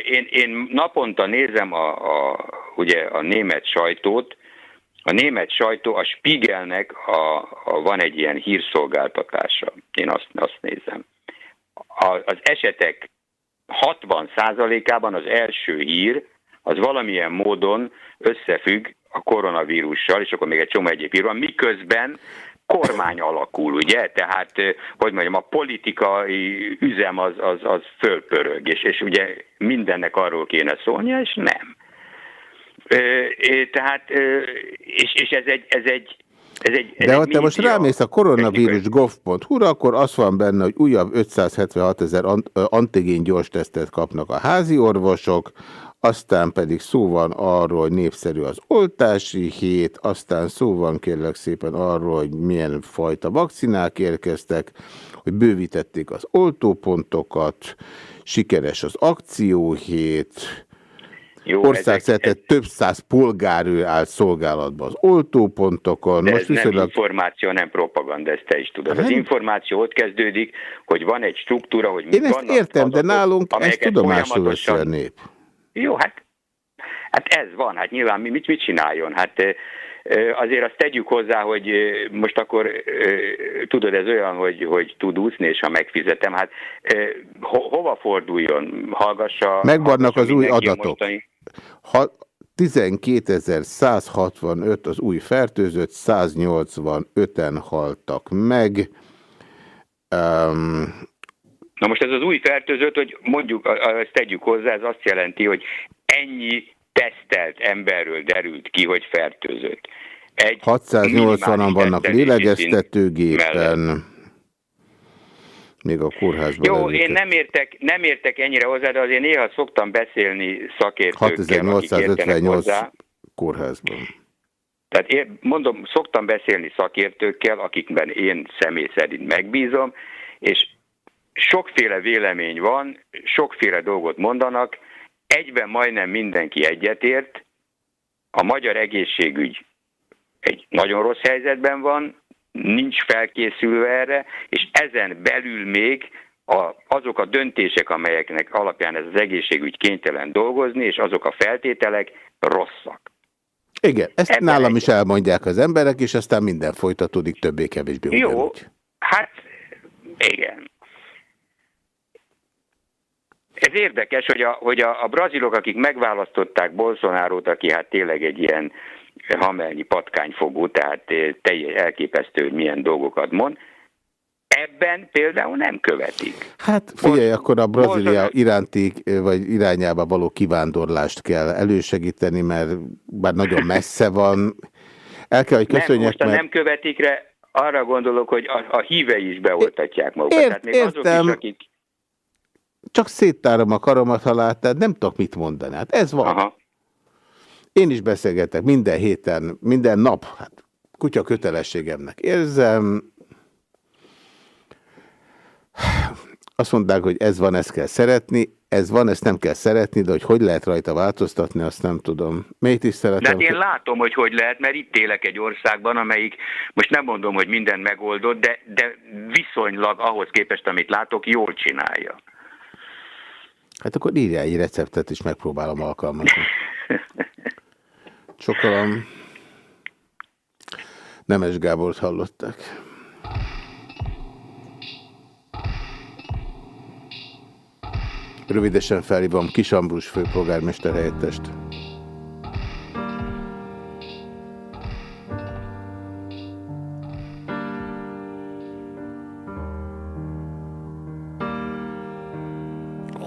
én, én naponta nézem a, a, ugye a német sajtót, a német sajtó, a Spiegelnek a, a, van egy ilyen hírszolgáltatása. Én azt, azt nézem. A, az esetek 60%-ában az első hír az valamilyen módon összefügg a koronavírussal, és akkor még egy csomó egyéb hír van, miközben kormány alakul, ugye? Tehát, eh, hogy mondjam, a politikai üzem az, az, az fölpörög, és, és ugye mindennek arról kéne szólnia, és nem. Tehát, és, és ez egy, ez egy, ez egy, ez De ha te most rámész a koronavírus gov.hu-ra, akkor az van benne, hogy újabb 576 ezer antigén gyors tesztet kapnak a házi orvosok, aztán pedig szó van arról, hogy népszerű az oltási hét, aztán szó van kérlek szépen arról, hogy milyen fajta vakcinák érkeztek, hogy bővítették az oltópontokat, sikeres az akcióhét, Jó, országszerte több száz polgárő állt szolgálatba az oltópontokon. De Most ez nem viszonylag információ, nem propaganda, ezt te is tudod. Az Nem. információ ott kezdődik, hogy van egy struktúra, hogy Én ezt értem, de adatok, nálunk ezt tudomásul veszi a nép. Jó, hát, hát ez van, hát nyilván mi- mit, mit csináljon? Hát azért azt tegyük hozzá, hogy most akkor tudod, ez olyan, hogy, hogy tud úszni, és ha megfizetem, hát ho, hova forduljon? Hallgassa... Megvannak hallgassa az új adatok. mostani- 12.165 az új fertőzött, 185-en haltak meg. Um, Na most ez az új fertőzött, hogy mondjuk, ezt tegyük hozzá, ez azt jelenti, hogy ennyi tesztelt emberről derült ki, hogy fertőzött. Egy 680-an minimális vannak lélegeztetőgépen. Még a kórházban Jó, levőket. én nem értek, nem értek ennyire hozzá, de azért néha szoktam beszélni szakértőkkel, akik értenek 6858 hozzá. kórházban. Tehát én mondom, szoktam beszélni szakértőkkel, akikben én személy szerint megbízom, és sokféle vélemény van, sokféle dolgot mondanak, egyben majdnem mindenki egyetért, a magyar egészségügy egy nagyon rossz helyzetben van, nincs felkészülve erre, és ezen belül még a, azok a döntések, amelyeknek alapján ez az egészségügy kénytelen dolgozni, és azok a feltételek rosszak. Igen, ezt Ebben nálam is elmondják az emberek, és aztán minden folytatódik többé-kevésbé Jó, ugyanúgy. hát igen. Ez érdekes, hogy a, hogy a, a brazilok, akik megválasztották Bolsonarót, aki hát tényleg egy ilyen hamelnyi patkányfogó, tehát eh, teljes elképesztő, hogy milyen dolgokat mond, ebben például nem követik. Hát figyelj, akkor a Brazília iránti, vagy irányába való kivándorlást kell elősegíteni, mert bár nagyon messze van. El kell, hogy nem, köszönjek, most a mert... nem követikre arra gondolok, hogy a, a hívei is beoltatják magukat. Ért- Tehát még azok értem. is, akik... csak széttárom a karomat, ha láttad, nem tudok mit mondani. Hát ez van. Aha. Én is beszélgetek minden héten, minden nap, hát kutya kötelességemnek érzem. Azt mondták, hogy ez van, ezt kell szeretni, ez van, ezt nem kell szeretni, de hogy hogy lehet rajta változtatni, azt nem tudom. Mély De tiszteletem. hát én látom, hogy hogy lehet, mert itt élek egy országban, amelyik, most nem mondom, hogy minden megoldott, de, de viszonylag ahhoz képest, amit látok, jól csinálja. Hát akkor írja egy receptet, és megpróbálom alkalmazni. Sokalom. Nemes Gábort hallották. Rövidesen felhívom Kis Ambrus főpolgármester helyettest.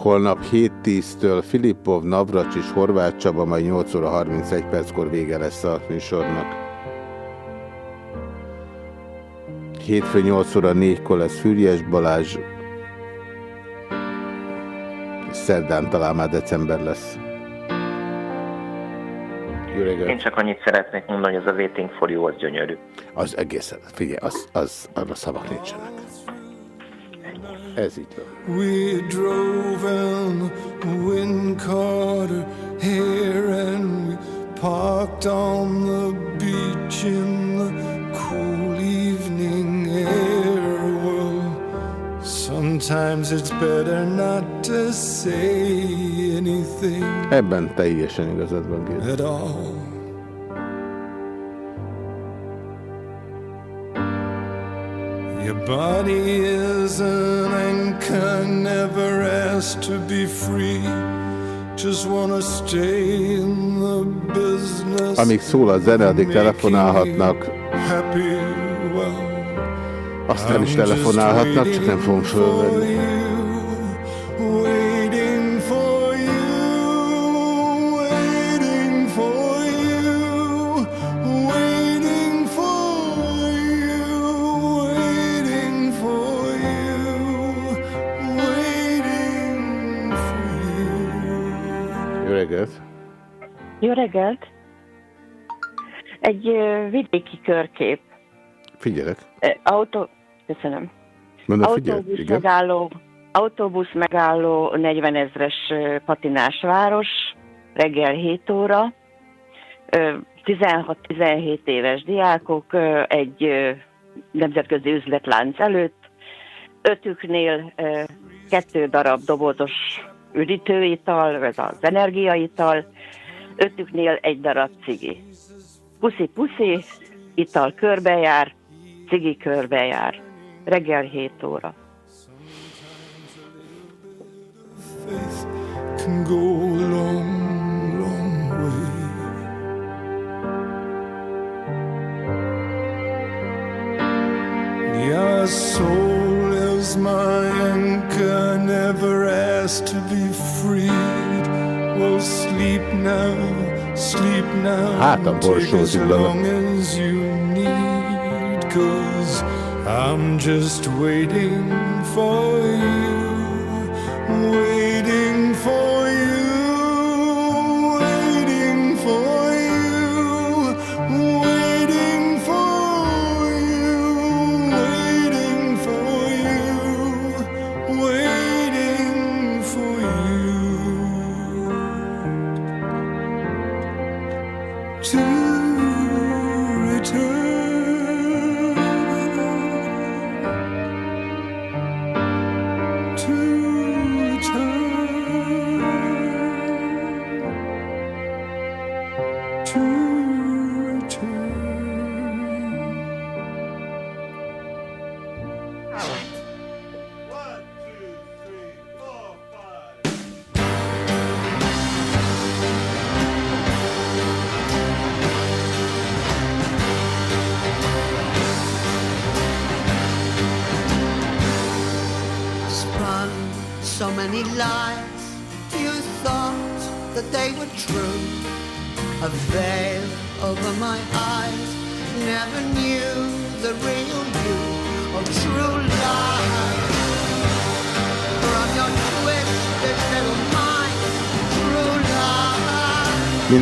Holnap 7.10-től Filipov, Navracs és Horváth Csaba, majd 8 óra 31 perckor vége lesz a műsornak. Hétfő 8 óra 4-kor lesz Füriyes Balázs, szerdán talán már december lesz. Jó reggelt! Én csak annyit szeretnék mondani, hogy ez a Waiting for You az gyönyörű. Az egészen, figyelj, az, az, arra szavak nincsenek. Ez így van. We drove in the wind caught her hair and we parked on the beach in the cool evening air. Well, sometimes it's better not to say anything Ebben teljesen igazad van, at all. Your body is an anchor, never asked to be free. Just wanna stay in the business. Amíg szól a zene, addig telefonálhatnak, aztán is telefonálhatnak, csak nem fogom fölvenni. Reggelt! Jó reggelt! Egy vidéki körkép. Figyelek. Ö, Autó... Köszönöm. Mondom, autóbusz igen. megálló, autóbusz megálló 40 ezres patinás város, reggel 7 óra, Ö, 16-17 éves diákok egy nemzetközi üzletlánc előtt, ötüknél kettő darab dobozos üdítőital, ez az energiaital, ötüknél egy darab cigi. Puszi-puszi, ital körbejár, cigi körbejár. Reggel 7 óra. Your soul is my anchor, asked to be freed. Well, sleep now, sleep now. Hát a take borsózik as long as you need, cause I'm just waiting for you,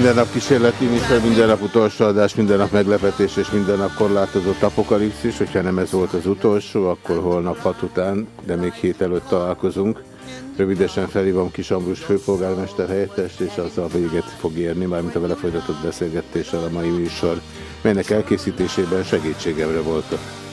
Minden nap kísérleti műsor, minden nap utolsó adás, minden nap meglepetés és minden nap korlátozott apokalipszis. Hogyha nem ez volt az utolsó, akkor holnap hat után, de még hét előtt találkozunk. Rövidesen felhívom Kis Ambrus főpolgármester helyettest, és azzal véget fog érni, mármint a vele folytatott beszélgetéssel a mai műsor, melynek elkészítésében segítségemre voltak.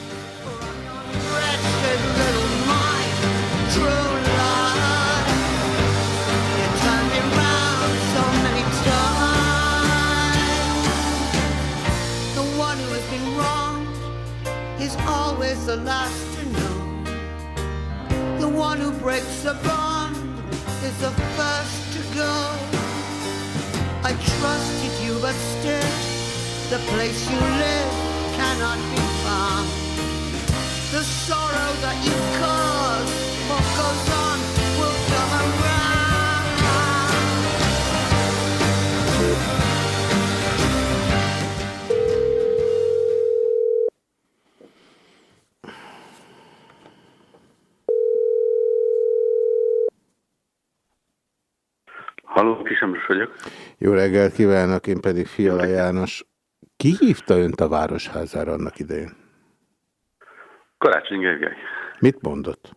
Vagyok. Jó reggelt kívánok, én pedig Fiala János. Ki hívta önt a Városházára annak idején? Karácsony Gergely. Mit mondott?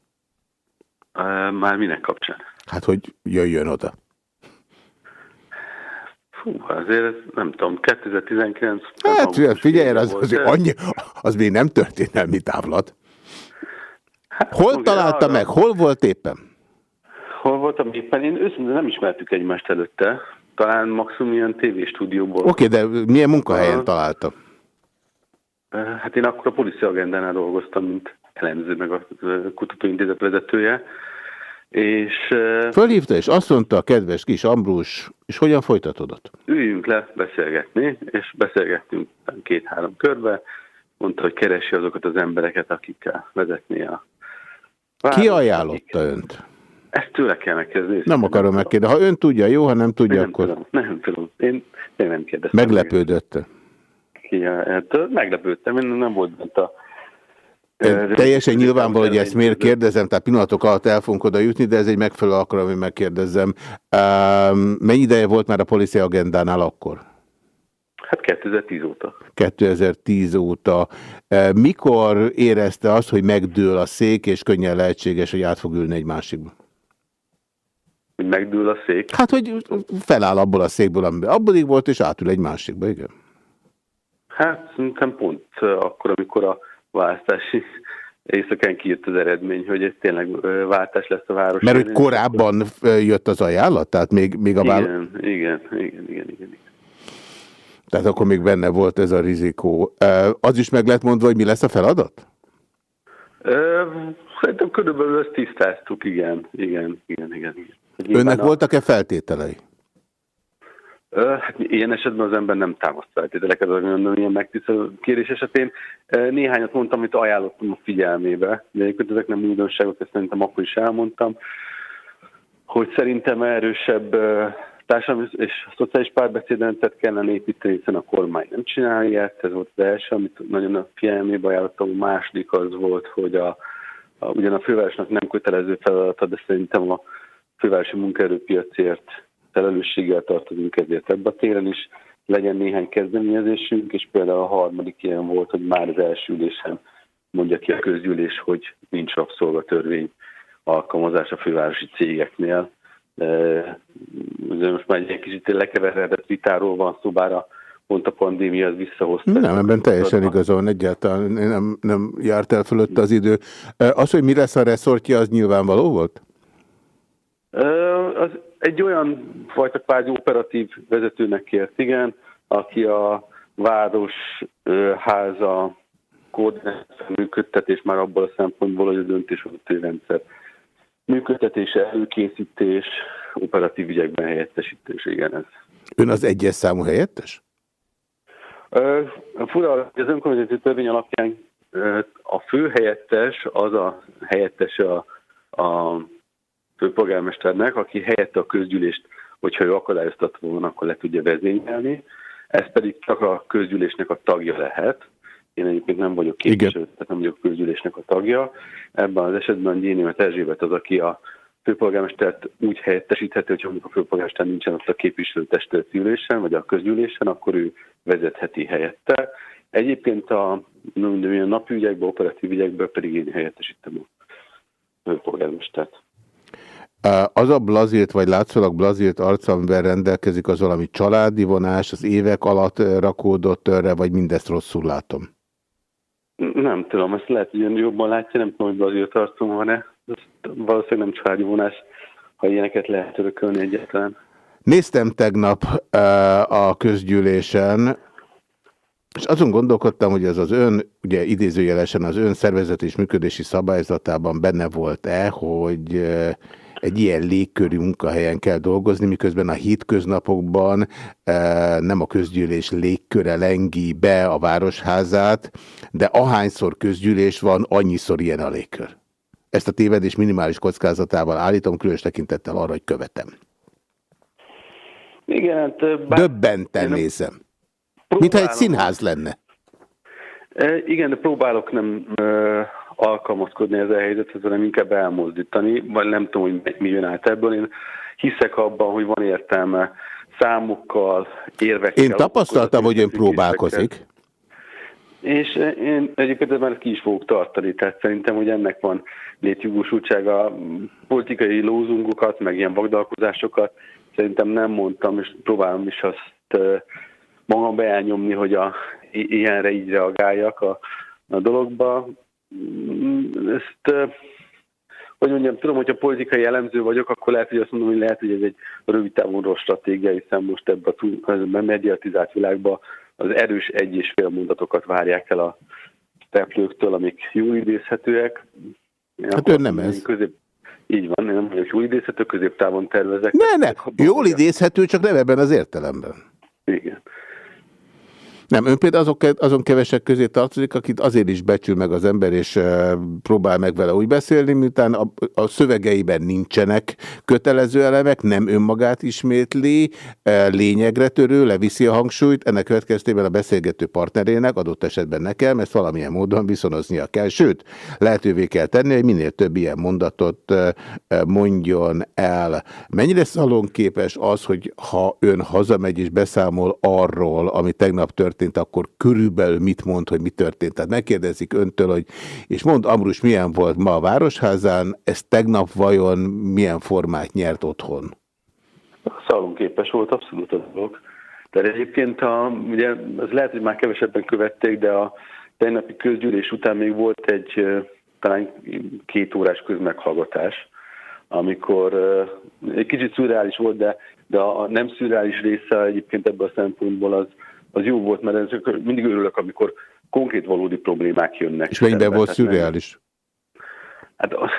Már minek kapcsán? Hát, hogy jöjjön oda. Fú, azért nem tudom, 2019... Hát nem figyelj, az, az, de- annyi, az még nem történelmi távlat. Hol ugye találta meg? Hol volt éppen? Hol voltam éppen? Én őszintén nem ismertük egymást előtte. Talán maximum ilyen tévéstúdióból. Oké, de milyen munkahelyen Aha. találta? Uh, Hát én akkor a policia agendánál dolgoztam, mint elemző, meg a ö, kutatóintézet vezetője. És uh, Fölhívta, és azt mondta a kedves kis Ambrus, és hogyan folytatódott? üljünk le beszélgetni, és beszélgettünk két-három körbe. Mondta, hogy keresi azokat az embereket, akikkel vezetni a Ki ajánlotta önt? Ezt tőle kell megkérdezni. Nem akarom megkérdezni. Ha ön tudja, jó, ha nem tudja, nem akkor tudom, nem tudom. Én, én nem kérdeztem. meglepődött. Ki, hát, meglepődtem, én nem volt bent a... Teljesen nyilvánvaló, hogy ezt miért kérdezem, tehát pillanatok alatt el fogunk oda jutni, de ez egy megfelelő alkalom, hogy megkérdezzem. Mennyi ideje volt már a policia agendánál akkor? Hát 2010 óta. 2010 óta. Mikor érezte azt, hogy megdől a szék, és könnyen lehetséges, hogy át fog ülni egy másikba? Hogy megdől a szék. Hát, hogy feláll abból a székből, amiben abbodig volt, és átül egy másikba, igen. Hát szerintem pont akkor, amikor a választási éjszakán kijött az eredmény, hogy ez tényleg váltás lesz a város. Mert hogy korábban jött az ajánlat, tehát még, még a váll... Igen, igen, igen, igen, igen. igen. Tehát akkor még benne volt ez a rizikó. Az is meg lehet mondva, hogy mi lesz a feladat? Szerintem körülbelül ezt tisztáztuk, igen, igen, igen, igen. igen. Önnek a- voltak-e feltételei? Hát ilyen esetben az ember nem támaszt feltételeket, az mondom, ilyen megtisztelő kérés esetén. Néhányat mondtam, amit ajánlottam a figyelmébe, de egyébként ezek nem újdonságok, ezt szerintem akkor is elmondtam, hogy szerintem erősebb társadalmi és szociális párbeszédrendszert kellene építeni, hiszen a kormány nem csinálja ilyet, ez volt az első, amit nagyon a figyelmébe ajánlottam, a második az volt, hogy a, a, ugyan a fővárosnak nem kötelező feladata, de szerintem a fővárosi munkaerőpiacért felelősséggel tartozunk ezért ebben a téren is. Legyen néhány kezdeményezésünk, és például a harmadik ilyen volt, hogy már az első ülésen mondja ki a közgyűlés, hogy nincs rabszolgatörvény alkalmazás a fővárosi cégeknél. De most már egy kicsit lekeveredett vitáról van szó, bár a pont a pandémia az visszahozta. Nem, ebben teljesen igaza van, egyáltalán nem, nem járt el fölött az idő. E, Az, hogy mi lesz a reszortja, az nyilvánvaló volt? Az egy olyan fajta kvázi operatív vezetőnek kért, igen, aki a város ö, háza koordináció működtetés már abból a szempontból, hogy a döntéshozatali rendszer működtetése, előkészítés, operatív ügyekben helyettesítés, igen ez. Ön az egyes számú helyettes? Ö, Fura, az önkormányzati törvény alapján ö, a fő helyettes az a helyettese a, a főpolgármesternek, aki helyette a közgyűlést, hogyha ő akadályoztatva van, akkor le tudja vezényelni. Ez pedig csak a közgyűlésnek a tagja lehet. Én egyébként nem vagyok képviselő, tehát nem vagyok a közgyűlésnek a tagja. Ebben az esetben Gyénémet Erzsébet az, aki a főpolgármestert úgy helyettesíthető, hogy mondjuk a főpolgármester nincsen ott a képviselőtestületi ülésen, vagy a közgyűlésen, akkor ő vezetheti helyette. Egyébként a minden napügyekben, operatív ügyekben pedig én helyettesítem a főpolgármestert. Az a blazírt, vagy látszólag blazírt arc, amivel rendelkezik, az valami családi vonás, az évek alatt rakódott örre, vagy mindezt rosszul látom? Nem tudom, ezt lehet, hogy ön jobban látja, nem tudom, hogy azért arcom van-e. Valószínűleg nem családi vonás, ha ilyeneket lehet örökölni egyáltalán. Néztem tegnap a közgyűlésen, és azon gondolkodtam, hogy ez az ön, ugye idézőjelesen az ön szervezet és működési szabályzatában benne volt-e, hogy egy ilyen légkörű munkahelyen kell dolgozni, miközben a hétköznapokban eh, nem a közgyűlés légköre lengi be a városházát, de ahányszor közgyűlés van, annyiszor ilyen a légkör. Ezt a tévedés minimális kockázatával állítom, különös tekintettel arra, hogy követem. Igen, hát... ö, Bár... Döbbenten nézem. Mintha egy színház lenne. E, Igen, de próbálok nem alkalmazkodni ezzel a helyzethez, hanem inkább elmozdítani, vagy nem tudom, hogy mi- jön át ebből. Én hiszek abban, hogy van értelme számokkal, érvekkel. Én tapasztaltam, hogy ön próbálkozik. És én egyébként ebben ki is fogok tartani, tehát szerintem, hogy ennek van létjogosultsága. Politikai lózungokat, meg ilyen vagdalkozásokat szerintem nem mondtam, és próbálom is azt ö, magam elnyomni, hogy a, ilyenre így reagáljak a, a dologba. Ezt, hogy mondjam, tudom, hogyha politikai elemző vagyok, akkor lehet, hogy azt mondom, hogy lehet, hogy ez egy rövid távon rossz stratégia, hiszen most ebben a, mediatizált világban az erős egy és fél mondatokat várják el a szereplőktől, amik jól idézhetőek. Én Hát ön nem ez. Közép, így van, én nem vagyok jól idézhető, középtávon tervezek. Ne, ne, jól idézhető, csak nem ebben az értelemben. Nem, ön például azok, azon kevesek közé tartozik, akit azért is becsül meg az ember, és próbál meg vele úgy beszélni, miután a, a szövegeiben nincsenek kötelező elemek, nem önmagát ismétli, lényegre törő, leviszi a hangsúlyt, ennek következtében a beszélgető partnerének, adott esetben nekem, ezt valamilyen módon viszonoznia kell, sőt, lehetővé kell tenni, hogy minél több ilyen mondatot mondjon el. Mennyire szalonképes az, hogy ha ön hazamegy és beszámol arról, ami tegnap történt, akkor körülbelül mit mond, hogy mi történt? Tehát megkérdezik öntől, hogy és mond Ambrus, milyen volt ma a Városházán, ez tegnap vajon milyen formát nyert otthon? Szalonképes volt abszolút a dolog. Tehát egyébként a, ugye, ez lehet, hogy már kevesebben követték, de a tegnapi közgyűlés után még volt egy talán két órás közmeghallgatás, amikor egy kicsit szürreális volt, de, de a nem szürreális része egyébként ebből a szempontból az, az jó volt, mert ezek, mindig örülök, amikor konkrét valódi problémák jönnek. És szembe. volt szürreális? Hát az-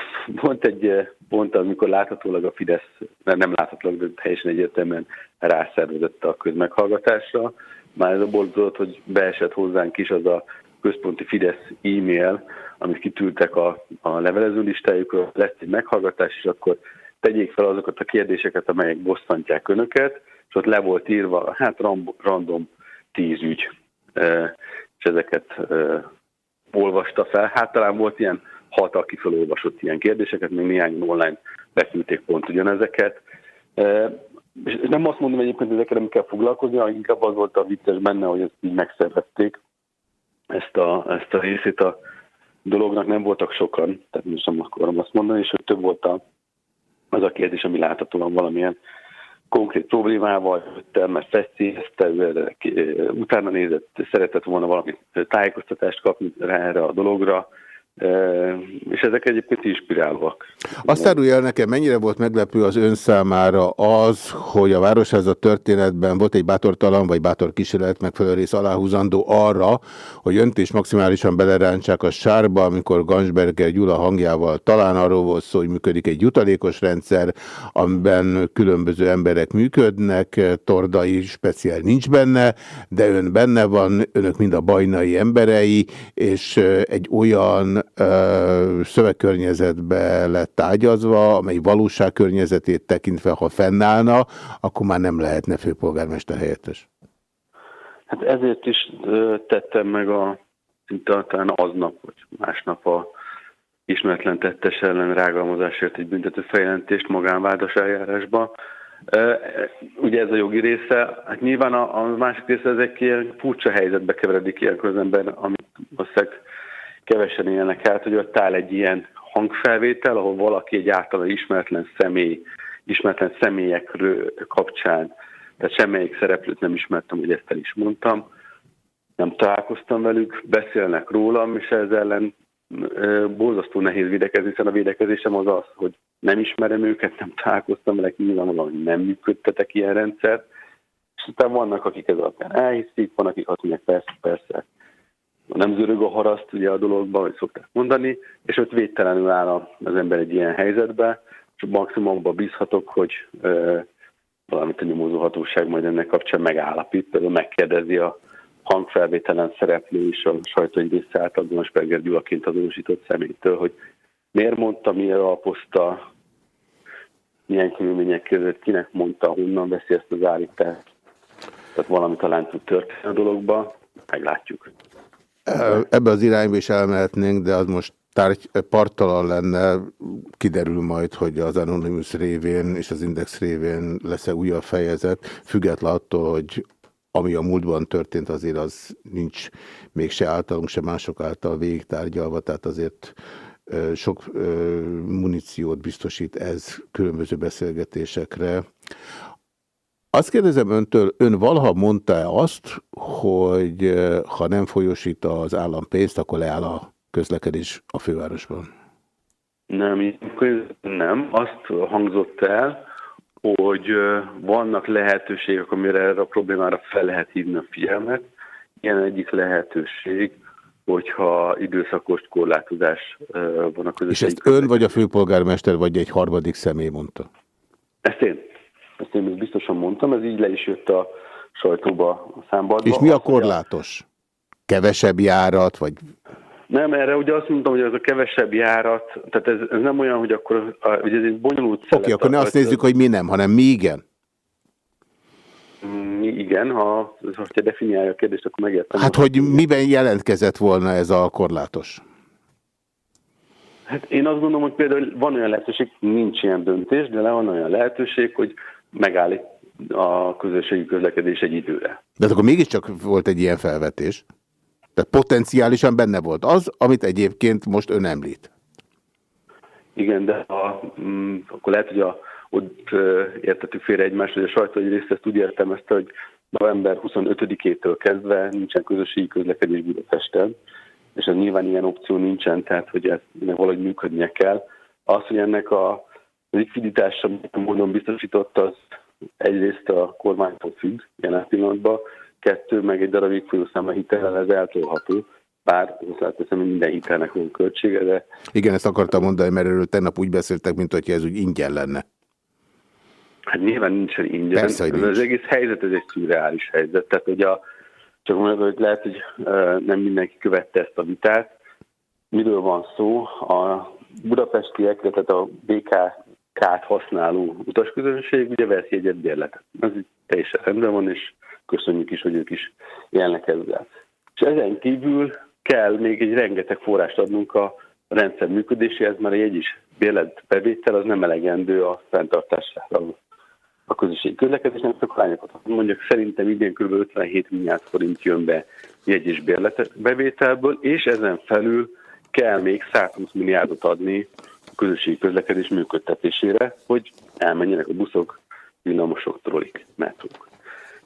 volt egy eh, pont, amikor láthatólag a Fidesz, nem nem láthatólag, de teljesen egyértelműen rászervezett a közmeghallgatásra. Már ez a boldogott, hogy beesett hozzánk is az a központi Fidesz e-mail, amit kitűrtek a, a levelező listájukról, lesz egy meghallgatás, és akkor tegyék fel azokat a kérdéseket, amelyek bosszantják önöket, és ott le volt írva, hát random tíz ügy, és ezeket olvasta fel. Hát talán volt ilyen hat, aki felolvasott ilyen kérdéseket, még néhány online beküldték pont ugyanezeket. És nem azt mondom egyébként, hogy ezekkel nem kell foglalkozni, hanem inkább az volt a vicces benne, hogy ezt így megszervezték, ezt a, ezt a részét a dolognak nem voltak sokan, tehát nem akarom azt mondani, és hogy több volt a, az a kérdés, ami láthatóan valamilyen konkrét problémával jöttem, mert feszélyezte, utána nézett, szeretett volna valami tájékoztatást kapni rá erre a dologra, és ezek egyébként inspirálóak. Azt árulja el nekem, mennyire volt meglepő az ön számára az, hogy a Városháza történetben volt egy bátortalan vagy bátor kísérlet megfelelő rész aláhúzandó arra, hogy önt is maximálisan belerántsák a sárba, amikor Gansberger Gyula hangjával talán arról volt szó, hogy működik egy jutalékos rendszer, amiben különböző emberek működnek, Tordai speciál nincs benne, de ön benne van, önök mind a bajnai emberei, és egy olyan ö, szövegkörnyezetbe lett ágyazva, amely valóság környezetét tekintve, ha fennállna, akkor már nem lehetne főpolgármester helyettes. Hát ezért is tettem meg a szinte talán aznap, vagy másnap a ismeretlen tettes ellen rágalmazásért egy büntető feljelentést magánvádas eljárásba. Ugye ez a jogi része, hát nyilván a, a másik része ezek ilyen furcsa helyzetbe keveredik ilyenkor az ember, amit valószínűleg kevesen élnek át, hogy ott áll egy ilyen hangfelvétel, ahol valaki egy általa ismeretlen személy, ismeretlen személyekről kapcsán, tehát semmelyik szereplőt nem ismertem, hogy ezt el is mondtam, nem találkoztam velük, beszélnek rólam, és ez ellen ö, borzasztó nehéz védekezni, hiszen a védekezésem az az, hogy nem ismerem őket, nem találkoztam velük, nyilvánvalóan nem működtetek ilyen rendszert, és utána vannak, akik ez alapján elhiszik, van, akik azt mondják, persze, persze, nem zörög a haraszt ugye a dologban, hogy szokták mondani, és ott védtelenül áll az ember egy ilyen helyzetbe, és maximum abban bízhatok, hogy ö, valamit a nyomozó majd ennek kapcsán megállapít, például megkérdezi a hangfelvételen szereplő is a sajtói része által Gunasperger Gyulaként azonosított személytől, hogy miért mondta, miért alapozta, milyen körülmények között, kinek mondta, honnan veszi ezt az állítást. Tehát valami talán tud történni a dologba, meglátjuk. Ebbe az irányba is elmehetnénk, de az most tárgy, partalan lenne, kiderül majd, hogy az Anonymous révén és az Index révén lesz-e újabb fejezet, független attól, hogy ami a múltban történt, azért az nincs még se általunk, se mások által végigtárgyalva, tehát azért sok muníciót biztosít ez különböző beszélgetésekre. Azt kérdezem öntől, ön valaha mondta-e azt, hogy ö, ha nem folyosít az állam pénzt, akkor leáll a közlekedés a fővárosban? Nem, nem. Azt hangzott el, hogy ö, vannak lehetőségek, amire erre a problémára fel lehet hívni a figyelmet. Ilyen egyik lehetőség, hogyha időszakos korlátozás ö, van a És közösségi ezt ön vagy a főpolgármester, vagy egy harmadik személy mondta? Ezt én. Ezt én még biztosan mondtam, ez így le is jött a sajtóba, a számba. És mi a korlátos? Kevesebb járat, vagy Nem, erre ugye azt mondtam, hogy ez a kevesebb járat, tehát ez, ez nem olyan, hogy akkor, ugye ez egy bonyolult Oké, okay, akkor ne azt nézzük, hogy mi nem, hanem mi igen. Mi igen, ha, ha definiálja a kérdést, akkor megértem. Hát, hogy miben jelentkezett volna ez a korlátos? Hát én azt gondolom, hogy például van olyan lehetőség, nincs ilyen döntés, de van olyan lehetőség, hogy megállít a közösségi közlekedés egy időre. De hát akkor mégiscsak volt egy ilyen felvetés. Tehát potenciálisan benne volt az, amit egyébként most ön említ. Igen, de a, mm, akkor lehet, hogy a, ott értettük félre egymást, hogy a sajtó egy részt ezt úgy értelmezte, hogy november 25-től kezdve nincsen közösségi közlekedés Budapesten, és ez nyilván ilyen opció nincsen, tehát hogy ez valahogy működnie kell. Az, hogy ennek a likviditása módon biztosított, az egyrészt a kormánytól függ jelen pillanatban, kettő, meg egy darabig folyószámla hitellel ez eltolható, bár hozzáteszem, hogy minden hitelnek van költsége, de Igen, ezt akartam mondani, mert erről tegnap úgy beszéltek, mint hogy ez úgy ingyen lenne. Hát nyilván nincsen ingyen. Persze, hogy nincs. Az egész helyzet, ez egy szürreális helyzet. Tehát, hogy a, csak mondom, hogy lehet, hogy nem mindenki követte ezt a vitát. Miről van szó? A budapestiek, tehát a BKK-t használó utasközönség ugye vesz jegyet bérletet. Ez így teljesen rendben van, és köszönjük is, hogy ők is élnek ezzel. És ezen kívül kell még egy rengeteg forrást adnunk a rendszer működéséhez, mert a jegy is bérlet bevétel az nem elegendő a fenntartására a közösségi közlekedésnek, csak lányokat mondjak, szerintem idén kb. 57 milliárd forint jön be jegy és bérlet bevételből, és ezen felül kell még 120 milliárdot adni közösségi közlekedés működtetésére, hogy elmenjenek a buszok, villamosok, trolik, metrók.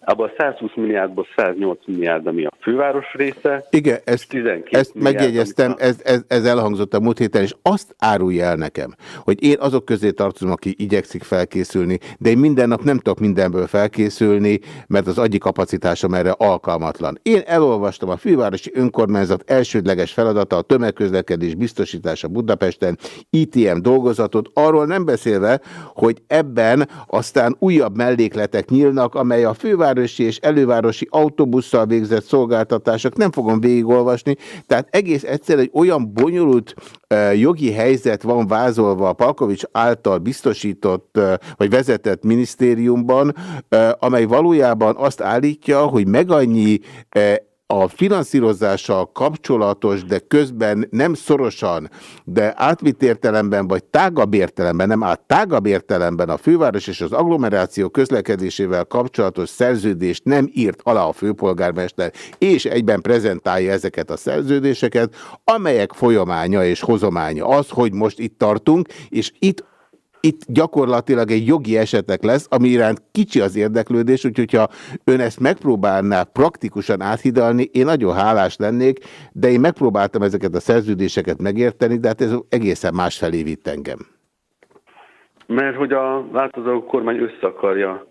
Abban a 120 milliárdból 108 milliárd, ami a főváros része, Igen, ezt, 12 ezt milliárd, megjegyeztem, amit ez, ez, ez elhangzott a múlt héten, és azt árulja el nekem, hogy én azok közé tartozom, aki igyekszik felkészülni, de én minden nap nem tudok mindenből felkészülni, mert az agyi kapacitásom erre alkalmatlan. Én elolvastam a fővárosi önkormányzat elsődleges feladata a tömegközlekedés biztosítása Budapesten, ITM dolgozatot, arról nem beszélve, hogy ebben aztán újabb mellékletek nyílnak, amely a fővárosi és elővárosi autóbusszal végzett szolgáltatások, nem fogom végigolvasni, tehát egész egyszer egy olyan bonyolult jogi helyzet van vázolva a Palkovics által biztosított, vagy vezetett minisztériumban, amely valójában azt állítja, hogy meg annyi uh, a finanszírozással kapcsolatos, de közben nem szorosan, de átvitt értelemben, vagy tágabb értelemben, nem át tágabb értelemben a főváros és az agglomeráció közlekedésével kapcsolatos szerződést nem írt alá a főpolgármester, és egyben prezentálja ezeket a szerződéseket, amelyek folyamánya és hozománya az, hogy most itt tartunk, és itt itt gyakorlatilag egy jogi esetek lesz, ami iránt kicsi az érdeklődés, úgyhogy ha ön ezt megpróbálná praktikusan áthidalni, én nagyon hálás lennék, de én megpróbáltam ezeket a szerződéseket megérteni, de hát ez egészen másfelé vitt engem. Mert hogy a változó kormány össze akarja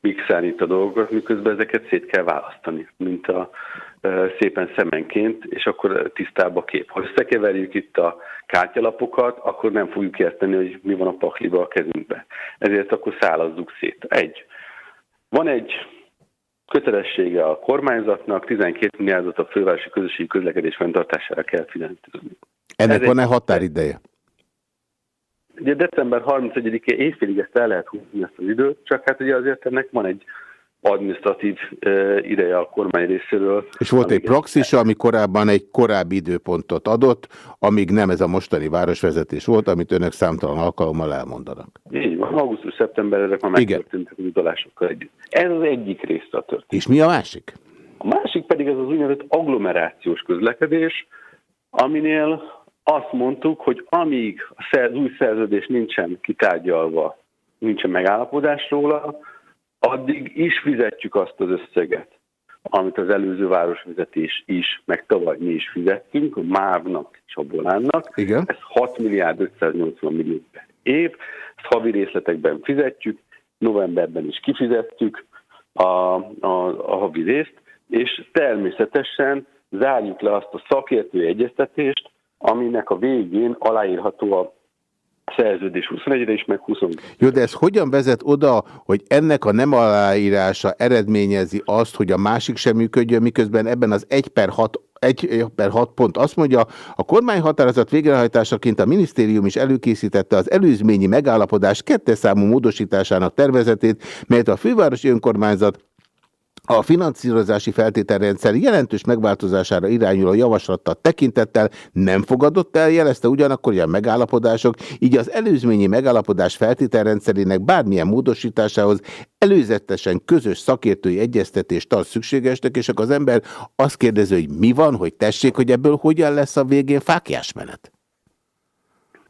mixelni itt a dolgokat, miközben ezeket szét kell választani, mint a szépen szemenként, és akkor tisztább a kép. Ha összekeverjük itt a kártyalapokat, akkor nem fogjuk érteni, hogy mi van a pakliba a kezünkbe. Ezért akkor szállazzuk szét. Egy. Van egy kötelessége a kormányzatnak, 12 milliárdot a fővárosi közösségi közlekedés fenntartására kell fizetni. Ennek van-e határideje? Ugye december 31-e éjfélig ezt el lehet húzni ezt az időt, csak hát ugye azért ennek van egy administratív ideje a kormány részéről. És volt egy praxis, ami korábban egy korábbi időpontot adott, amíg nem ez a mostani városvezetés volt, amit önök számtalan alkalommal elmondanak. Így van, augusztus-szeptember ezek már megtörténtek az utalásokkal együtt. Ez az egyik része a történet. És mi a másik? A másik pedig az az úgynevezett agglomerációs közlekedés, aminél azt mondtuk, hogy amíg az új szerződés nincsen kitárgyalva, nincsen megállapodás róla, addig is fizetjük azt az összeget, amit az előző városvezetés is, meg tavaly mi is fizettünk, a MÁV-nak és a Bolánnak. Igen. Ez 6 milliárd 580 millió per év, ezt havi részletekben fizetjük, novemberben is kifizettük a, a, a havi részt, és természetesen zárjuk le azt a szakértői egyeztetést, aminek a végén aláírható a szerződés 21 is, meg 20 Jó, de ez hogyan vezet oda, hogy ennek a nem aláírása eredményezi azt, hogy a másik sem működjön, miközben ebben az 1 per 6 1 per 6 pont azt mondja, a kormányhatározat végrehajtásaként a minisztérium is előkészítette az előzményi megállapodás kettes számú módosításának tervezetét, melyet a fővárosi önkormányzat a finanszírozási feltételrendszer jelentős megváltozására irányuló javaslattal tekintettel nem fogadott el, jelezte ugyanakkor, hogy a megállapodások, így az előzményi megállapodás feltételrendszerének bármilyen módosításához előzetesen közös szakértői egyeztetést tart szükségesnek, és akkor az ember azt kérdezi, hogy mi van, hogy tessék, hogy ebből hogyan lesz a végén fákjás menet?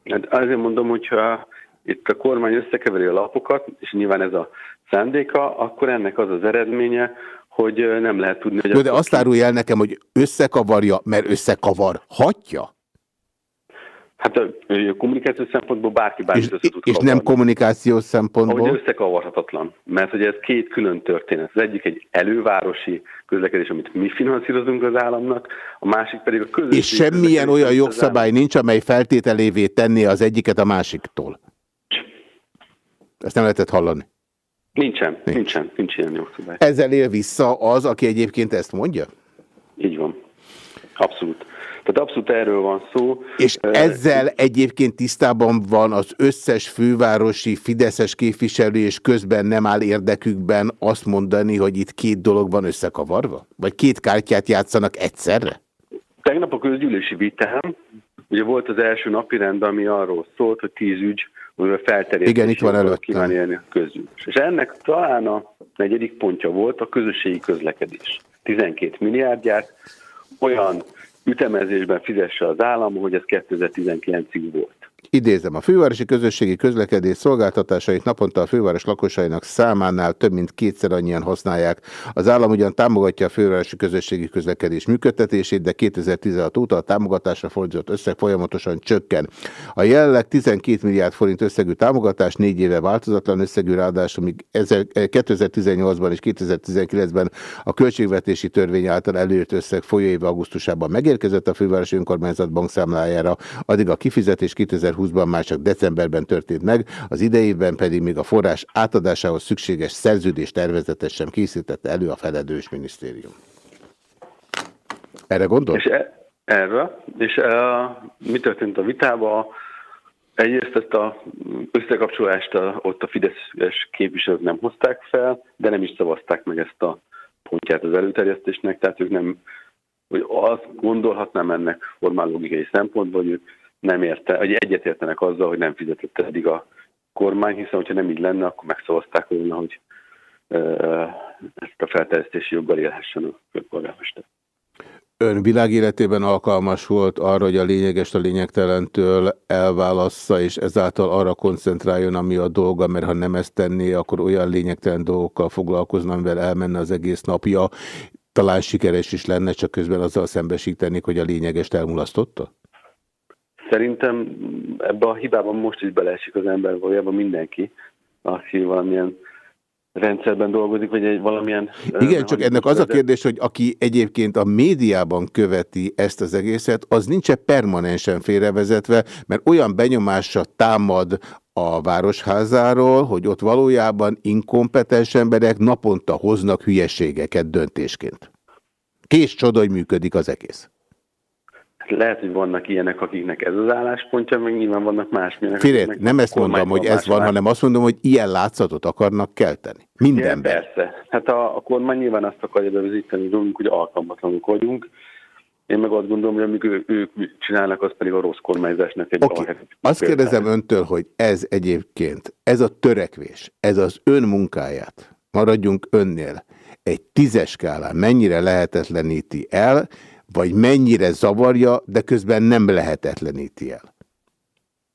Hát azért mondom, hogyha itt a kormány összekeveri a lapokat, és nyilván ez a szándéka, akkor ennek az az eredménye, hogy nem lehet tudni, hogy... Jó, de azt árulja el nekem, hogy összekavarja, mert összekavar. Hatja? Hát a, a kommunikációs szempontból bárki bármit össze tud És nem kommunikációs szempontból? Ahogy összekavarhatatlan, mert hogy ez két külön történet. Az egyik egy elővárosi közlekedés, amit mi finanszírozunk az államnak, a másik pedig a közösség. És semmilyen olyan jogszabály nincs, amely feltételévé tenné az egyiket a másiktól? Ezt nem lehetett hallani. Nincsen, nincs. nincsen, nincs ilyen jogszabály. Ezzel él vissza az, aki egyébként ezt mondja? Így van. Abszolút. Tehát abszolút erről van szó. És ezzel egyébként tisztában van az összes fővárosi Fideszes képviselő, és közben nem áll érdekükben azt mondani, hogy itt két dolog van összekavarva? Vagy két kártyát játszanak egyszerre? Tegnap a közgyűlési vitám, ugye volt az első napi rend, ami arról szólt, hogy tíz ügy, felterjedés. Igen, itt van előttem. Kíván élni közgyűlés. És ennek talán a negyedik pontja volt a közösségi közlekedés. 12 milliárdját olyan ütemezésben fizesse az állam, hogy ez 2019-ig volt. Idézem, a fővárosi közösségi közlekedés szolgáltatásait naponta a főváros lakosainak számánál több mint kétszer annyian használják. Az állam ugyan támogatja a fővárosi közösségi közlekedés működtetését, de 2016 óta a támogatásra fordított összeg folyamatosan csökken. A jelenleg 12 milliárd forint összegű támogatás négy éve változatlan összegű, ráadásul míg 2018-ban és 2019-ben a költségvetési törvény által előírt összeg folyóéve augusztusában megérkezett a fővárosi önkormányzat bankszámlájára, addig a kifizetés 2020-ban már csak decemberben történt meg, az idejében pedig még a forrás átadásához szükséges szerződés tervezetet sem készítette elő a feledős minisztérium. Erre gondol? És e, erre, és e, mi történt a vitában? Egyrészt ezt a összekapcsolást a, ott a Fideszes képviselők nem hozták fel, de nem is szavazták meg ezt a pontját az előterjesztésnek, tehát ők nem hogy azt gondolhatnám ennek formálógikai szempontból, hogy ők nem érte, hogy egyetértenek azzal, hogy nem fizetett eddig a kormány, hiszen hogyha nem így lenne, akkor megszavazták volna, hogy ezt a felterjesztési joggal élhessen a főpolgármester. Ön világéletében alkalmas volt arra, hogy a lényeges a lényegtelentől elválassza, és ezáltal arra koncentráljon, ami a dolga, mert ha nem ezt tenné, akkor olyan lényegtelen dolgokkal foglalkozna, amivel elmenne az egész napja. Talán sikeres is lenne, csak közben azzal szembesítenék, hogy a lényegest elmulasztotta? Szerintem ebbe a hibában most is beleesik az ember, valójában mindenki, aki valamilyen rendszerben dolgozik, vagy egy valamilyen... Igen, csak ennek az a kérdés, hogy aki egyébként a médiában követi ezt az egészet, az nincs -e permanensen félrevezetve, mert olyan benyomása támad a Városházáról, hogy ott valójában inkompetens emberek naponta hoznak hülyeségeket döntésként. Kés csoda, hogy működik az egész. Lehet, hogy vannak ilyenek, akiknek ez az álláspontja, meg nyilván vannak. Félét, akiknek nem ezt mondom, hogy ez más van, más. hanem azt mondom, hogy ilyen látszatot akarnak kelteni. Mindenben. Igen, persze. Hát a, a kormány nyilván azt akarja bevezetni, hogy dolgunk, hogy alkalmatlanok vagyunk. Én meg azt gondolom, hogy amíg ő, ők csinálnak, az pedig a rossz kormányzásnak egy okay. Azt kérdezem öntől, hogy ez egyébként, ez a törekvés, ez az ön munkáját, maradjunk önnél, egy tízes skálán mennyire lehetetleníti el, vagy mennyire zavarja, de közben nem lehetetleníti el?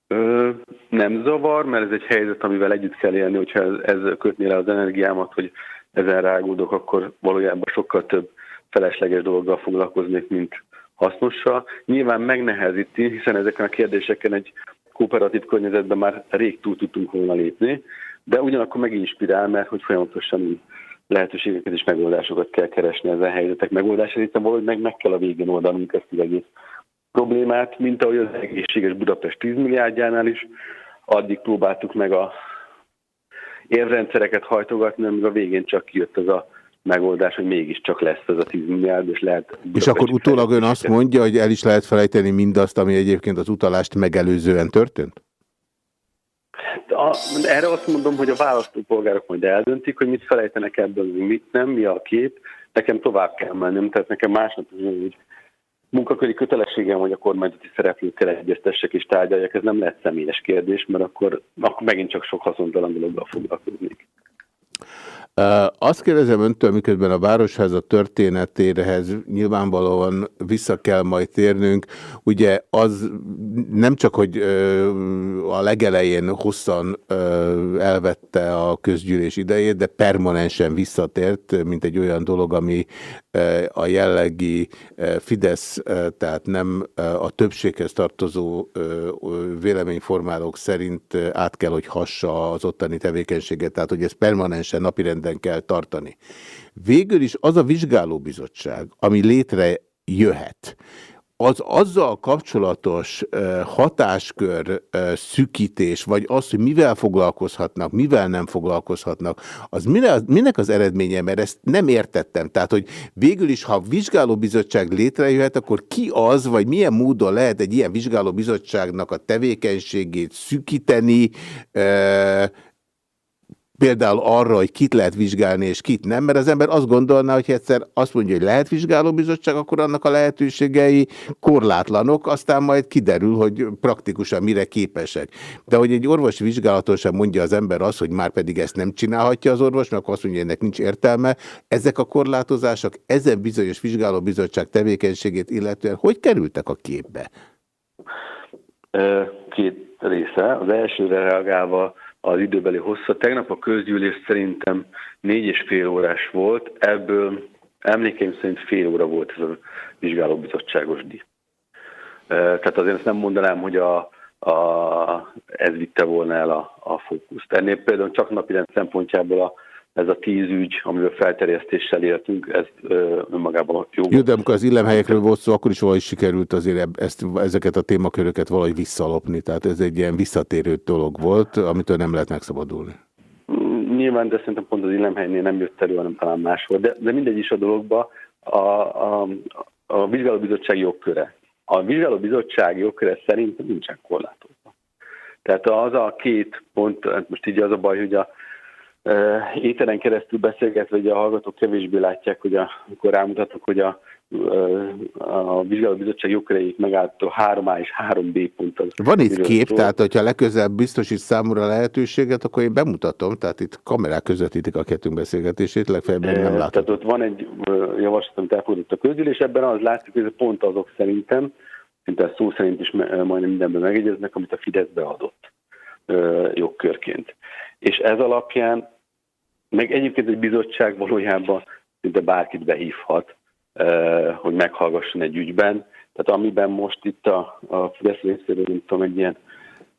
Ö, nem zavar, mert ez egy helyzet, amivel együtt kell élni, hogyha ez, ez kötné le az energiámat, hogy ezen rágódok, akkor valójában sokkal több felesleges dologgal foglalkoznék, mint hasznossal. Nyilván megnehezíti, hiszen ezeken a kérdéseken egy kooperatív környezetben már rég túl tudtunk volna lépni, de ugyanakkor meginspirál, mert hogy folyamatosan lehetőségeket és megoldásokat kell keresni ezen helyzetek megoldását, hiszen valahogy meg, meg kell a végén oldanunk ezt az egész problémát, mint ahogy az egészséges Budapest 10 milliárdjánál is, addig próbáltuk meg a érvrendszereket hajtogatni, amíg a végén csak kijött az a megoldás, hogy mégiscsak lesz ez a 10 milliárd, és lehet... És akkor utólag ön azt mondja, hogy el is lehet felejteni mindazt, ami egyébként az utalást megelőzően történt? A, erre azt mondom, hogy a választópolgárok majd eldöntik, hogy mit felejtenek ebből, mit nem, mi a kép. Nekem tovább kell mennem, tehát nekem másnap úgy munkaköri kötelességem, hogy a kormányzati szereplőkkel egyeztessek és tárgyaljak. Ez nem lehet személyes kérdés, mert akkor, akkor megint csak sok haszontalan dologgal foglalkoznék. Azt kérdezem öntől, miközben a Városháza történetéhez nyilvánvalóan vissza kell majd térnünk. Ugye az nem csak, hogy a legelején hosszan elvette a közgyűlés idejét, de permanensen visszatért, mint egy olyan dolog, ami a jellegi Fidesz, tehát nem a többséghez tartozó véleményformálók szerint át kell, hogy hassa az ottani tevékenységet, tehát hogy ez permanensen napirenden kell tartani. Végül is az a vizsgálóbizottság, ami létre jöhet, az azzal kapcsolatos hatáskör szükítés, vagy az, hogy mivel foglalkozhatnak, mivel nem foglalkozhatnak, az mine, minek az eredménye, mert ezt nem értettem. Tehát, hogy végül is, ha vizsgálóbizottság létrejöhet, akkor ki az, vagy milyen módon lehet egy ilyen vizsgálóbizottságnak a tevékenységét szükíteni, például arra, hogy kit lehet vizsgálni és kit nem, mert az ember azt gondolná, hogy egyszer azt mondja, hogy lehet vizsgálóbizottság, akkor annak a lehetőségei korlátlanok, aztán majd kiderül, hogy praktikusan mire képesek. De hogy egy orvosi vizsgálaton sem mondja az ember azt, hogy már pedig ezt nem csinálhatja az orvos, mert azt mondja, hogy ennek nincs értelme. Ezek a korlátozások ezen bizonyos vizsgálóbizottság tevékenységét illetően hogy kerültek a képbe? Két része. Az elsőre reagálva az időbeli hossza. Tegnap a közgyűlés szerintem négy és fél órás volt, ebből emlékeim szerint fél óra volt ez a vizsgálóbizottságos díj. Tehát azért ezt nem mondanám, hogy a, a, ez vitte volna el a, a fókuszt. Ennél például csak napirend szempontjából a, ez a tíz ügy, amivel felterjesztéssel éltünk, ez önmagában jó. Jó, de amikor az illemhelyekről volt szó, akkor is valahogy sikerült azért ezt, ezeket a témaköröket valahogy visszalopni. Tehát ez egy ilyen visszatérő dolog volt, amitől nem lehet megszabadulni. Mm, Nyilván, de szerintem pont az illemhelynél nem jött elő, hanem talán máshol. De, de mindegy is a dologba a, a, a vizsgálóbizottság jogköre. A vizsgálóbizottság jogköre szerint nincsen korlátozva. Tehát az a két pont, hát most így az a baj, hogy a ételen keresztül beszélgetve, hogy a hallgatók kevésbé látják, hogy a, amikor rámutatok, hogy a, a vizsgálóbizottság jogköreit megállító 3A és 3B pont. Az, Van itt kép, szól. tehát hogyha legközelebb biztosít számomra lehetőséget, akkor én bemutatom, tehát itt kamerák közvetítik a kettőnk beszélgetését, legfeljebb nem Eh, látom. Tehát ott van egy javaslat, amit elfogadott a közgyűlés, ebben az látszik, hogy ez pont azok szerintem, szinte szó szerint is majdnem mindenben megegyeznek, amit a Fidesz beadott jogkörként. És ez alapján, meg egyébként egy bizottság valójában szinte bárkit behívhat, hogy meghallgasson egy ügyben. Tehát amiben most itt a, a Fidesz részéről, nem tudom, egy ilyen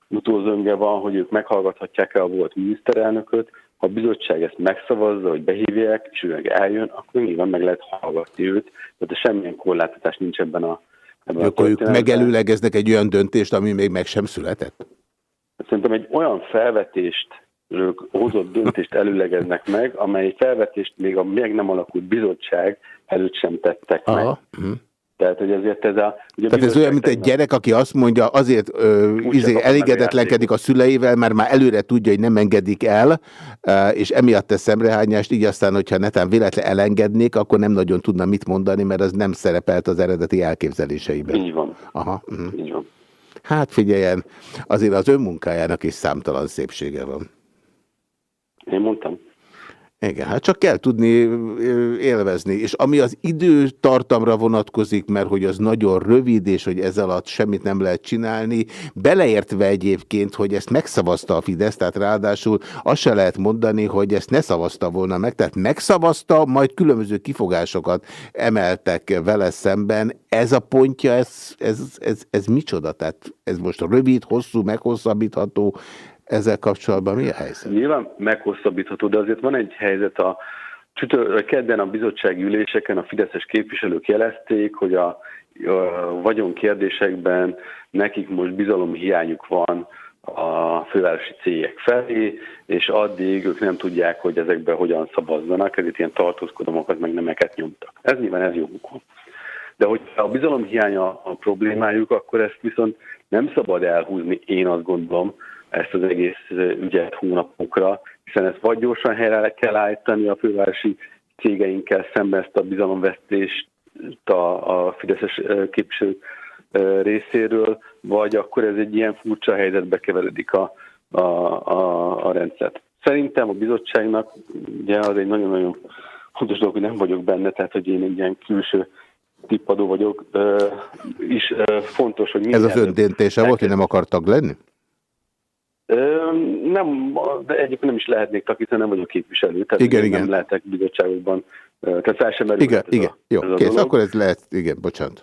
utózönge van, hogy ők meghallgathatják el a volt miniszterelnököt, ha a bizottság ezt megszavazza, hogy behívják, és ő meg eljön, akkor nyilván meg lehet hallgatni őt. Tehát semmilyen korlátozás nincs ebben a, ebben a Akkor ők történetben. megelőlegeznek egy olyan döntést, ami még meg sem született? Szerintem egy olyan felvetést, ők hozott döntést előlegeznek meg, amely felvetést még a még nem alakult bizottság előtt sem tettek meg. Aha. Mhm. Tehát, hogy ezért ez a... Ugye Tehát ez olyan, mint egy gyerek, aki azt mondja, azért ö, izé, elégedetlenkedik a szüleivel, mert már előre tudja, hogy nem engedik el, és emiatt tesz szemrehányást, így aztán, hogyha netán véletlen elengednék, akkor nem nagyon tudna mit mondani, mert az nem szerepelt az eredeti elképzeléseiben. Így van. Aha. mhm. Így van. Hát figyeljen, azért az önmunkájának is számtalan szépsége van. Én mondtam. Igen, hát csak kell tudni élvezni. És ami az időtartamra vonatkozik, mert hogy az nagyon rövid, és hogy ez alatt semmit nem lehet csinálni, beleértve egyébként, hogy ezt megszavazta a Fidesz, tehát ráadásul azt se lehet mondani, hogy ezt ne szavazta volna meg, tehát megszavazta, majd különböző kifogásokat emeltek vele szemben. Ez a pontja, ez, ez, ez, ez micsoda? Tehát ez most rövid, hosszú, meghosszabbítható, ezzel kapcsolatban mi a helyzet? Nyilván meghosszabbítható, de azért van egy helyzet a csütör, kedden a bizottsági üléseken a fideszes képviselők jelezték, hogy a, a vagyonkérdésekben nekik most bizalomhiányuk van a fővárosi cégek felé, és addig ők nem tudják, hogy ezekben hogyan szavazzanak, ezért ilyen tartózkodomokat, meg nemeket nyomtak. Ez nyilván ez joguk van. De hogy a bizalomhiánya a problémájuk, akkor ezt viszont nem szabad elhúzni, én azt gondolom, ezt az egész ügyet hónapokra, hiszen ezt vagy gyorsan helyre kell állítani a fővárosi cégeinkkel szemben ezt a bizalomvesztést a, a fideszes képviselők részéről, vagy akkor ez egy ilyen furcsa helyzetbe keveredik a, a, a, a rendszert. Szerintem a bizottságnak, ugye az egy nagyon-nagyon fontos dolog, hogy nem vagyok benne, tehát hogy én egy ilyen külső tippadó vagyok, ö, is ö, fontos, hogy Ez az minél ön döntése volt, hogy nem akar tag lenni? Nem, de egyébként nem is lehetnék tag, hiszen nem vagyok képviselő, tehát Igen, igen. nem lehetek bizottságokban, tehát fel sem Igen, ez igen. a, Jó, ez kész, akkor ez lehet, igen, bocsánat.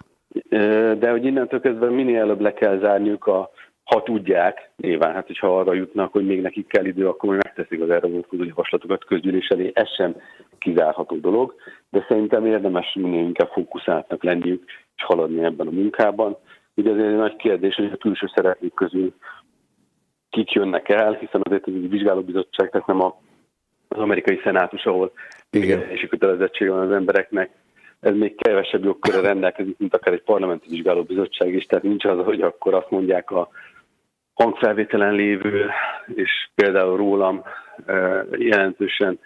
De hogy innentől kezdve minél előbb le kell zárniuk, a, ha tudják, nyilván, hát hogyha arra jutnak, hogy még nekik kell idő, akkor majd megteszik az erre vonatkozó javaslatokat közgyűlés elé, ez sem kizárható dolog, de szerintem érdemes minél inkább fókuszáltnak lenniük, és haladni ebben a munkában. Ugye azért egy nagy kérdés, hogy a külső szereplők közül kik jönnek el, hiszen azért ez egy vizsgálóbizottság, tehát nem a, az amerikai szenátus, ahol és kötelezettség van az embereknek. Ez még kevesebb jogkörre rendelkezik, mint akár egy parlamenti vizsgálóbizottság is, tehát nincs az, hogy akkor azt mondják a hangfelvételen lévő, és például rólam jelentősen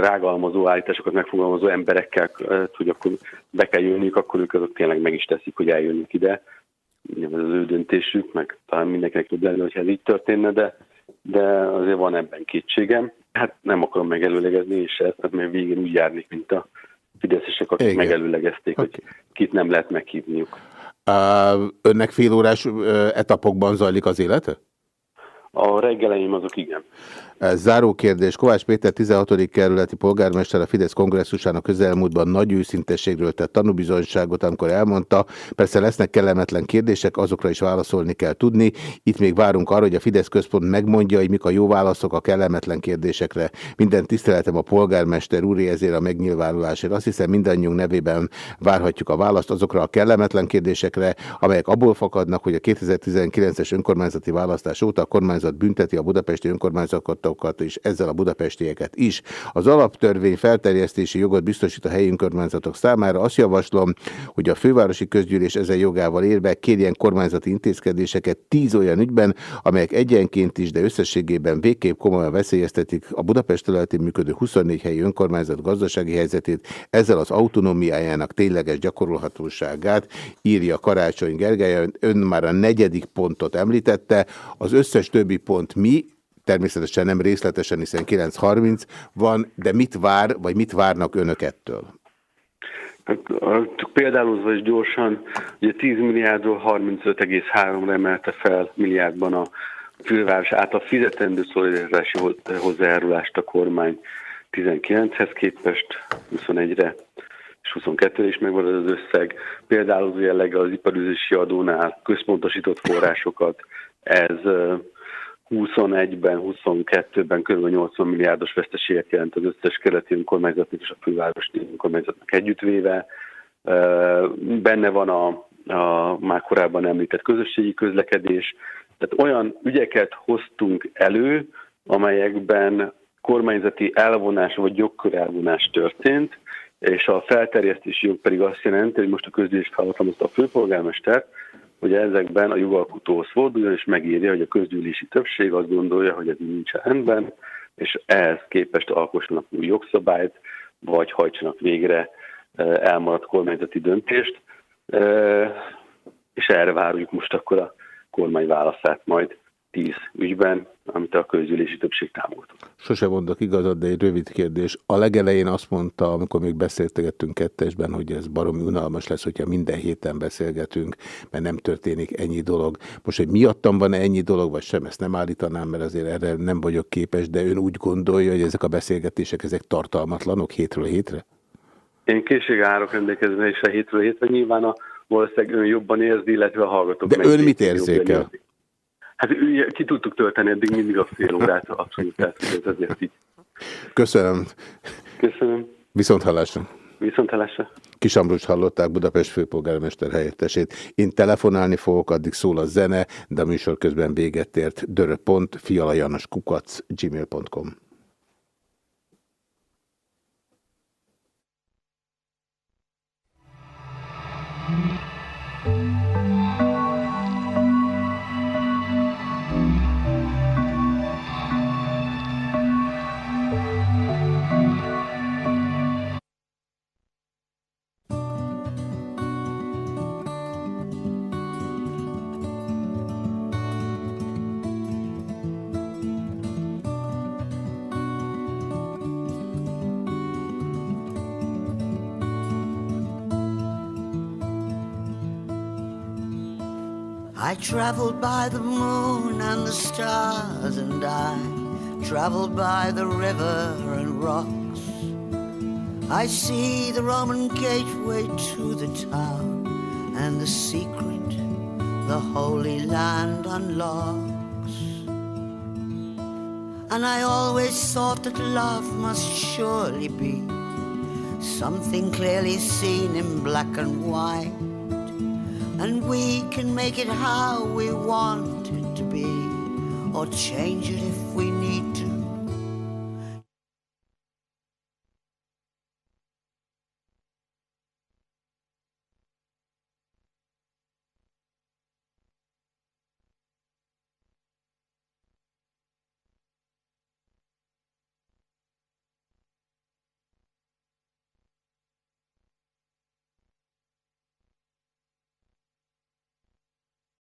rágalmazó állításokat megfogalmazó emberekkel, hogy akkor be kell jönniük, akkor ők azok tényleg meg is teszik, hogy eljönnek ide ez az ő döntésük, meg talán mindenkinek tud lenni, hogyha ez így történne, de, de azért van ebben kétségem. Hát nem akarom megelőlegezni, és ezt, mert végén úgy járnék, mint a fideszesek, akik Igen. megelőlegezték, hogy kit nem lehet meghívniuk. Uh, önnek félórás uh, etapokban zajlik az élete? A reggeleim azok igen. Záró kérdés. Kovács Péter 16. kerületi polgármester a Fidesz kongresszusának közelmúltban nagy őszintességről tett tanúbizonyságot, amikor elmondta, persze lesznek kellemetlen kérdések, azokra is válaszolni kell tudni. Itt még várunk arra, hogy a Fidesz központ megmondja, hogy mik a jó válaszok a kellemetlen kérdésekre. Minden tiszteletem a polgármester úri ezért a megnyilvánulásért. Azt hiszem mindannyiunk nevében várhatjuk a választ azokra a kellemetlen kérdésekre, amelyek abból fakadnak, hogy a 2019-es önkormányzati választás óta a kormányzat önkormányzat bünteti a budapesti önkormányzatokat és ezzel a budapestieket is. Az alaptörvény felterjesztési jogot biztosít a helyi önkormányzatok számára. Azt javaslom, hogy a fővárosi közgyűlés ezen jogával érve kérjen kormányzati intézkedéseket tíz olyan ügyben, amelyek egyenként is, de összességében végképp komolyan veszélyeztetik a Budapest területén működő 24 helyi önkormányzat gazdasági helyzetét, ezzel az autonómiájának tényleges gyakorolhatóságát, írja Karácsony Gergely. Ön már a negyedik pontot említette, az összes többi pont mi, természetesen nem részletesen, hiszen 9.30 van, de mit vár, vagy mit várnak önök ettől? Hát, a- Csak példálozva is gyorsan, ugye 10 milliárdról 35,3-ra emelte fel milliárdban a főváros által fizetendő szolidaritási hoz- hozzájárulást a kormány 19-hez képest 21-re és 22-re is megmarad az összeg. Például jelleggel az iparüzési adónál központosított forrásokat, ez 21-ben, 22-ben kb. 80 milliárdos veszteséget jelent az összes keleti önkormányzatnak és a fővárosi önkormányzatnak együttvéve. Benne van a, a már korábban említett közösségi közlekedés, tehát olyan ügyeket hoztunk elő, amelyekben kormányzati elvonás vagy jogkör elvonás történt, és a felterjesztési jog pedig azt jelenti, hogy most a közgyűlés felhatalmazta a főpolgármester, hogy ezekben a jogalkotóhoz forduljon, és megírja, hogy a közgyűlési többség azt gondolja, hogy ez nincs rendben, és ehhez képest alkossanak új jogszabályt, vagy hajtsanak végre eh, elmaradt kormányzati döntést, Eh, és erre várjuk most akkor a kormány válaszát majd tíz ügyben, amit a közgyűlési többség támogatott. Sose mondok igazat, de egy rövid kérdés. A legelején azt mondta, amikor még beszéltegettünk kettesben, hogy ez baromi unalmas lesz, hogyha minden héten beszélgetünk, mert nem történik ennyi dolog. Most, hogy miattam van -e ennyi dolog, vagy sem, ezt nem állítanám, mert azért erre nem vagyok képes, de ön úgy gondolja, hogy ezek a beszélgetések, ezek tartalmatlanok hétről hétre? Én készség állok rendelkezésre hétről hétre, nyilván a valószínűleg ön jobban érzi, illetve a hallgatók. De ön mit érzékel? érzik. Hát ki tudtuk tölteni eddig mindig a fél órát, abszolút, tehát ez azért így. Köszönöm. Köszönöm. Viszont hallásra. Viszont hallásra. Kis Ambrus hallották Budapest főpolgármester helyettesét. Én telefonálni fogok, addig szól a zene, de a műsor közben véget ért. Dörö.pont, I traveled by the moon and the stars, and I traveled by the river and rocks. I see the Roman gateway to the town, and the secret the Holy Land unlocks. And I always thought that love must surely be something clearly seen in black and white. And we can make it how we want it to be, or change it if we need to.